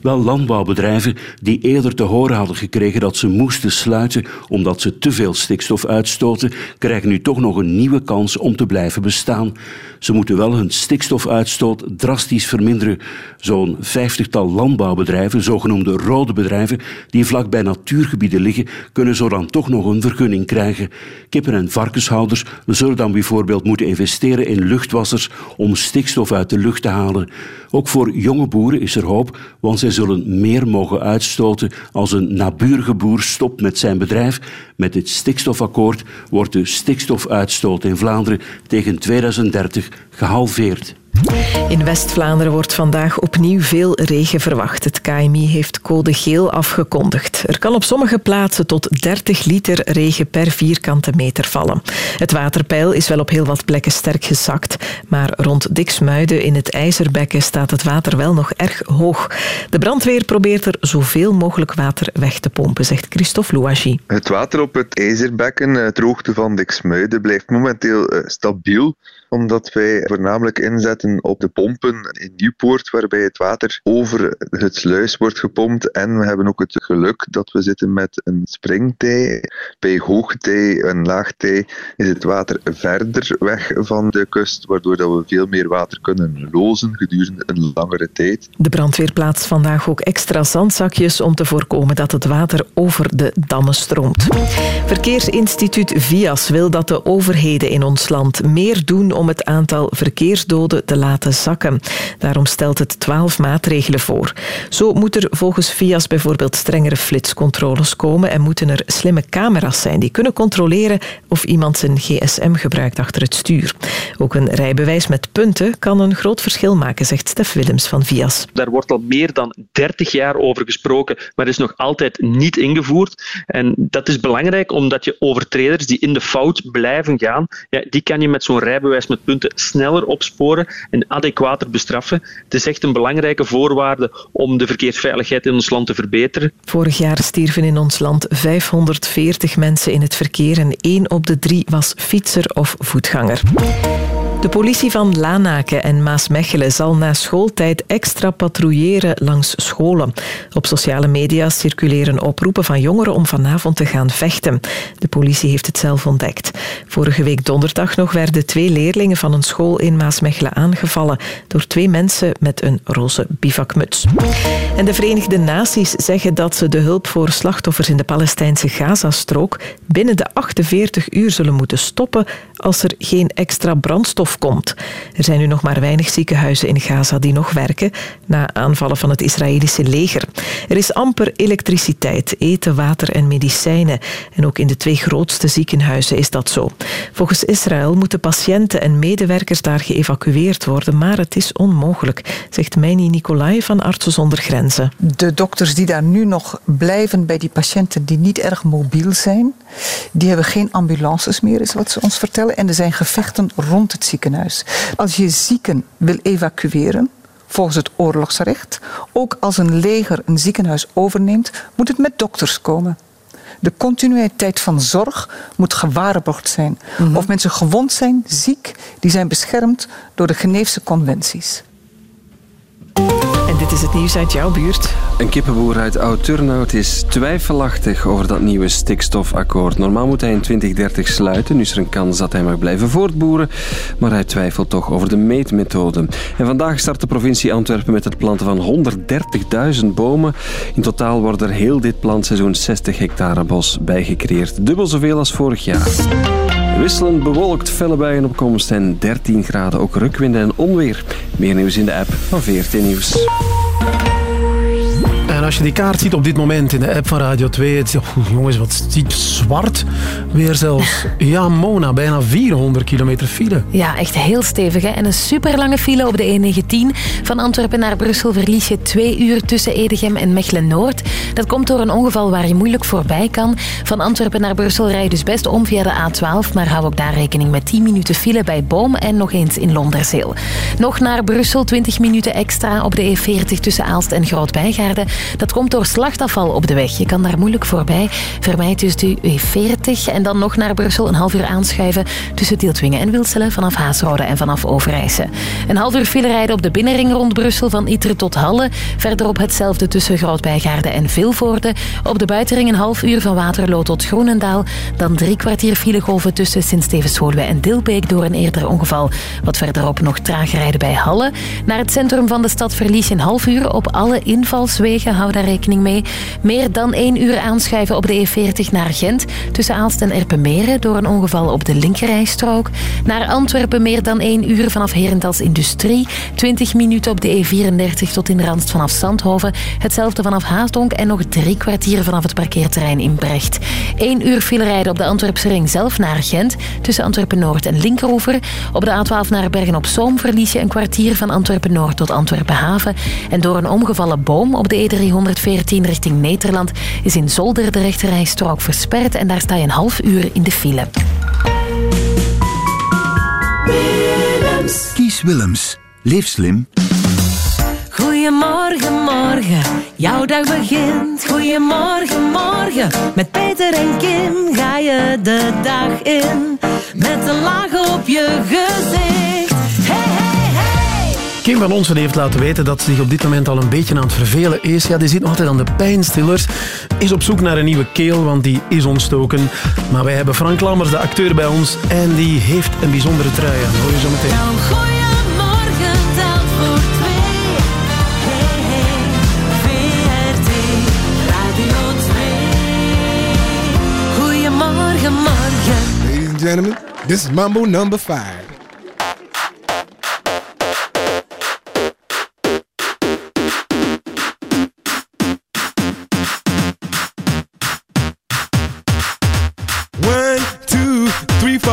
Wel landbouwbedrijven die eerder te horen hadden gekregen dat ze moesten sluiten omdat ze te veel stikstof uitstoten, krijgen nu toch nog een nieuwe kans om te blijven bestaan. Ze moeten wel hun stikstofuitstoot drastisch verminderen. Zo'n vijftigtal landbouwbedrijven, zogenoemde rode bedrijven, die vlak bij natuurgebieden liggen, kunnen zo dan toch nog een vergunning krijgen. Kippen- en varkenshouders zullen dan bijvoorbeeld moeten investeren in luchtwassers om stikstof uit de lucht te halen. Ook voor jonge boeren is er hoop, want zullen meer mogen uitstoten als een naburige boer stopt met zijn bedrijf. Met dit stikstofakkoord wordt de stikstofuitstoot in Vlaanderen tegen 2030 gehalveerd. In West-Vlaanderen wordt vandaag opnieuw veel regen verwacht. Het KMI heeft code geel afgekondigd. Er kan op sommige plaatsen tot 30 liter regen per vierkante meter vallen. Het waterpeil is wel op heel wat plekken sterk gezakt, maar rond Diksmuiden in het IJzerbekken staat het water wel nog erg hoog. De brandweer probeert er zoveel mogelijk water weg te pompen, zegt Christophe Louagie. Het water op het IJzerbekken, het hoogte van Diksmuiden, blijft momenteel eh, stabiel omdat wij voornamelijk inzetten op de pompen in Nieuwpoort, waarbij het water over het sluis wordt gepompt. En we hebben ook het geluk dat we zitten met een springtij. Bij hoogtij en laagtij is het water verder weg van de kust, waardoor dat we veel meer water kunnen lozen gedurende een langere tijd. De brandweer plaatst vandaag ook extra zandzakjes om te voorkomen dat het water over de dammen stroomt. Verkeersinstituut VIAS wil dat de overheden in ons land meer doen om het aantal verkeersdoden te laten zakken. Daarom stelt het 12 maatregelen voor. Zo moet er volgens VIAS bijvoorbeeld strengere flitscontroles komen en moeten er slimme camera's zijn die kunnen controleren of iemand zijn gsm gebruikt achter het stuur. Ook een rijbewijs met punten kan een groot verschil maken, zegt Stef Willems van VIAS. Daar wordt al meer dan 30 jaar over gesproken, maar is nog altijd niet ingevoerd. En dat is belangrijk omdat je overtreders die in de fout blijven gaan, ja, die kan je met zo'n rijbewijs punten sneller opsporen en adequater bestraffen. Het is echt een belangrijke voorwaarde om de verkeersveiligheid in ons land te verbeteren. Vorig jaar stierven in ons land 540 mensen in het verkeer en één op de drie was fietser of voetganger. De politie van Lanaken en Maasmechelen zal na schooltijd extra patrouilleren langs scholen. Op sociale media circuleren oproepen van jongeren om vanavond te gaan vechten. De politie heeft het zelf ontdekt. Vorige week donderdag nog werden twee leerlingen van een school in Maasmechelen aangevallen door twee mensen met een roze bivakmuts. En de Verenigde Naties zeggen dat ze de hulp voor slachtoffers in de Palestijnse Gazastrook binnen de 48 uur zullen moeten stoppen als er geen extra brandstof komt. Er zijn nu nog maar weinig ziekenhuizen in Gaza die nog werken na aanvallen van het Israëlische leger. Er is amper elektriciteit, eten, water en medicijnen. En ook in de twee grootste ziekenhuizen is dat zo. Volgens Israël moeten patiënten en medewerkers daar geëvacueerd worden, maar het is onmogelijk, zegt Meini Nicolai van Artsen zonder Grenzen. De dokters die daar nu nog blijven bij die patiënten die niet erg mobiel zijn, die hebben geen ambulances meer, is wat ze ons vertellen. En er zijn gevechten rond het ziekenhuis. Als je zieken wil evacueren, volgens het oorlogsrecht, ook als een leger een ziekenhuis overneemt, moet het met dokters komen. De continuïteit van zorg moet gewaarborgd zijn. Of mensen gewond zijn, ziek, die zijn beschermd door de Geneefse conventies. Dit is het nieuws uit jouw buurt. Een kippenboer uit Oud-Turnhout is twijfelachtig over dat nieuwe stikstofakkoord. Normaal moet hij in 2030 sluiten. Nu is er een kans dat hij mag blijven voortboeren. Maar hij twijfelt toch over de meetmethode. En vandaag start de provincie Antwerpen met het planten van 130.000 bomen. In totaal wordt er heel dit plantseizoen 60 hectare bos bijgecreëerd. Dubbel zoveel als vorig jaar. Wisselend bewolkt, felle buien op komst en 13 graden. Ook rukwinden en onweer. Meer nieuws in de app van VRT Nieuws. Thank you. En als je die kaart ziet op dit moment in de app van Radio 2, het is, oeh, jongens, wat ziet zwart. Weer zelfs, ja, Mona, bijna 400 kilometer file. Ja, echt heel stevig. Hè? En een superlange file op de E19. Van Antwerpen naar Brussel verlies je twee uur tussen Edegem en Mechelen-Noord. Dat komt door een ongeval waar je moeilijk voorbij kan. Van Antwerpen naar Brussel rij je dus best om via de A12, maar hou ook daar rekening met 10 minuten file bij Boom en nog eens in Londerzeel. Nog naar Brussel 20 minuten extra op de E40 tussen Aalst en Groot-Bijgaarden. Dat komt door slachtafval op de weg. Je kan daar moeilijk voorbij. Vermijd dus de E40 en dan nog naar Brussel een half uur aanschuiven tussen Tieltwingen en Wilselen vanaf Haasrode en vanaf Overijse. Een half uur file rijden op de binnenring rond Brussel van Itre tot Halle. Verderop hetzelfde tussen Groot-Bijgaarden en Vilvoorde. Op de buitenring een half uur van Waterloo tot Groenendaal. Dan drie kwartier filegolven tussen Sint-Stevens-Woluwe en Dilbeek door een eerder ongeval. Wat verderop nog traag rijden bij Halle. Naar het centrum van de stad verlies je een half uur op alle invalswegen. Hou daar rekening mee. Meer dan één uur aanschuiven op de E40 naar Gent. Tussen Aalst en Erpenmeren door een ongeval op de linkerrijstrook. Naar Antwerpen meer dan één uur vanaf Herentals Industrie. 20 minuten op de E34 tot in de Randst vanaf Zandhoven. Hetzelfde vanaf Haasdonk en nog drie kwartier vanaf het parkeerterrein in Brecht. Eén uur file rijden op de Antwerpse ring zelf naar Gent. Tussen Antwerpen-Noord en Linkeroever. Op de A12 naar Bergen-op-Zoom verlies je een kwartier van Antwerpen-Noord tot Antwerpen-Haven. En door een omgevallen boom op de E314 richting Nederland is in Zolder de rechterrijstrook versperd en daar sta je een half uur in de file. Kies Willems. Leef slim. Goedemorgen, morgen, jouw dag begint. Goedemorgen, morgen, met Peter en Kim ga je de dag in. Met een laag op je gezicht. Kim van Onsen heeft laten weten dat ze zich op dit moment al een beetje aan het vervelen is. Ja, die zit nog altijd aan de pijnstillers. Is op zoek naar een nieuwe keel, want die is ontstoken. Maar wij hebben Frank Lammers, de acteur, bij ons. En die heeft een bijzondere trui aan. Hoor je zo meteen. Nou, goeiemorgen, telt voor twee. Hey, hey, VRT, Radio 2. Goedemorgen, morgen. Ladies and gentlemen, this is Mambo number five.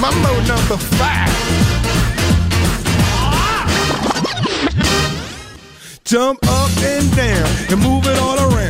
Mambo number five. Jump up and down and move it all around.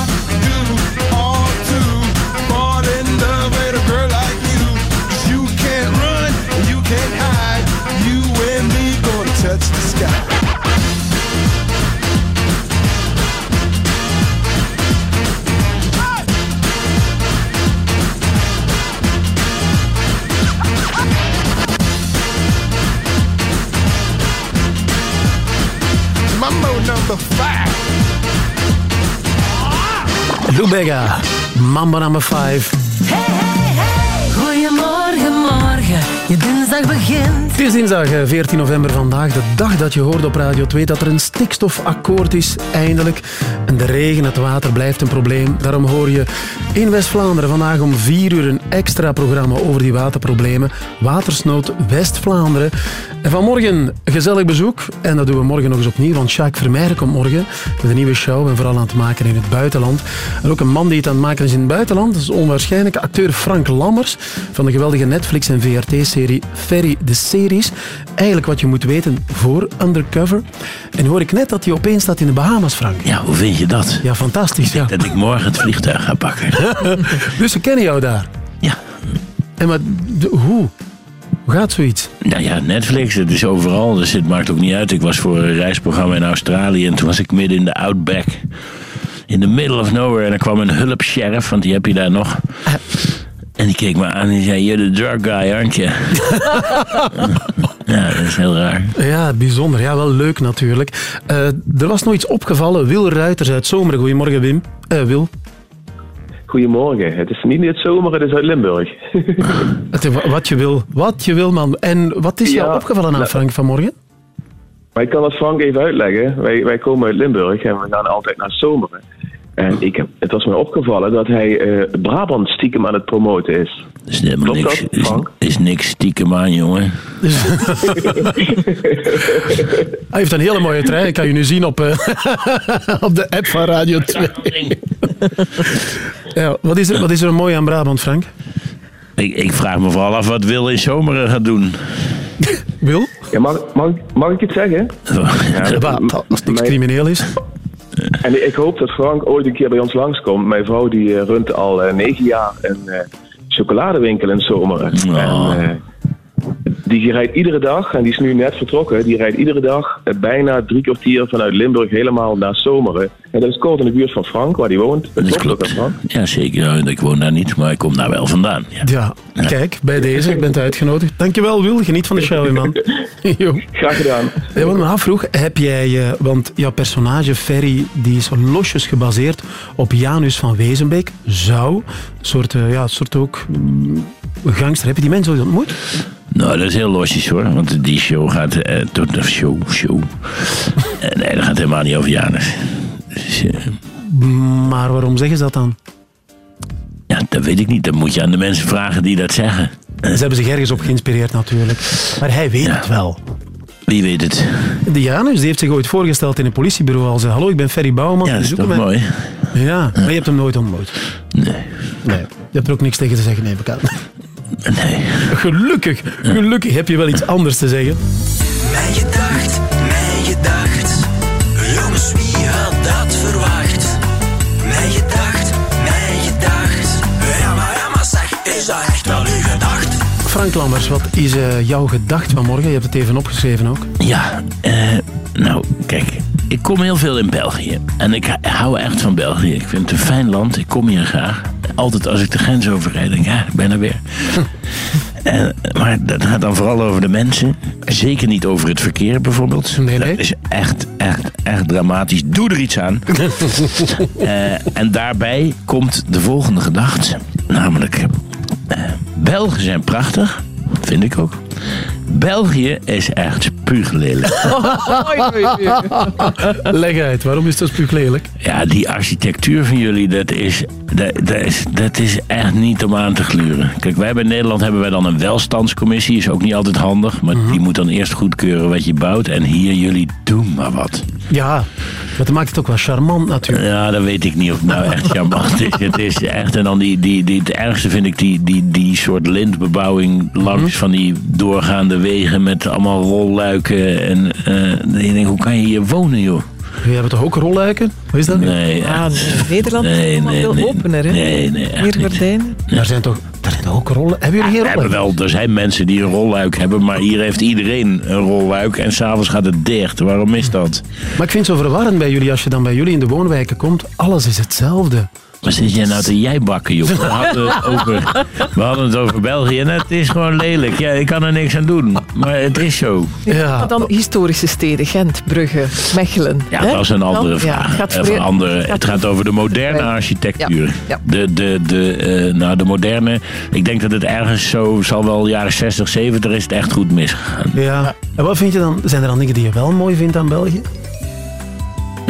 Lou Bega, Mamba number 5. Goedemorgen, morgen. Je dinsdag begint. Het is dinsdag eh, 14 november vandaag, de dag dat je hoort op Radio 2 dat er een stikstofakkoord is, eindelijk. En de regen, het water blijft een probleem. Daarom hoor je in West-Vlaanderen vandaag om 4 uur een extra programma over die waterproblemen. Watersnood West-Vlaanderen. En vanmorgen gezellig bezoek. En dat doen we morgen nog eens opnieuw, want Jacques Vermeijden komt morgen met een nieuwe show en vooral aan het maken in het buitenland. En ook een man die het aan het maken is in het buitenland, dat is onwaarschijnlijk acteur Frank Lammers van de geweldige Netflix- en VRT-serie Ferry de Series. Eigenlijk wat je moet weten voor Undercover. En hoor ik net dat hij opeens staat in de Bahamas, Frank. Ja, hoe vind je dat? Ja, fantastisch. Ja. Dat ik morgen het vliegtuig ga pakken. dus ze kennen jou daar? Ja. En maar hoe? Hoe gaat zoiets? Nou ja, Netflix, het is overal, dus het maakt ook niet uit. Ik was voor een reisprogramma in Australië en toen was ik midden in de outback. In the middle of nowhere. En er kwam een hulpsheriff, want die heb je daar nog. En die keek me aan en zei, you're the drug guy, aren't you? ja, dat is heel raar. Ja, bijzonder. Ja, wel leuk natuurlijk. Eh, er was nog iets opgevallen. Wil Ruiters uit Zomeren. Goedemorgen, Wim. Eh, Wil. Goedemorgen. Het is niet uit zomer, het is uit Limburg. Wat je wil. Wat je wil, man. En wat is jou Ja, opgevallen aan nou- Frank vanmorgen? Maar ik kan het Frank even uitleggen. Wij, wij komen uit Limburg en we gaan altijd naar zomeren. En ik heb, het was mij opgevallen dat hij eh, Brabant stiekem aan het promoten is. Is helemaal Klopt niks, dat, is, niks stiekem aan, jongen. Hij heeft een hele mooie trein. Ik kan je nu zien op, eh, op de app van Radio 2. ja, wat, is er, wat is er mooi aan Brabant, Frank? Ik, ik vraag me vooral af wat Wil in Zomeren gaat doen. Wil? Ja, mag, mag, mag ik het zeggen? Ja, als het niks crimineel is. En ik hoop dat Frank ooit een keer bij ons langskomt. Mijn vrouw die eh, runt al eh, negen jaar een chocoladewinkel in Zomeren. En, eh, die rijdt iedere dag, en die is nu net vertrokken, die rijdt iedere dag eh, bijna drie kwartier vanuit Limburg helemaal naar Zomeren. En dat is kort in de buurt van Frank, waar die woont. Dat klopt, ook, hè, Frank? Ja, zeker. Ja, ik woon daar niet, maar ik kom daar wel vandaan. Ja. Ja, kijk, bij deze, ik bent uitgenodigd. Dankjewel, Wil. Geniet van de show, man. Jo. Graag gedaan. Ja, wat me afvroeg, heb jij, eh, want jouw personage Ferry, die is losjes gebaseerd op Janus van Wezenbeek, zou, een soort, eh, ja, soort ook mm, gangster. Heb je die mensen ooit ontmoet? Nou, dat is heel losjes hoor, want die show gaat... eh, tot de show, show. Eh, nee, dat gaat helemaal niet over Janus. Dus, eh, Maar waarom zeggen ze dat dan? ja, dat weet ik niet. Dan moet je aan de mensen vragen die dat zeggen. Ze hebben zich ergens op geïnspireerd natuurlijk. Maar hij weet het wel. Wie weet het? De Janus die heeft zich ooit voorgesteld in een politiebureau als hallo, ik ben Ferry Bouwman. Ja, dat is toch mij- mooi? Ja, maar je hebt hem nooit ontmoet. Nee. Nee. Je hebt er ook niks tegen te zeggen, neem ik aan. Nee. Gelukkig, gelukkig heb je wel iets anders te zeggen. Mijn gedacht, mijn gedacht. Jongens, wie had dat verwacht? Mijn gedacht, mijn gedacht. Ja, maar, ja, maar zeg, is dat echt wel uw gedacht? Frank Lammers, wat is eh, jouw gedacht van morgen? Je hebt het even opgeschreven ook. Ja, eh, nou, kijk. Ik kom heel veel in België. En ik hou echt van België. Ik vind het een fijn land. Ik kom hier graag. Altijd als ik de grens overrijd, denk ik, ja, ik ben er weer. En, maar dat gaat dan vooral over de mensen. Zeker niet over het verkeer bijvoorbeeld. Dat is echt, echt, echt dramatisch. Doe er iets aan. Eh, en daarbij komt de volgende gedachte. Namelijk, eh, Belgen zijn prachtig. Vind ik ook. België is echt spuuglelijk. Leg uit, waarom is dat spuuglelijk? Ja, die architectuur van jullie, dat is, dat, dat, is, dat is echt niet om aan te gluren. Kijk, wij bij Nederland hebben wij dan een welstandscommissie. Is ook niet altijd handig, maar die moet dan eerst goedkeuren wat je bouwt. En hier, jullie doen maar wat. Ja, maar dat maakt het ook wel charmant natuurlijk. Ja, dat weet ik niet of het nou echt charmant is. Het is echt, en dan die, die, die, het ergste vind ik die, die, die soort lintbebouwing langs van die doorgaande wegen met allemaal rolluiken. En eh je denkt, hoe kan je hier wonen, joh? Je hebt toch ook rolluiken? Hoe is dat? Nee, Ah. Nederland is Nee, helemaal nee, veel nee. opener, hè? Nee, nee, echt Meer gordijnen. Daar zijn toch, daar zijn toch ook rollen? Hebben jullie geen We hebben rollen? wel, er zijn mensen die een rolluik hebben, maar hier heeft iedereen een rolluik en s'avonds gaat het dicht. Waarom is dat? Maar ik vind het zo verwarrend bij jullie als je dan bij jullie in de woonwijken komt. Alles is hetzelfde. Waar zit jij nou te jijbakken, joh? We hadden, het over, we hadden het over België en het is gewoon lelijk. Ja, ik kan er niks aan doen, maar het is zo. Maar dan historische steden, Gent, Brugge, Mechelen. Ja, hè? dat is een andere Dan- vraag. Ja, gaat voor- van andere, gaat het gaat over de moderne architectuur. Ja, ja. De, de, de, eh, nou, de moderne, ik denk dat het ergens zo zal wel jaren 60, 70 is het echt goed misgegaan. Ja. En wat vind je dan? Zijn er dan dingen die je wel mooi vindt aan België?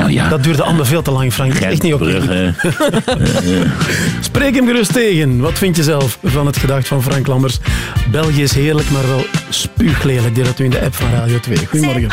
Nou ja. Dat duurde allemaal veel te lang, Frank. Dat is echt niet oké. Brugge. Spreek hem gerust tegen. Wat vind je zelf van het gedacht van Frank Lammers? België is heerlijk, maar wel spuuglelijk. Deel dat u in de app van Radio 2. Goedemorgen.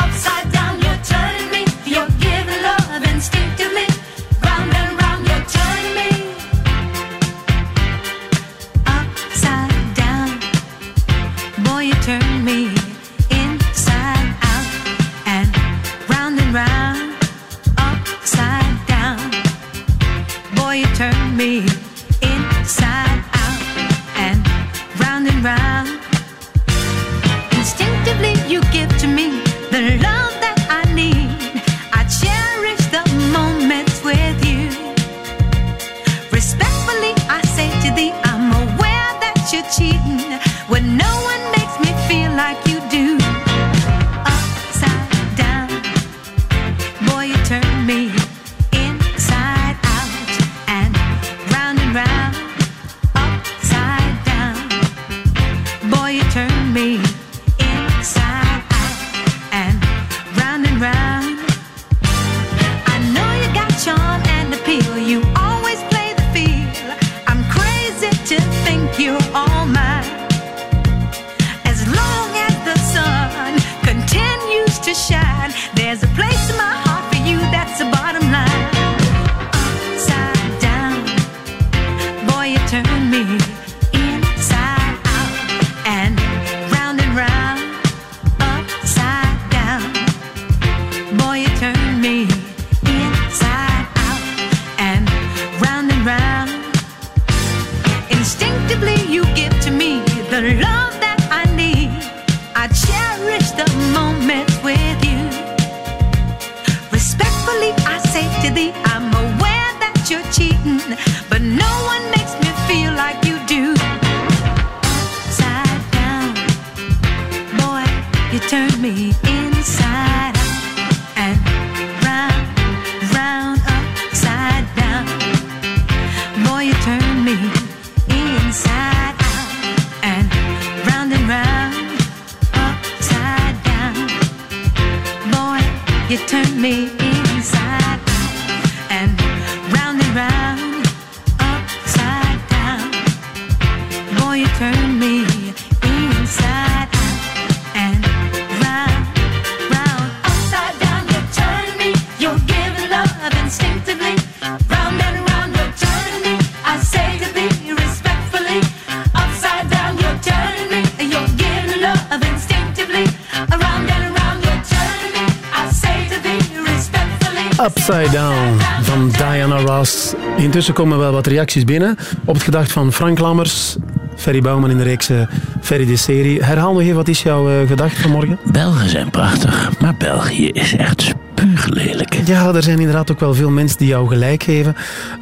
Upside Down van Diana Ross. Intussen komen wel wat reacties binnen op het gedacht van Frank Lammers, Ferry Bouwman in de reeks eh, Ferry de serie. Herhaal nog even, wat is jouw eh, gedachte vanmorgen? Belgen zijn prachtig, maar België is echt spuuglelijk. Ja, er zijn inderdaad ook wel veel mensen die jou gelijk geven.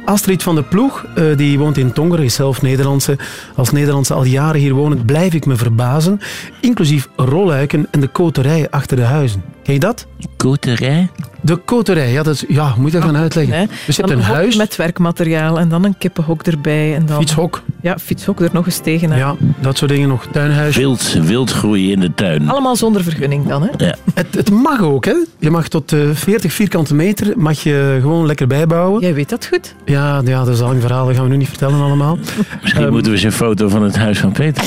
Astrid van de Ploeg, eh, die woont in Tongeren, is zelf Nederlandse. Als Nederlandse al jaren hier wonend blijf ik me verbazen. Inclusief rolluiken en de koterij achter de huizen. Ken je dat? Koterij? De koterij, ja, dat is, ja moet je dat gaan uitleggen? Nee. Dus je hebt een hok huis... met werkmateriaal en dan een kippenhok erbij. En dan... Fietshok. Ja, fietshok er nog eens tegenaan. Ja, dat soort dingen nog. Tuinhuis. Wild, wild groeien in de tuin. Allemaal zonder vergunning dan, hè? Ja. Het, het mag ook, hè. Je mag tot eh 40 vierkante meter mag je gewoon lekker bijbouwen. Jij weet dat goed. Ja, ja dat is al een verhaal, dat gaan we nu niet vertellen allemaal. Misschien Ehm, moeten we eens een foto van het huis van Peter.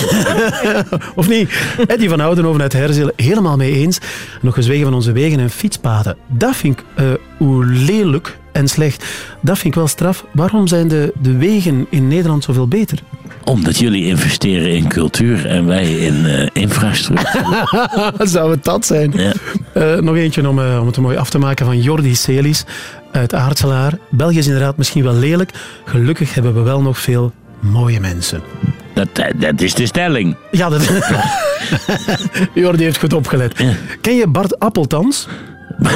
of niet? Eddie van Oudenhoven uit Herzelen, helemaal mee eens. Nog gezwegen van onze wegen en fietspaden. Dat vind ik eh, hoe lelijk en slecht. Dat vind ik wel straf. Waarom zijn de, de wegen in Nederland zoveel beter? Omdat jullie investeren in cultuur en wij in eh, infrastructuur. Zou het dat zijn? Eh, nog eentje om, eh, om het mooi af te maken van Jordi Celis uit Aartselaar. België is inderdaad misschien wel lelijk. Gelukkig hebben we wel nog veel mooie mensen. Dat, dat is de stelling. Ja, dat... Jordi heeft goed opgelet. Ken je Bart Appeltans?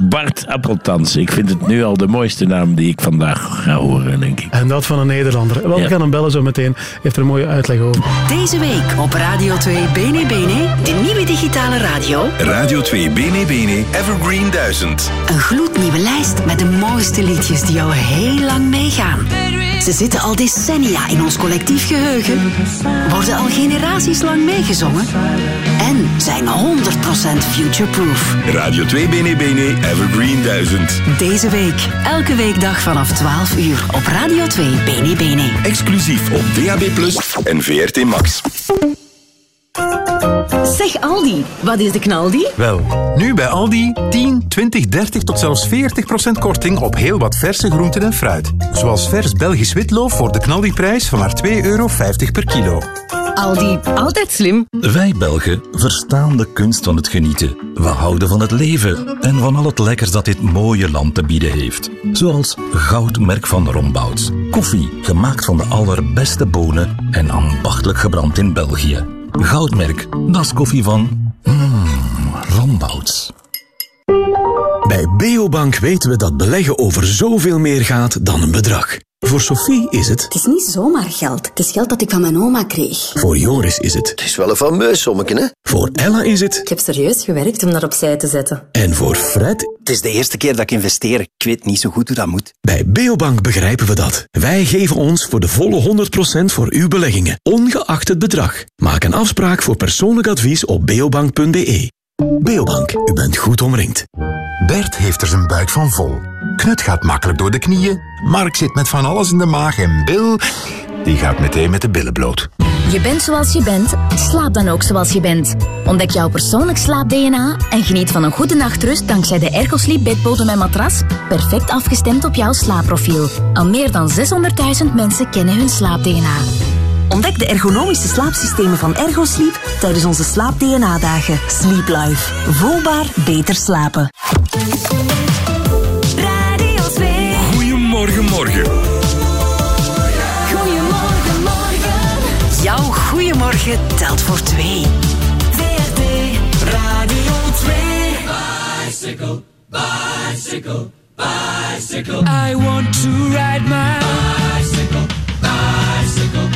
Bart Appeltans. Ik vind het nu al de mooiste naam die ik vandaag ga horen, denk ik. En dat van een Nederlander. Wel, we Ja. gaan hem bellen zo meteen. Hij heeft er een mooie uitleg over. Deze week op Radio 2 Bene Bene, de nieuwe digitale radio. Radio 2 Bene Bene Evergreen 1000. Een gloednieuwe lijst met de mooiste liedjes die al heel lang meegaan. Ze zitten al decennia in ons collectief geheugen, worden al generaties lang meegezongen en zijn 100% future-proof. Radio 2 Bene Bene Evergreen 1000. Deze week, elke weekdag vanaf 12 uur op Radio 2 Bene Bene. Exclusief op DAB Plus en VRT Max. Zeg Aldi, wat is de knaldi? Wel, nu bij Aldi 10, 20, 30 tot zelfs 40% korting op heel wat verse groenten en fruit. Zoals vers Belgisch witloof voor de knaldiprijs van maar 2,50 euro per kilo. Aldi, altijd slim. Wij Belgen verstaan de kunst van het genieten. We houden van het leven en van al het lekkers dat dit mooie land te bieden heeft. Zoals Goudmerk van Rombouts. Koffie gemaakt van de allerbeste bonen en ambachtelijk gebrand in België. Goudmerk, dat is koffie van... Mmm, Rombouts. Bij Beobank weten we dat beleggen over zoveel meer gaat dan een bedrag. Voor Sophie is het, Het is niet zomaar geld. Het is geld dat ik van mijn oma kreeg. voor Joris is het. Het is wel een fameus sommetje, hè? Voor Ella is het, Ik heb serieus gewerkt om dat opzij te zetten. en voor Fred... Het is de eerste keer dat ik investeer. Ik weet niet zo goed hoe dat moet. Bij Beobank begrijpen we dat. Wij geven ons voor de volle 100% voor uw beleggingen, ongeacht het bedrag. Maak een afspraak voor persoonlijk advies op beobank.be. Beobank, u bent goed omringd. Bert heeft er zijn buik van vol. Knut gaat makkelijk door de knieën. Mark zit met van alles in de maag. En Bill, die gaat meteen met de billen bloot. Je bent zoals je bent, slaap dan ook zoals je bent. Ontdek jouw persoonlijk slaap-DNA en geniet van een goede nachtrust dankzij de Ergosleep bedbodem en matras, perfect afgestemd op jouw slaapprofiel. Al meer dan 600.000 mensen kennen hun slaap-DNA. Ontdek de ergonomische slaapsystemen van Ergosleep tijdens onze slaap-DNA-dagen. Sleep Life. Voelbaar beter slapen. Radio 2. Goedemorgen, morgen. Goedemorgen, morgen. Jouw goeiemorgen telt voor twee. VRT Radio 2. Bicycle, bicycle, bicycle. I want to ride my bicycle, bicycle, bicycle.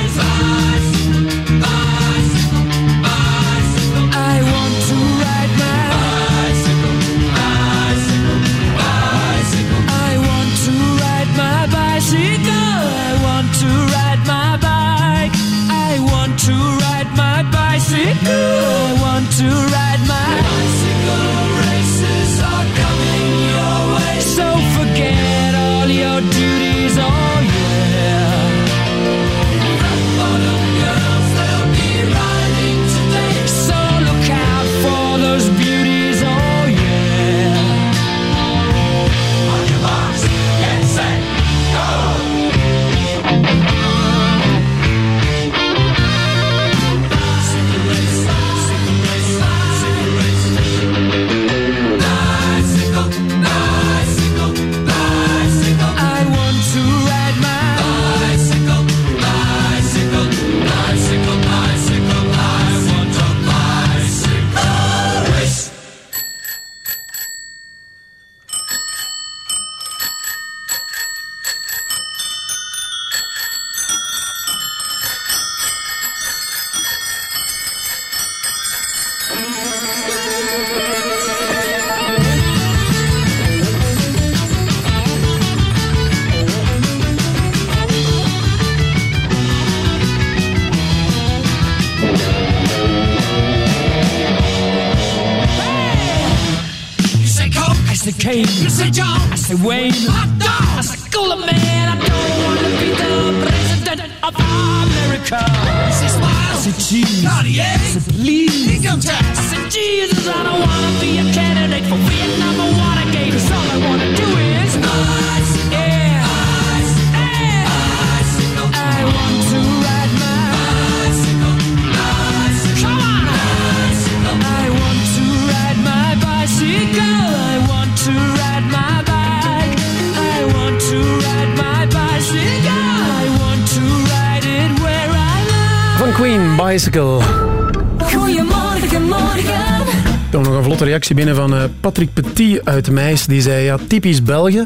reactie binnen van eh, Patrick Petit uit Meis. Die zei, ja, typisch België.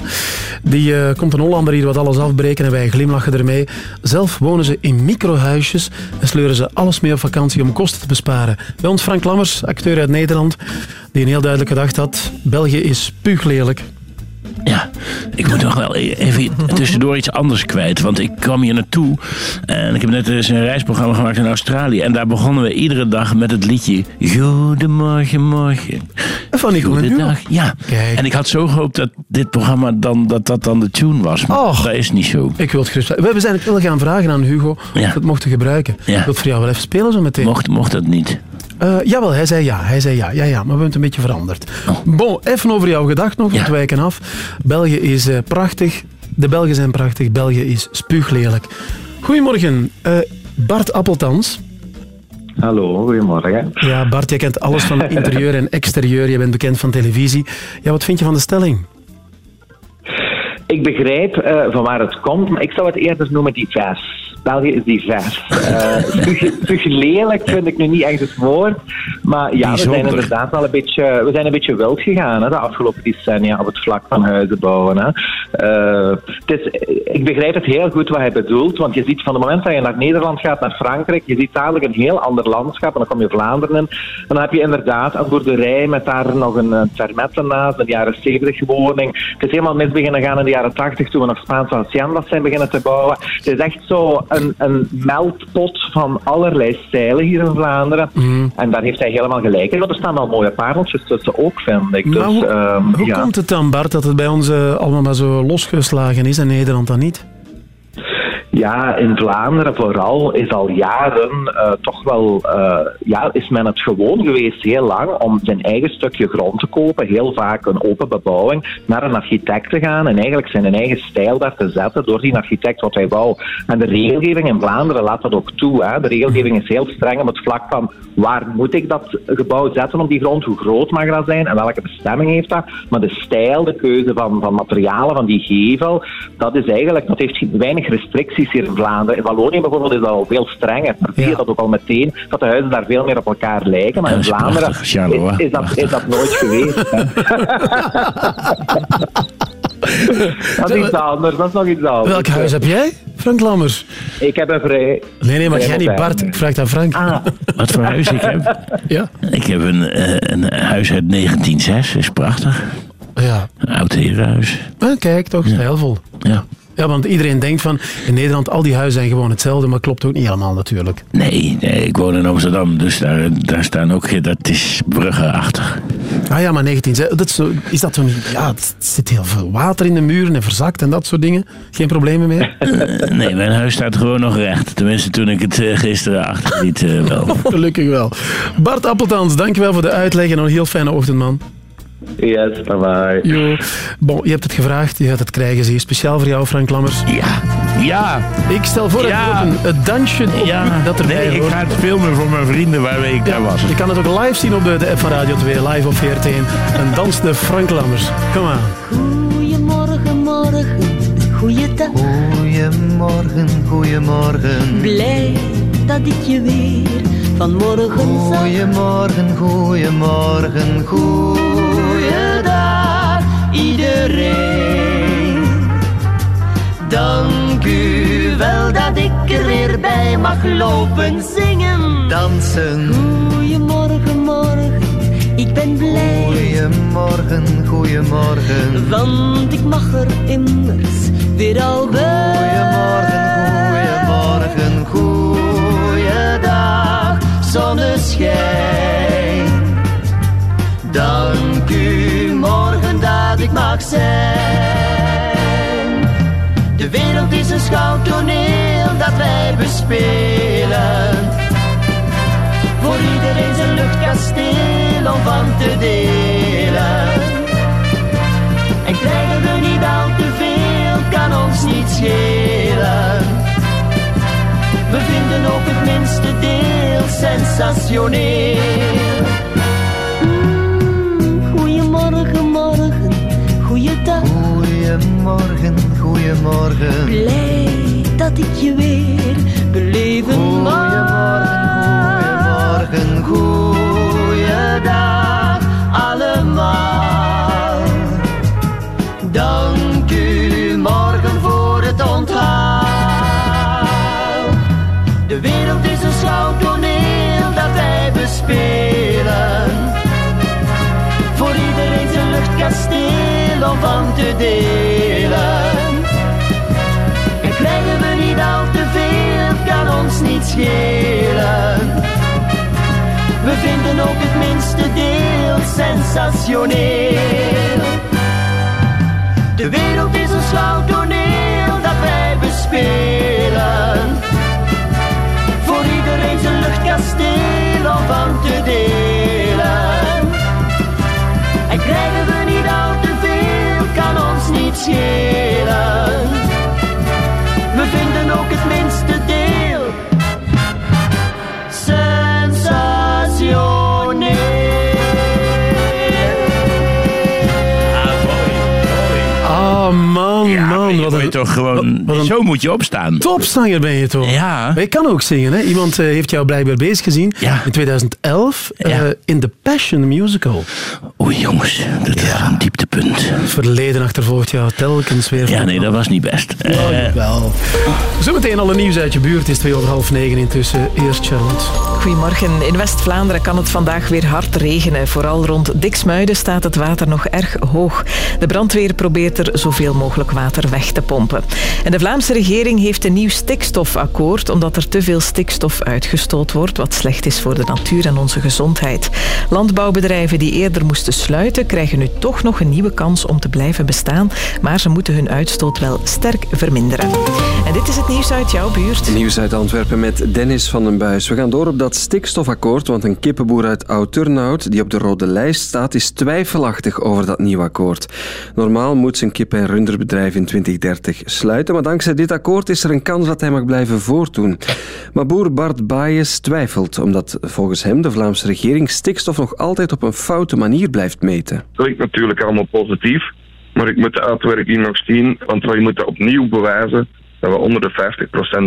Die eh, komt een Hollander hier wat alles afbreken en wij glimlachen ermee. Zelf wonen ze in microhuisjes en sleuren ze alles mee op vakantie om kosten te besparen. Bij ons Frank Lammers, acteur uit Nederland, die een heel duidelijke gedacht had. België is spuuglelijk. Ja, ik moet nog wel e- even tussendoor iets anders kwijt. Want ik kwam hier naartoe en ik heb net eens een reisprogramma gemaakt in Australië. En daar begonnen we iedere dag met het liedje Goedemorgen, morgen. Van die Goedendag. Ja, en ik had zo gehoopt dat dit programma dan, dat, dat dan de tune was. Maar Och. dat is niet zo. Ik wil het gerust... We hebben zijn wel gaan vragen aan Hugo of we het mochten gebruiken. Ik wil het voor jou wel even spelen zo meteen. Mocht, mocht dat niet? Eh, jawel, hij zei ja. Hij zei ja, ja, ja, maar we hebben het een beetje veranderd. Bon, even over jouw gedacht nog, want wijken af. België is eh, prachtig. De Belgen zijn prachtig. België is spuuglelijk. Goedemorgen, eh, Bart Appeltans. Hallo, goedemorgen. Ja, Bart, jij kent alles van interieur en exterieur. Je bent bekend van televisie. Ja, wat vind je van de stelling? Ik begrijp eh, van waar het komt, maar ik zou het eerder noemen divers. België is divers. Terug, terug lelijk vind ik nu niet echt het woord. Maar ja, we zijn inderdaad wel een beetje, we zijn een beetje wild gegaan hè, de afgelopen decennia op het vlak van huizen bouwen. Hè. Eh, het is, ik begrijp het heel goed wat hij bedoelt, want je ziet van het moment dat je naar Nederland gaat, naar Frankrijk, je ziet dadelijk een heel ander landschap en dan kom je Vlaanderen in. En dan heb je inderdaad een boerderij met daar nog een, een naast, een jaren 70 woning. Het is helemaal mis beginnen gaan in de jaren 80 toen we nog Spaanse haciendas zijn beginnen te bouwen. Het is echt zo een, een meltpot van allerlei stijlen hier in Vlaanderen. En daar heeft hij helemaal gelijk in, want er staan wel mooie pareltjes tussen ook, vind ik. Dus, hoe, ehm, hoe ja. komt het dan, Bart, dat het bij ons eh, allemaal maar zo losgeslagen is en Nederland dan niet? Ja, in Vlaanderen vooral is al jaren eh, toch wel, eh, ja, is men het gewoon geweest heel lang om zijn eigen stukje grond te kopen, heel vaak een open bebouwing, naar een architect te gaan en eigenlijk zijn eigen stijl daar te zetten door die architect wat hij wou. En de regelgeving in Vlaanderen laat dat ook toe. Hè. De regelgeving is heel streng op het vlak van waar moet ik dat gebouw zetten op die grond, hoe groot mag dat zijn en welke bestemming heeft dat. Maar de stijl, de keuze van, van materialen, van die gevel, dat is eigenlijk, dat heeft weinig restricties hier in Vlaanderen. In Wallonië bijvoorbeeld is dat al veel strenger. Daar zie je dat ook al meteen, dat de huizen daar veel meer op elkaar lijken. Maar in is Vlaanderen is, is, dat, is dat nooit geweest. dat is iets anders, dat is nog iets anders. Welk huis heb jij, Frank Lammers? Ik heb een vrij... Nee, nee, maar jij niet. Bart. Ik vraag aan Frank. Wat voor huis ik heb? Ja. Ik heb een, eh, een huis uit 1906, is prachtig. Ja. Een oud herenhuis. Ah, kijk, toch stijlvol. Ja. Ja, want iedereen denkt van, in Nederland, al die huizen zijn gewoon hetzelfde, maar klopt ook niet helemaal natuurlijk. Nee, nee, ik woon in Amsterdam, dus daar, daar staan ook, dat is bruggenachtig. Ah ja, maar 19... Dat is, zo, is dat. Ja, het zit heel veel water in de muren en verzakt en dat soort dingen. Geen problemen meer? Nee, mijn huis staat gewoon nog recht. Tenminste, toen ik het eh, gisteren achterliet eh, wel. Gelukkig wel. Bart Appeltans, dankjewel voor de uitleg en een heel fijne ochtend, man. Yes, bye bye. Jo. Bon, je hebt het gevraagd, je gaat het krijgen. Zie je. Speciaal voor jou, Frank Lammers. Ja. Ja. Ik stel voor Ja. dat een, het dansje op Ja, dat erbij nee, ik hoort. ga het filmen voor mijn vrienden waarmee ik daar was. Je kan het ook live zien op de, de app van Radio 2, live op VRT1. En dans de Frank Lammers. Kom aan. Goedemorgen, morgen, goeiedag. Goedemorgen, goedemorgen. Blij dat ik je weer vanmorgen zag. Goedemorgen, goedemorgen, Goeiedag, iedereen. Dank u wel dat ik er weer bij mag lopen zingen. Dansen. Goedemorgen, morgen, ik ben blij. Goedemorgen, goedemorgen. Want ik mag er immers weer al bij. Goedemorgen, zonneschijn. Dank u morgen dat ik mag zijn. De wereld is een schouwtoneel dat wij bespelen. Voor iedereen zijn luchtkasteel om van te delen. En krijgen we niet al te veel, kan ons niet schelen. We vinden ook het minste deel sensationeel. Mm, Goedemorgen, morgen, goeiedag. Goedemorgen, goedemorgen. Blij dat ik je weer beleven mag. Goedemorgen, goeiedag luchtkasteel om van te delen. En krijgen we niet al te veel, kan ons niet schelen. We vinden ook het minste deel sensationeel. De wereld is een schouwtoneel dat wij bespelen. Voor iedereen zijn luchtkasteel om van te delen. En krijgen we We vinden ook het minste deel sensationeel. Ah, man, man, man, wat je een, toch gewoon, wat een zo moet je opstaan. topzanger ben je toch? Ja. Maar je kan ook zingen, hè? Iemand eh, heeft jou blijkbaar bezig gezien in 2011 eh, in The Passion Musical. Oei jongens, dat is een dieptepunt. Verleden achtervolgt jou telkens weer. Ja, nee, dat was niet best. Oh, Eh, wel. Zometeen alle nieuws uit je buurt. Het is twee over half negen intussen. Eerst Charlotte. Goedemorgen. In West-Vlaanderen kan het vandaag weer hard regenen. Vooral rond Diksmuiden staat het water nog erg hoog. De brandweer probeert er zoveel mogelijk water weg te pompen. En de Vlaamse regering heeft een nieuw stikstofakkoord omdat er te veel stikstof uitgestoot wordt, wat slecht is voor de natuur en onze gezondheid. Landbouwbedrijven die eerder moesten sluiten, krijgen nu toch nog een nieuwe kans om te blijven bestaan, maar ze moeten hun uitstoot wel sterk verminderen. En dit is het nieuws uit jouw buurt. Nieuws uit Antwerpen met Dennis van den Buis. We gaan door op dat stikstofakkoord, want een kippenboer uit Oud-Turnhout, die op de rode lijst staat, is twijfelachtig over dat nieuwe akkoord. Normaal moet zijn kip- en runderbedrijf in 2030 sluiten, maar dankzij dit akkoord is er een kans dat hij mag blijven voortdoen. Maar boer Bart Baes twijfelt, omdat volgens hem de Vlaamse regering stikstof nog altijd op een foute manier blijft meten. klinkt natuurlijk allemaal positief, maar ik moet de uitwerking nog zien, want wij moeten opnieuw bewijzen dat we onder de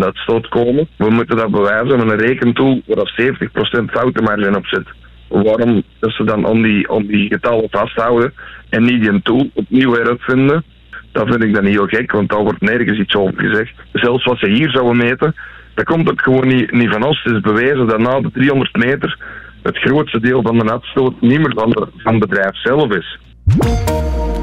50% uitstoot komen. We moeten dat bewijzen met een rekentool waar dat 70% foutenmarge op zit. Waarom dat ze dan om die, om die getallen vasthouden en niet die tool opnieuw heruitvinden, dat vind ik dan heel gek, want daar wordt nergens iets over gezegd. Zelfs wat ze hier zouden meten, dat komt ook gewoon niet, niet van ons. Het is bewezen dat na de 300 meter het grootste deel van de uitstoot niet meer de, van het bedrijf zelf is.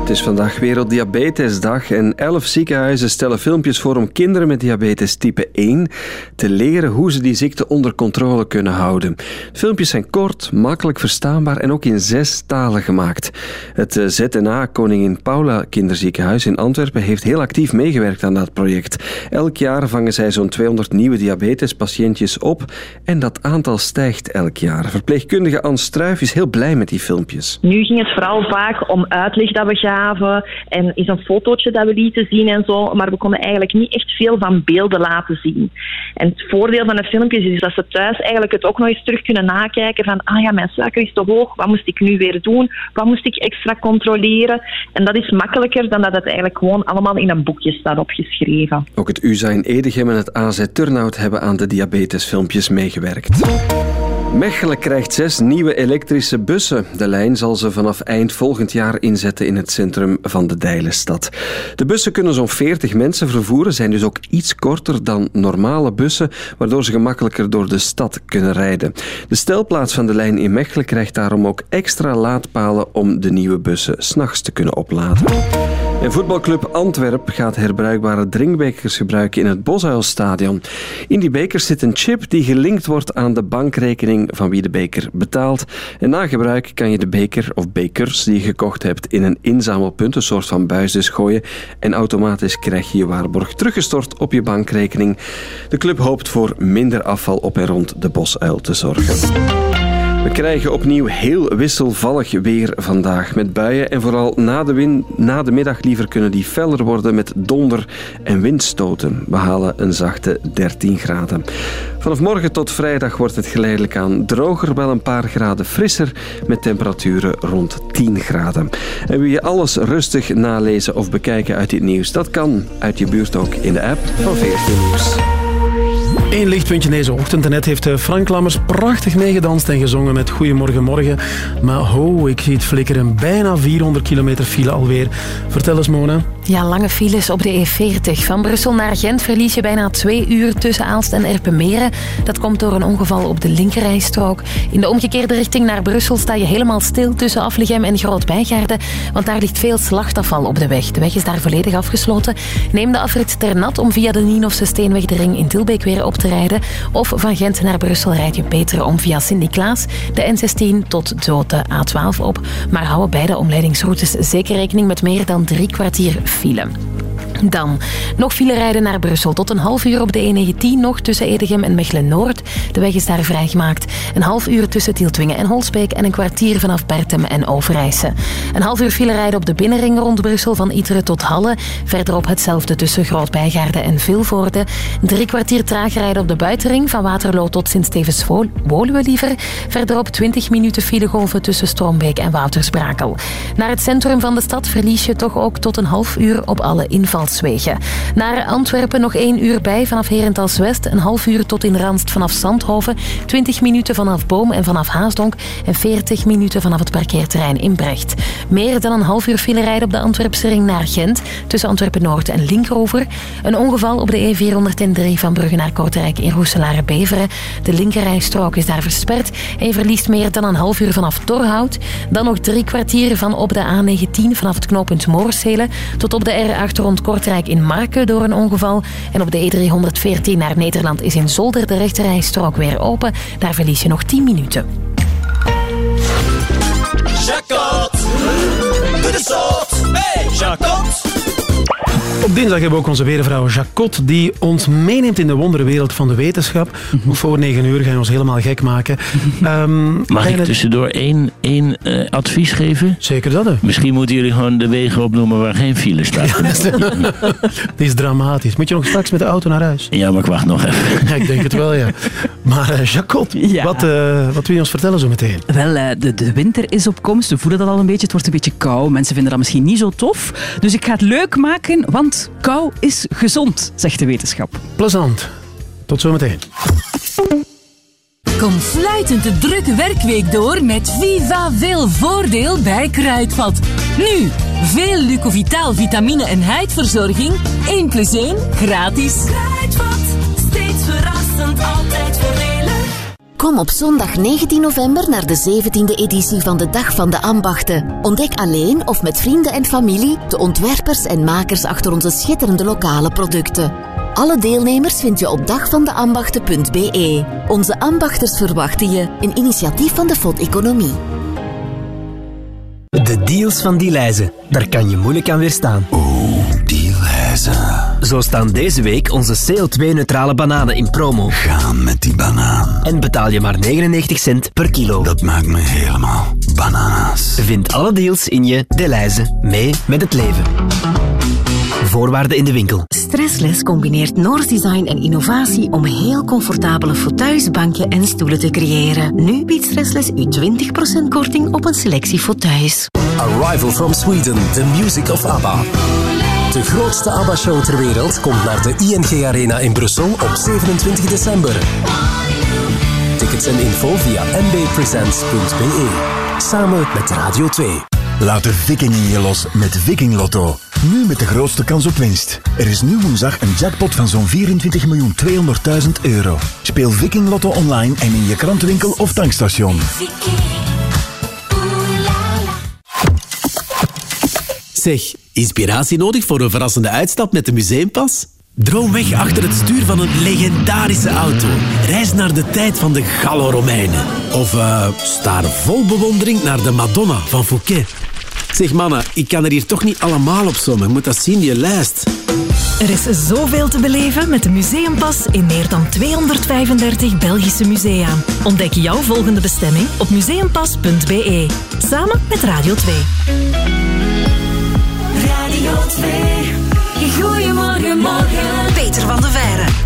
Het is vandaag Werelddiabetesdag en elf ziekenhuizen stellen filmpjes voor om kinderen met diabetes type 1 te leren hoe ze die ziekte onder controle kunnen houden. De filmpjes zijn kort, makkelijk verstaanbaar en ook in zes talen gemaakt. Het eh, ZNA Koningin Paula Kinderziekenhuis in Antwerpen heeft heel actief meegewerkt aan dat project. Elk jaar vangen zij zo'n 200 nieuwe diabetespatiëntjes op en dat aantal stijgt elk jaar. Verpleegkundige Anne Struijf is heel blij met die filmpjes. Nu ging het vooral vaak om uitleg dat we en is een fotootje dat we lieten zien en zo, maar we konden eigenlijk niet echt veel van beelden laten zien. En het voordeel van de filmpjes is dat ze thuis eigenlijk het ook nog eens terug kunnen nakijken van ah ja, mijn suiker is te hoog, wat moest ik nu weer doen? Wat moest ik extra controleren? En dat is makkelijker dan dat het eigenlijk gewoon allemaal in een boekje staat opgeschreven. Ook het UZA in Edegem en het AZ Turnhout hebben aan de diabetesfilmpjes meegewerkt. Mechelen krijgt zes nieuwe elektrische bussen. De lijn zal ze vanaf eind volgend jaar inzetten in het centrum van de Dijlenstad. De bussen kunnen zo'n 40 mensen vervoeren, zijn dus ook iets korter dan normale bussen, waardoor ze gemakkelijker door de stad kunnen rijden. De stelplaats van de lijn in Mechelen krijgt daarom ook extra laadpalen om de nieuwe bussen s'nachts te kunnen opladen. En voetbalclub Antwerp gaat herbruikbare drinkbekers gebruiken in het Bosuilstadion. In die bekers zit een chip die gelinkt wordt aan de bankrekening van wie de beker betaalt. Na gebruik kan je de beker of bekers die je gekocht hebt in een inzamelpunt, een soort van buis dus gooien. En automatisch krijg je je waarborg teruggestort op je bankrekening. De club hoopt voor minder afval op en rond de Bosuil te zorgen. We krijgen opnieuw heel wisselvallig weer vandaag met buien en vooral na de, win- na de middag liever kunnen die feller worden met donder en windstoten. We halen een zachte 13 graden. Vanaf morgen tot vrijdag wordt het geleidelijk aan droger, wel een paar graden frisser met temperaturen rond 10 graden. En wil je alles rustig nalezen of bekijken uit dit nieuws? Dat kan uit je buurt ook in de app van 14 Nieuws. Eén lichtpuntje deze ochtend. En net heeft eh, Frank Lammers prachtig meegedanst en gezongen met Goedemorgen Morgen. Maar ho, ik zie het flikkeren. Bijna 400 kilometer file alweer. Vertel eens, Mona. Ja, lange files op de E40. Van Brussel naar Gent verlies je bijna twee uur tussen Aalst en Erpenmeren. Dat komt door een ongeval op de linkerrijstrook. In de omgekeerde richting naar Brussel sta je helemaal stil tussen Afligem en Groot-Bijgaarden, want daar ligt veel slachtafval op de weg. De weg is daar volledig afgesloten. Neem de afrit ter nat om via de Nienhofse Steenweg de ring in Tilbeek weer op te rijden. Of van Gent naar Brussel rijd je beter om via Sint-Niklaas de N16 tot zo de A12 op. Maar hou beide omleidingsroutes zeker rekening met meer dan drie kwartier file. Dan nog file rijden naar Brussel. Tot een half uur op de E19 nog tussen Edegem en Mechelen-Noord. De weg is daar vrijgemaakt. Een half uur tussen Tieltwingen en Holsbeek en een kwartier vanaf Bertem en Overijse. Een half uur file rijden op de binnenring rond Brussel van Iteren tot Halle. Verderop hetzelfde tussen Groot-Bijgaarden en Vilvoorde. Drie kwartier traag rijden op de buitenring van Waterloo tot Sint-Stevens-Woluwe liever. Verderop 20 minuten filegolven tussen Strombeek en Woutersbrakel. Naar het centrum van de stad verlies je toch ook tot een half uur op alle invalswegen. Naar Antwerpen nog één uur bij vanaf Herentals-West. Een half uur tot in Randst vanaf Zandhoven. 20 minuten vanaf Boom en vanaf Haasdonk. En 40 minuten vanaf het parkeerterrein in Brecht. Meer dan een half uur file rijden op de Antwerpse ring naar Gent. Tussen Antwerpen-Noord en Linkeroever. Een ongeval op de E403 van Brugge naar Kortrijk in Roeselare-Beveren. De linkerrijstrook is daar versperd. En verliest meer dan een half uur vanaf Torhout. Dan nog drie kwartier van op de A19 vanaf het knooppunt Moorselen tot op de R8 rond in Marken door een ongeval. En op de E314 naar Nederland is in Zolder de rechterrijstrook weer open. Daar verlies je nog 10 minuten. Op dinsdag hebben we ook onze weervrouw Jacot, die ons meeneemt in de wonderenwereld van de wetenschap. Nog voor negen uur ga je ons helemaal gek maken. Ehm, Mag ik tussendoor één, één eh, advies geven? Zeker dat. Hè. Misschien moeten jullie gewoon de wegen opnoemen waar geen file staat. Is dramatisch. Moet je nog straks met de auto naar huis? Ja, maar ik wacht nog even. Ja, ik denk het wel, ja. Maar eh, Jacot, wat, eh, wat wil je ons vertellen zo meteen? Wel, eh, de, de winter is op komst. We voelen dat al een beetje. Het wordt een beetje kou. Mensen vinden dat misschien niet zo tof. Dus ik ga het leuk maken, want kou is gezond, zegt de wetenschap. Plezant. Tot zometeen. Kom fluitend de drukke werkweek door met Viva Veel Voordeel bij Kruidvat. Nu, veel Lucovitaal vitamine en huidverzorging. 1 plus 1 gratis. Kruidvat, Kom op zondag 19 november naar de 17e editie van de Dag van de Ambachten. Ontdek alleen of met vrienden en familie de ontwerpers en makers achter onze schitterende lokale producten. Alle deelnemers vind je op dagvandeambachten.be. Onze ambachters verwachten je, een initiatief van de FOD Economie. De deals van Dielijze, daar kan je moeilijk aan weerstaan. Zo staan deze week onze CO2-neutrale bananen in promo. Gaan met die banaan. En betaal je maar 99 cent per kilo. Dat maakt me helemaal bananas. Vind alle deals in je Dielijze. Mee met het leven. Voorwaarden in de winkel. Stressless combineert Noors design en innovatie om heel comfortabele fauteuils, banken en stoelen te creëren. Nu biedt Stressless u 20% korting op een selectie fauteuils. Arrival from Sweden, The Music of ABBA. De grootste ABBA-show ter wereld komt naar de ING Arena in Brussel op 27 december. Tickets en info via mbpresents.be. Samen met Radio 2. Laat de viking in je los met Viking Lotto. Nu met de grootste kans op winst. Er is nu woensdag een jackpot van zo'n 24.200.000 euro. Speel Viking Lotto online en in je krantenwinkel of tankstation. Zeg, inspiratie nodig voor een verrassende uitstap met de museumpas? Droom weg achter het stuur van een legendarische auto. Reis naar de tijd van de Gallo-Romeinen. Of eh staar vol bewondering naar de Madonna van Fouquet. Zeg mannen, ik kan er hier toch niet allemaal op sommen. Ik moet dat zien, die lijst. Er is zoveel te beleven met de Museumpas in meer dan 235 Belgische musea. Ontdek jouw volgende bestemming op museumpas.be. Samen met Radio 2. Radio 2. Goedemorgen, morgen. Peter van de Veire.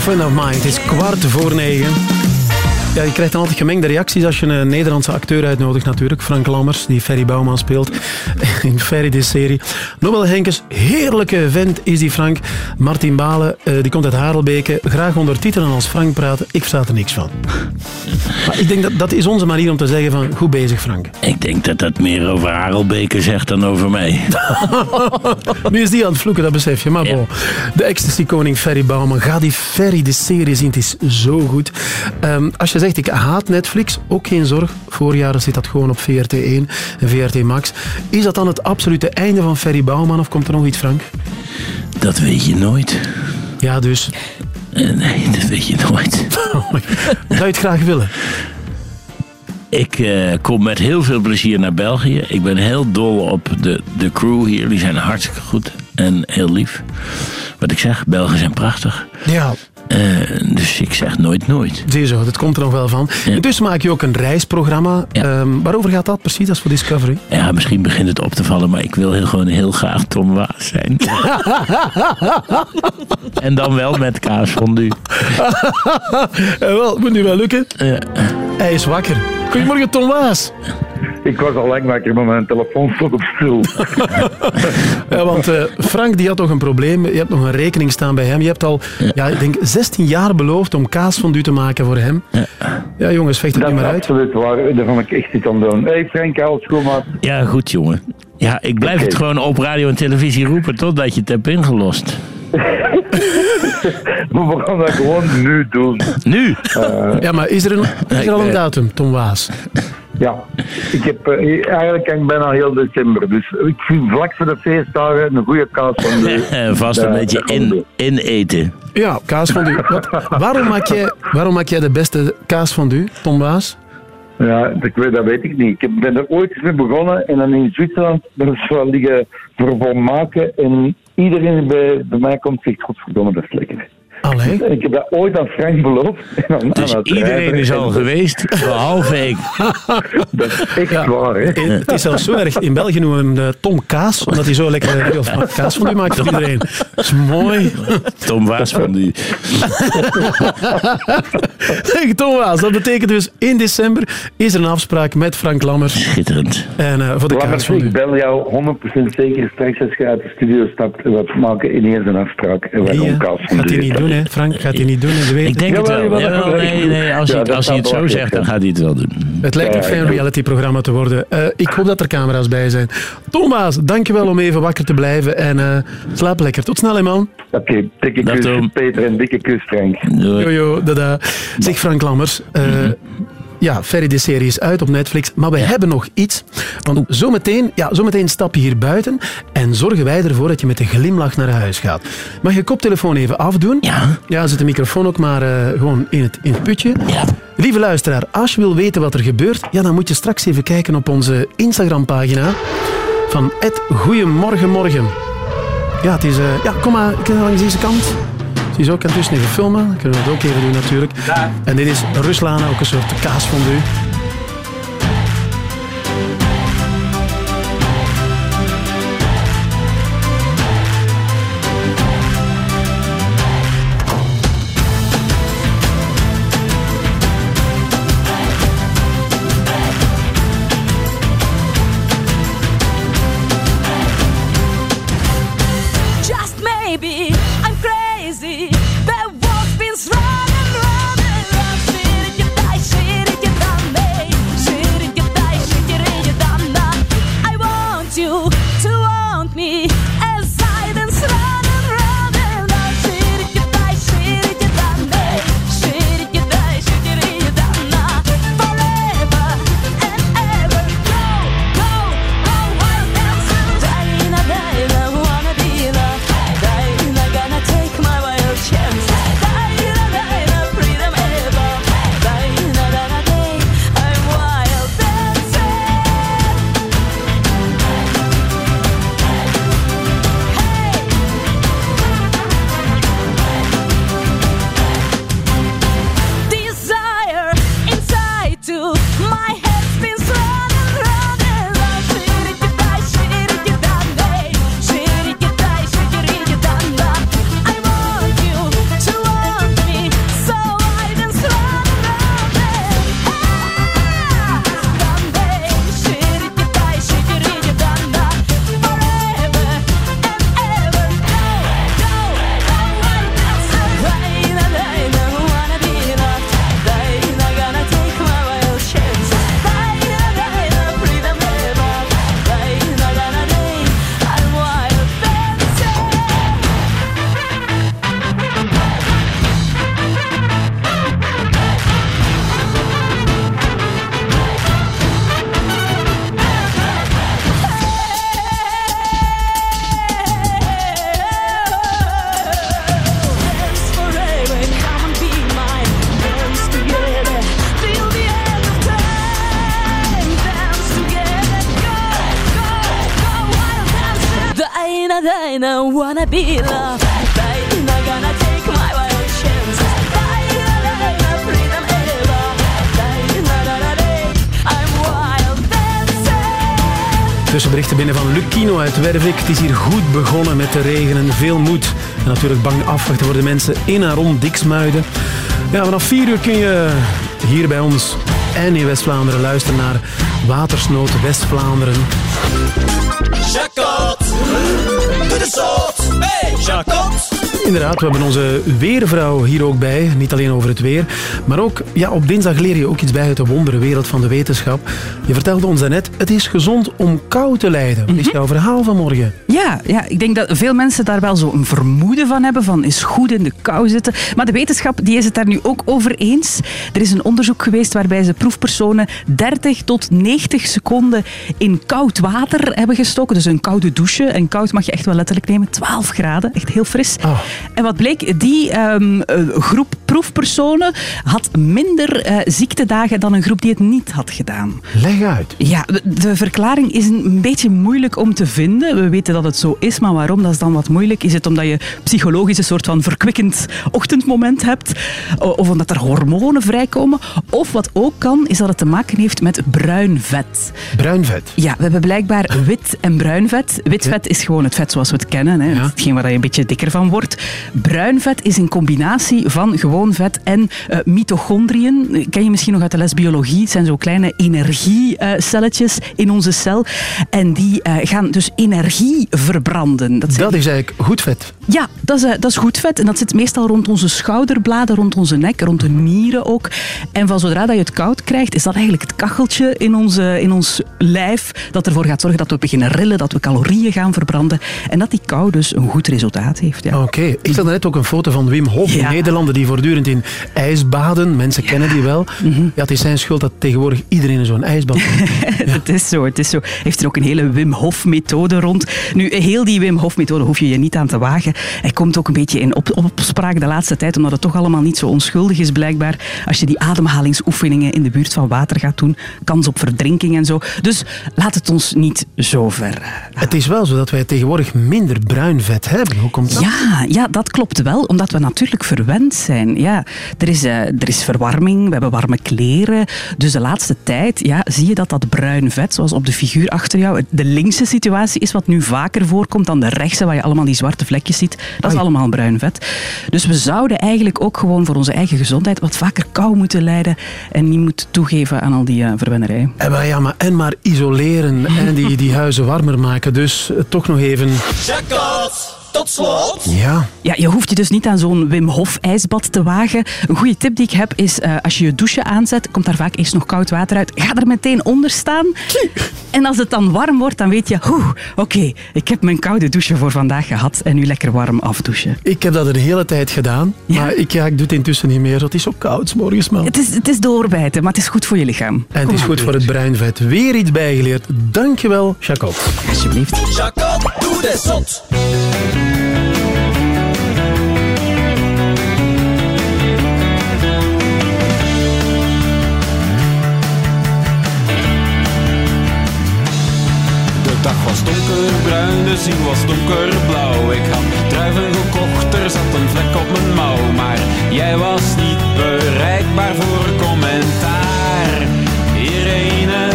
Friend of mine. Het is kwart voor negen. Ja, je krijgt altijd gemengde reacties als je een Nederlandse acteur uitnodigt natuurlijk. Frank Lammers, die Ferry Bouwman speelt in Ferry, de serie. Nobel Henkes, heerlijke vent is die Frank. Martin Balen, eh, die komt uit Harelbeke. Graag ondertitelen als Frank praten. Ik versta er niks van. Maar ik denk dat dat is onze manier om te zeggen van, goed bezig Frank. Ik denk dat dat meer over Harelbeke zegt dan over mij. Nu is die aan het vloeken, dat besef je. Maar bon, de ecstasy-koning Ferry Bouwman. Ga die Ferry, de serie zien. Het is zo goed. Ehm, als je zegt, ik haat Netflix, ook geen zorg. Voorjaren zit dat gewoon op VRT1 en VRT Max. Is dat dan het absolute einde van Ferry Bouwman of komt er nog iets, Frank? Dat weet je nooit. Ja, dus. Eh, nee, dat weet je nooit. Zou je het graag willen? Ik eh, kom met heel veel plezier naar België. Ik ben heel dol op de, de crew hier. Die zijn hartstikke goed en heel lief. Wat ik zeg, Belgen zijn prachtig. Ja. Eh, dus ik zeg nooit nooit. Zie je zo, dat komt er nog wel van. Intussen maak je ook een reisprogramma. Ehm, waarover gaat dat precies? Is voor Discovery. Ja, misschien begint het op te vallen, maar ik wil heel, gewoon heel graag Tom Waas zijn. en dan wel met kaasfondue. Eh, wel, moet nu wel lukken. Hij is wakker. Goedemorgen, Tom Waas. Ik was al lang wakker, maar mijn telefoon stond op stil. Ja, want eh, Frank die had toch een probleem. Je hebt nog een rekening staan bij hem. Je hebt al, ja. ik denk, 16 jaar beloofd om kaasfondue te maken voor hem. Ja, jongens, vecht het dat nu is maar uit. absoluut waar. Daar ga ik echt iets aan doen. Hé hey Frank, alles goed, maat? Ja, goed jongen. Ja, ik blijf het gewoon op radio en televisie roepen totdat je het hebt ingelost. Maar we gaan dat gewoon nu doen. Nu? Ja, maar is er, een, is er al een datum, Tom Waas? Ja, ik heb eh, eigenlijk kan ik bijna heel december. Dus ik vind vlak voor de feestdagen een goede kaas van de. Vast een beetje in, ineten. Ja, kaasfondue. Wat, waarom, maak jij, waarom maak jij de beste kaasfondue, Tom Waas? Ja, dat, weet- dat weet ik niet. Ik ben er ooit eens mee begonnen en dan in Zwitserland ben ik wel liggen voor maken en iedereen bij, bij mij komt zegt, godverdomme, dat is lekker. Allee. Ik heb dat ooit aan Frank beloofd. En Dus aan iedereen is al geweest, behalve ik. Dat is echt waar, hè? Het is zelfs zo erg. In België noemen we hem de Tom Kaas, omdat hij zo lekker veel kaasfondue maakt voor iedereen. Dat is mooi. Tom Waas van die. Zeg, Tom Waas, dat betekent dus in december is er een afspraak met Frank Lammers. Schitterend. En eh, voor de Lammers, kaasfondue. ik bel jou 100% zeker straks als je uit de studio stapt. We maken ineens een afspraak. En wij Nee, gaan hè. kaas van Gaat hij niet doen, hè? Frank, gaat hij niet doen. weet Ik denk het wel. nee, nee, als Ja, hij, als hij het zo wel zegt, dan gaat hij het wel doen. Het lijkt geen ja. reality-programma te worden. Eh, ik hoop dat er camera's bij zijn. Thomas, dankjewel om even wakker te blijven. En eh, slaap lekker. Tot snel, hè, man. Oké, dikke Dag, kus Tom. Peter en dikke kus Frank. Jojo, dada. Zeg Frank Lammers. eh, Ja, Ferry de serie is uit op Netflix. Maar we hebben nog iets. Want zometeen, ja, zometeen stap je hier buiten. En zorgen wij ervoor dat je met een glimlach naar huis gaat. Mag je koptelefoon even afdoen? Ja. Ja, zet de microfoon ook maar eh, gewoon in het, in het putje. Ja. Lieve luisteraar, als je wil weten wat er gebeurt, ja, dan moet je straks even kijken op onze Instagram-pagina van het Goeiemorgenmorgen. Ja, het is... eh, ja, kom maar, ik langs deze kant. Ziezo, ik kan tussen even filmen. Kunnen we dat ook even doen natuurlijk. En dit is Ruslana, ook een soort kaasfondue. Kino uit. Het is hier goed begonnen met de regen en veel moed. En natuurlijk bang afwachten voor de mensen in en rond Diksmuiden. Ja, vanaf 4 uur kun je hier bij ons en in West-Vlaanderen luisteren naar Watersnood West-Vlaanderen. De zot. Hey, Jacot. Inderdaad, we hebben onze weervrouw hier ook bij. Niet alleen over het weer. Maar ook, ja, op dinsdag leer je ook iets bij uit de wonderenwereld van de wetenschap. Je vertelde ons net, het is gezond om kou te lijden. Wat is jouw verhaal van morgen? Ja, ja, ik denk dat veel mensen daar wel zo een vermoeden van hebben, van is goed in de kou zitten. Maar de wetenschap die is het daar nu ook over eens. Er is een onderzoek geweest waarbij ze proefpersonen 30 tot 90 seconden in koud water hebben gestoken. Dus een koude douche. En koud mag je echt wel letterlijk nemen. 12 graden, echt heel fris. En wat bleek, die ehm, eh, groep proefpersonen had minder eh, ziektedagen dan een groep die het niet had gedaan. Leg uit. Ja, de- de verklaring is een beetje moeilijk om te vinden. We weten dat het zo is, maar waarom? Dat is dan wat moeilijk. Is het omdat je psychologisch een soort van verkwikkend ochtendmoment hebt? Of omdat er hormonen vrijkomen? Of wat ook kan, is dat het te maken heeft met bruin vet. Bruin vet. Ja, we hebben blijkbaar wit en bruin vet. Wit vet is gewoon het vet zoals we het kennen. Hè. Hetgeen waar je een beetje dikker van wordt. Bruin vet is een combinatie van gewoon vet en eh, mitochondriën. Ken je misschien nog uit de les biologie? Het zijn zo kleine energiecelletjes in onze cel. En die eh, gaan dus energie verbranden. Dat, zijn Dat is eigenlijk goed vet. ja, dat is, eh, dat is goed vet. En dat zit meestal rond onze schouderbladen, rond onze nek, rond de nieren ook. En van zodra dat je het koud krijgt, is dat eigenlijk het kacheltje in, onze, in ons lijf dat ervoor gaat zorgen dat we beginnen rillen, dat we calorieën gaan verbranden. En dat die kou dus een goed resultaat heeft. Ja. Oké, ik zag net ook een foto van Wim Hof, een Nederlander die voortdurend in ijsbaden. Mensen kennen die wel. Mhm. Ja, het is zijn schuld dat tegenwoordig iedereen in zo'n ijsbad zit. het is zo, het is zo. Hij heeft er ook een hele Wim Hof methode rond. Nu, heel die Wim Hof methode hoef je je niet aan te wagen. Hij komt ook een beetje in op, opspraak de laatste tijd, omdat het toch allemaal niet zo onschuldig is blijkbaar. Als je die ademhalingsoefeningen in de buurt van water gaat doen, kans op verdrinking en zo. Dus laat het ons niet zo ver. eh, Het is wel zo dat wij tegenwoordig minder bruin vet hebben. Hoe komt dat? Ja, ja, dat klopt wel, omdat we natuurlijk verwend zijn. Ja, er, is, eh, er is verwarming, we hebben warme kleren. Dus de laatste tijd ja, zie je dat dat bruin vet, zoals op de figuur achter jou, de linkse situatie is wat nu vaker voorkomt dan de rechtse, waar je allemaal die zwarte vlekjes ziet. Dat is allemaal bruin vet. Dus we zouden eigenlijk ook gewoon voor onze eigen gezondheid wat vaker kou moeten lijden en niet moeten toegeven aan al die uh, verwennerij. En maar, ja, maar, en maar isoleren en die, die huizen warmer maken. Dus eh, toch nog even... Jacot, tot slot. Ja. Ja, je hoeft je dus niet aan zo'n Wim Hof ijsbad te wagen. Een goede tip die ik heb is, eh, als je je douche aanzet, komt daar vaak eerst nog koud water uit. Ga er meteen onder staan. En als het dan warm wordt, dan weet je, oeh, oké, ik heb mijn koude douche voor vandaag gehad en nu lekker warm afdouchen. Ik heb dat een hele tijd gedaan, maar ik, ja, ik doe het intussen niet meer. Het is zo koud, morgens man. Het is, het is doorbijten, maar het is goed voor je lichaam. En het is goed voor het bruin vet. Weer iets bijgeleerd. Dankjewel, Jacot. Alsjeblieft. Jacot, doe de zot. Was donkerbruin, de zon was donkerblauw. Ik had druiven gekocht, er zat een vlek op mijn mouw. Maar jij was niet bereikbaar voor commentaar. Irene,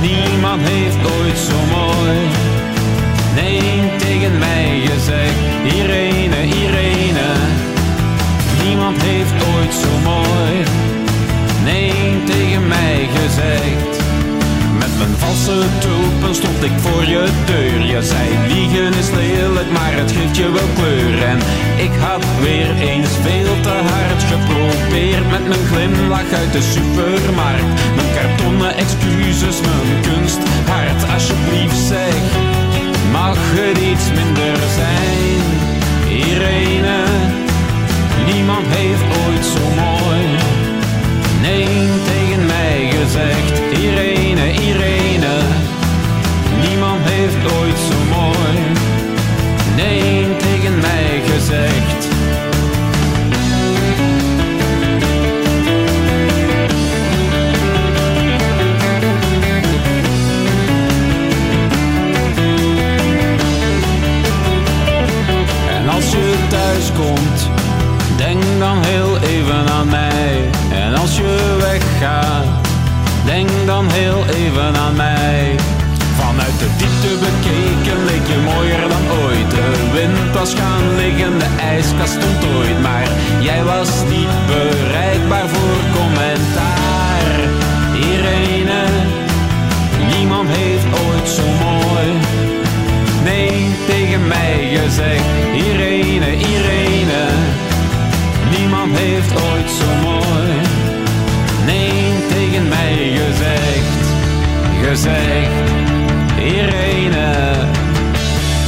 niemand heeft ooit zo mooi. Nee, tegen mij gezegd. Irene, Irene, niemand heeft ooit zo mooi. Nee, tegen mij gezegd. Mijn valse tulpen stond ik voor je deur. Je zei liegen is lelijk, maar het geeft je wel kleur. En ik had weer eens veel te hard geprobeerd. Met mijn glimlach uit de supermarkt. Mijn kartonnen excuses, mijn kunst hart. Alsjeblieft zeg, mag het iets minder zijn? Irene, niemand heeft ooit zo mooi. Nee, tegen mij gezegd, aan mij. En als je weggaat, denk dan heel even aan mij. Vanuit de diepte bekeken leek je mooier dan ooit. De wind was gaan liggen, de ijskast stond ooit. Maar jij was niet bereikbaar voor commentaar. Irene, niemand heeft ooit zo mooi. Nee, tegen mij gezegd. Gezegd, Irene.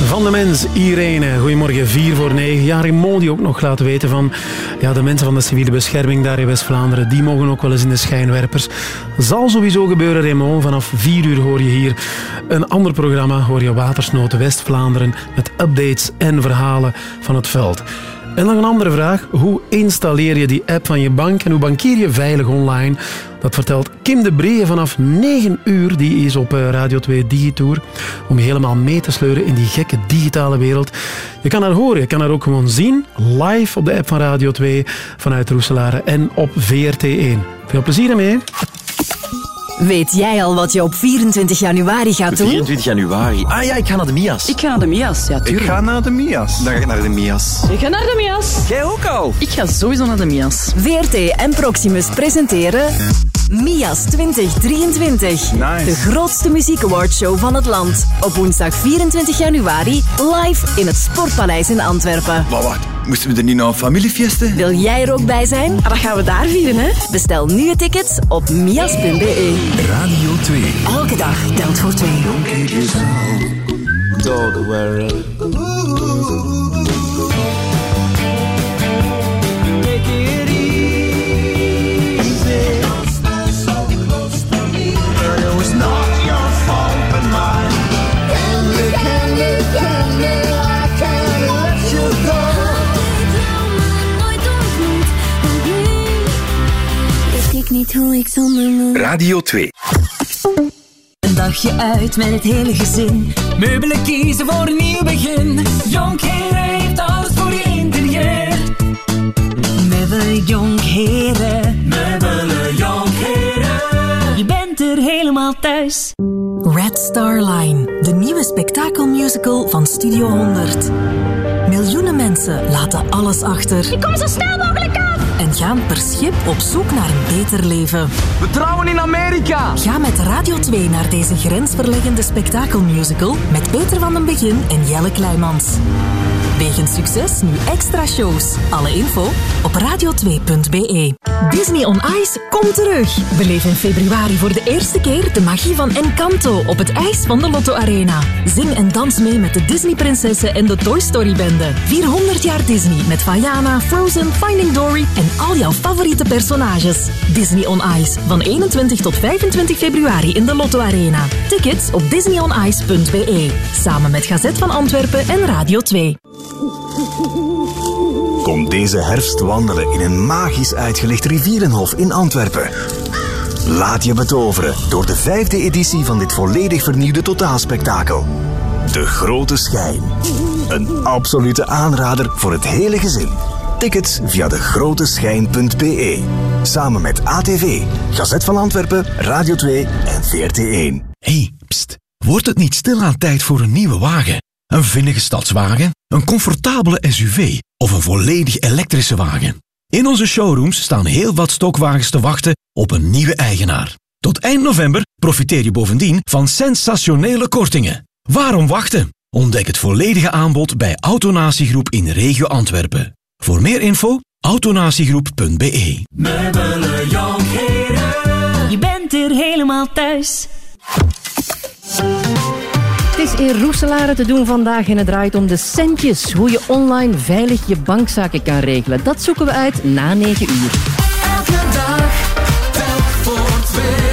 Van de mens, Irene. Goedemorgen, 4 voor 9. Ja, die ook nog laat weten van... Ja, de mensen van de civiele bescherming daar in West-Vlaanderen... die mogen ook wel eens in de schijnwerpers. Zal sowieso gebeuren, Raymond. Vanaf 4 uur hoor je hier een ander programma. Hoor je Watersnood West-Vlaanderen... met updates en verhalen van het veld. En nog een andere vraag. Hoe installeer je die app van je bank en hoe bankier je veilig online? Dat vertelt Kim de Bree vanaf 9 uur. Die is op eh, Radio 2 Digitour. Om je helemaal mee te sleuren in die gekke digitale wereld. Je kan haar horen, je kan haar ook gewoon zien. Live op de app van Radio 2 vanuit Roeselare en op VRT1. Veel plezier ermee. Weet jij al wat je op 24 januari gaat doen? 24 januari. Ah ja, ik ga naar de Mias. Ik ga naar de Mias, ja tuurlijk. Ik ga naar de Mias. Dan ga ik naar de Mias. Ik ga naar de Mias. Jij ook al? Ik ga sowieso naar de Mias. VRT en Proximus presenteren Mias 2023. Nice. De grootste muziekawardshow van het land. Op woensdag 24 januari live in het Sportpaleis in Antwerpen. Maar wacht, moesten we er niet naar een familiefeesten? Wil jij er ook bij zijn? Ah, dat gaan we daar vieren, hè? Bestel nu je tickets op mias.be. Radio 2. Elke dag telt voor twee. Don't worry. Hoe ik zonder. Radio 2. Een dagje uit met het hele gezin. Meubelen kiezen voor een nieuw begin. Jonkheren heeft alles voor je interieur. Meubelen Jonkheren. Meubelen Jonkheren. Je bent er helemaal thuis. Red Star Line, de nieuwe spektakelmusical van Studio 100. Miljoenen mensen laten alles achter. Ik kom zo snel mogelijk af! En gaan per schip op zoek naar een beter leven. We trouwen in Amerika! Ga met Radio 2 naar deze grensverleggende spektakelmusical met Peter van den Begin en Jelle Kleimans. Wegens succes nu extra shows. Alle info op radio2.be. Disney on Ice komt terug. Beleef in februari voor de eerste keer de magie van Encanto op het ijs van de Lotto Arena. Zing en dans mee met de Disney-prinsessen en de Toy Story-bende. 400 jaar Disney met Vaiana, Frozen, Finding Dory en al jouw favoriete personages. Disney on Ice van 21 tot 25 februari in de Lotto Arena. Tickets op disneyonice.be. Samen met Gazet van Antwerpen en Radio 2. Deze herfst wandelen in een magisch uitgelicht rivierenhof in Antwerpen. Laat je betoveren door de vijfde editie van dit volledig vernieuwde totaalspektakel. De Grote Schijn. Een absolute aanrader voor het hele gezin. Tickets via degroteschijn.be. Samen met ATV, Gazet van Antwerpen, Radio 2 en VRT1. hey, pst. Wordt het niet stilaan tijd voor een nieuwe wagen? Een vinnige stadswagen, een comfortabele SUV of een volledig elektrische wagen? In onze showrooms staan heel wat stokwagens te wachten op een nieuwe eigenaar. Tot eind november profiteer je bovendien van sensationele kortingen. Waarom wachten? Ontdek het volledige aanbod bij Autonatiegroep in regio Antwerpen. Voor meer info, autonatiegroep.be. Jonkheren. Je bent er helemaal thuis. Is in Roeselare te doen vandaag en het draait om de centjes. Hoe je online veilig je bankzaken kan regelen. Dat zoeken we uit na 9 uur. Elke dag voor twee.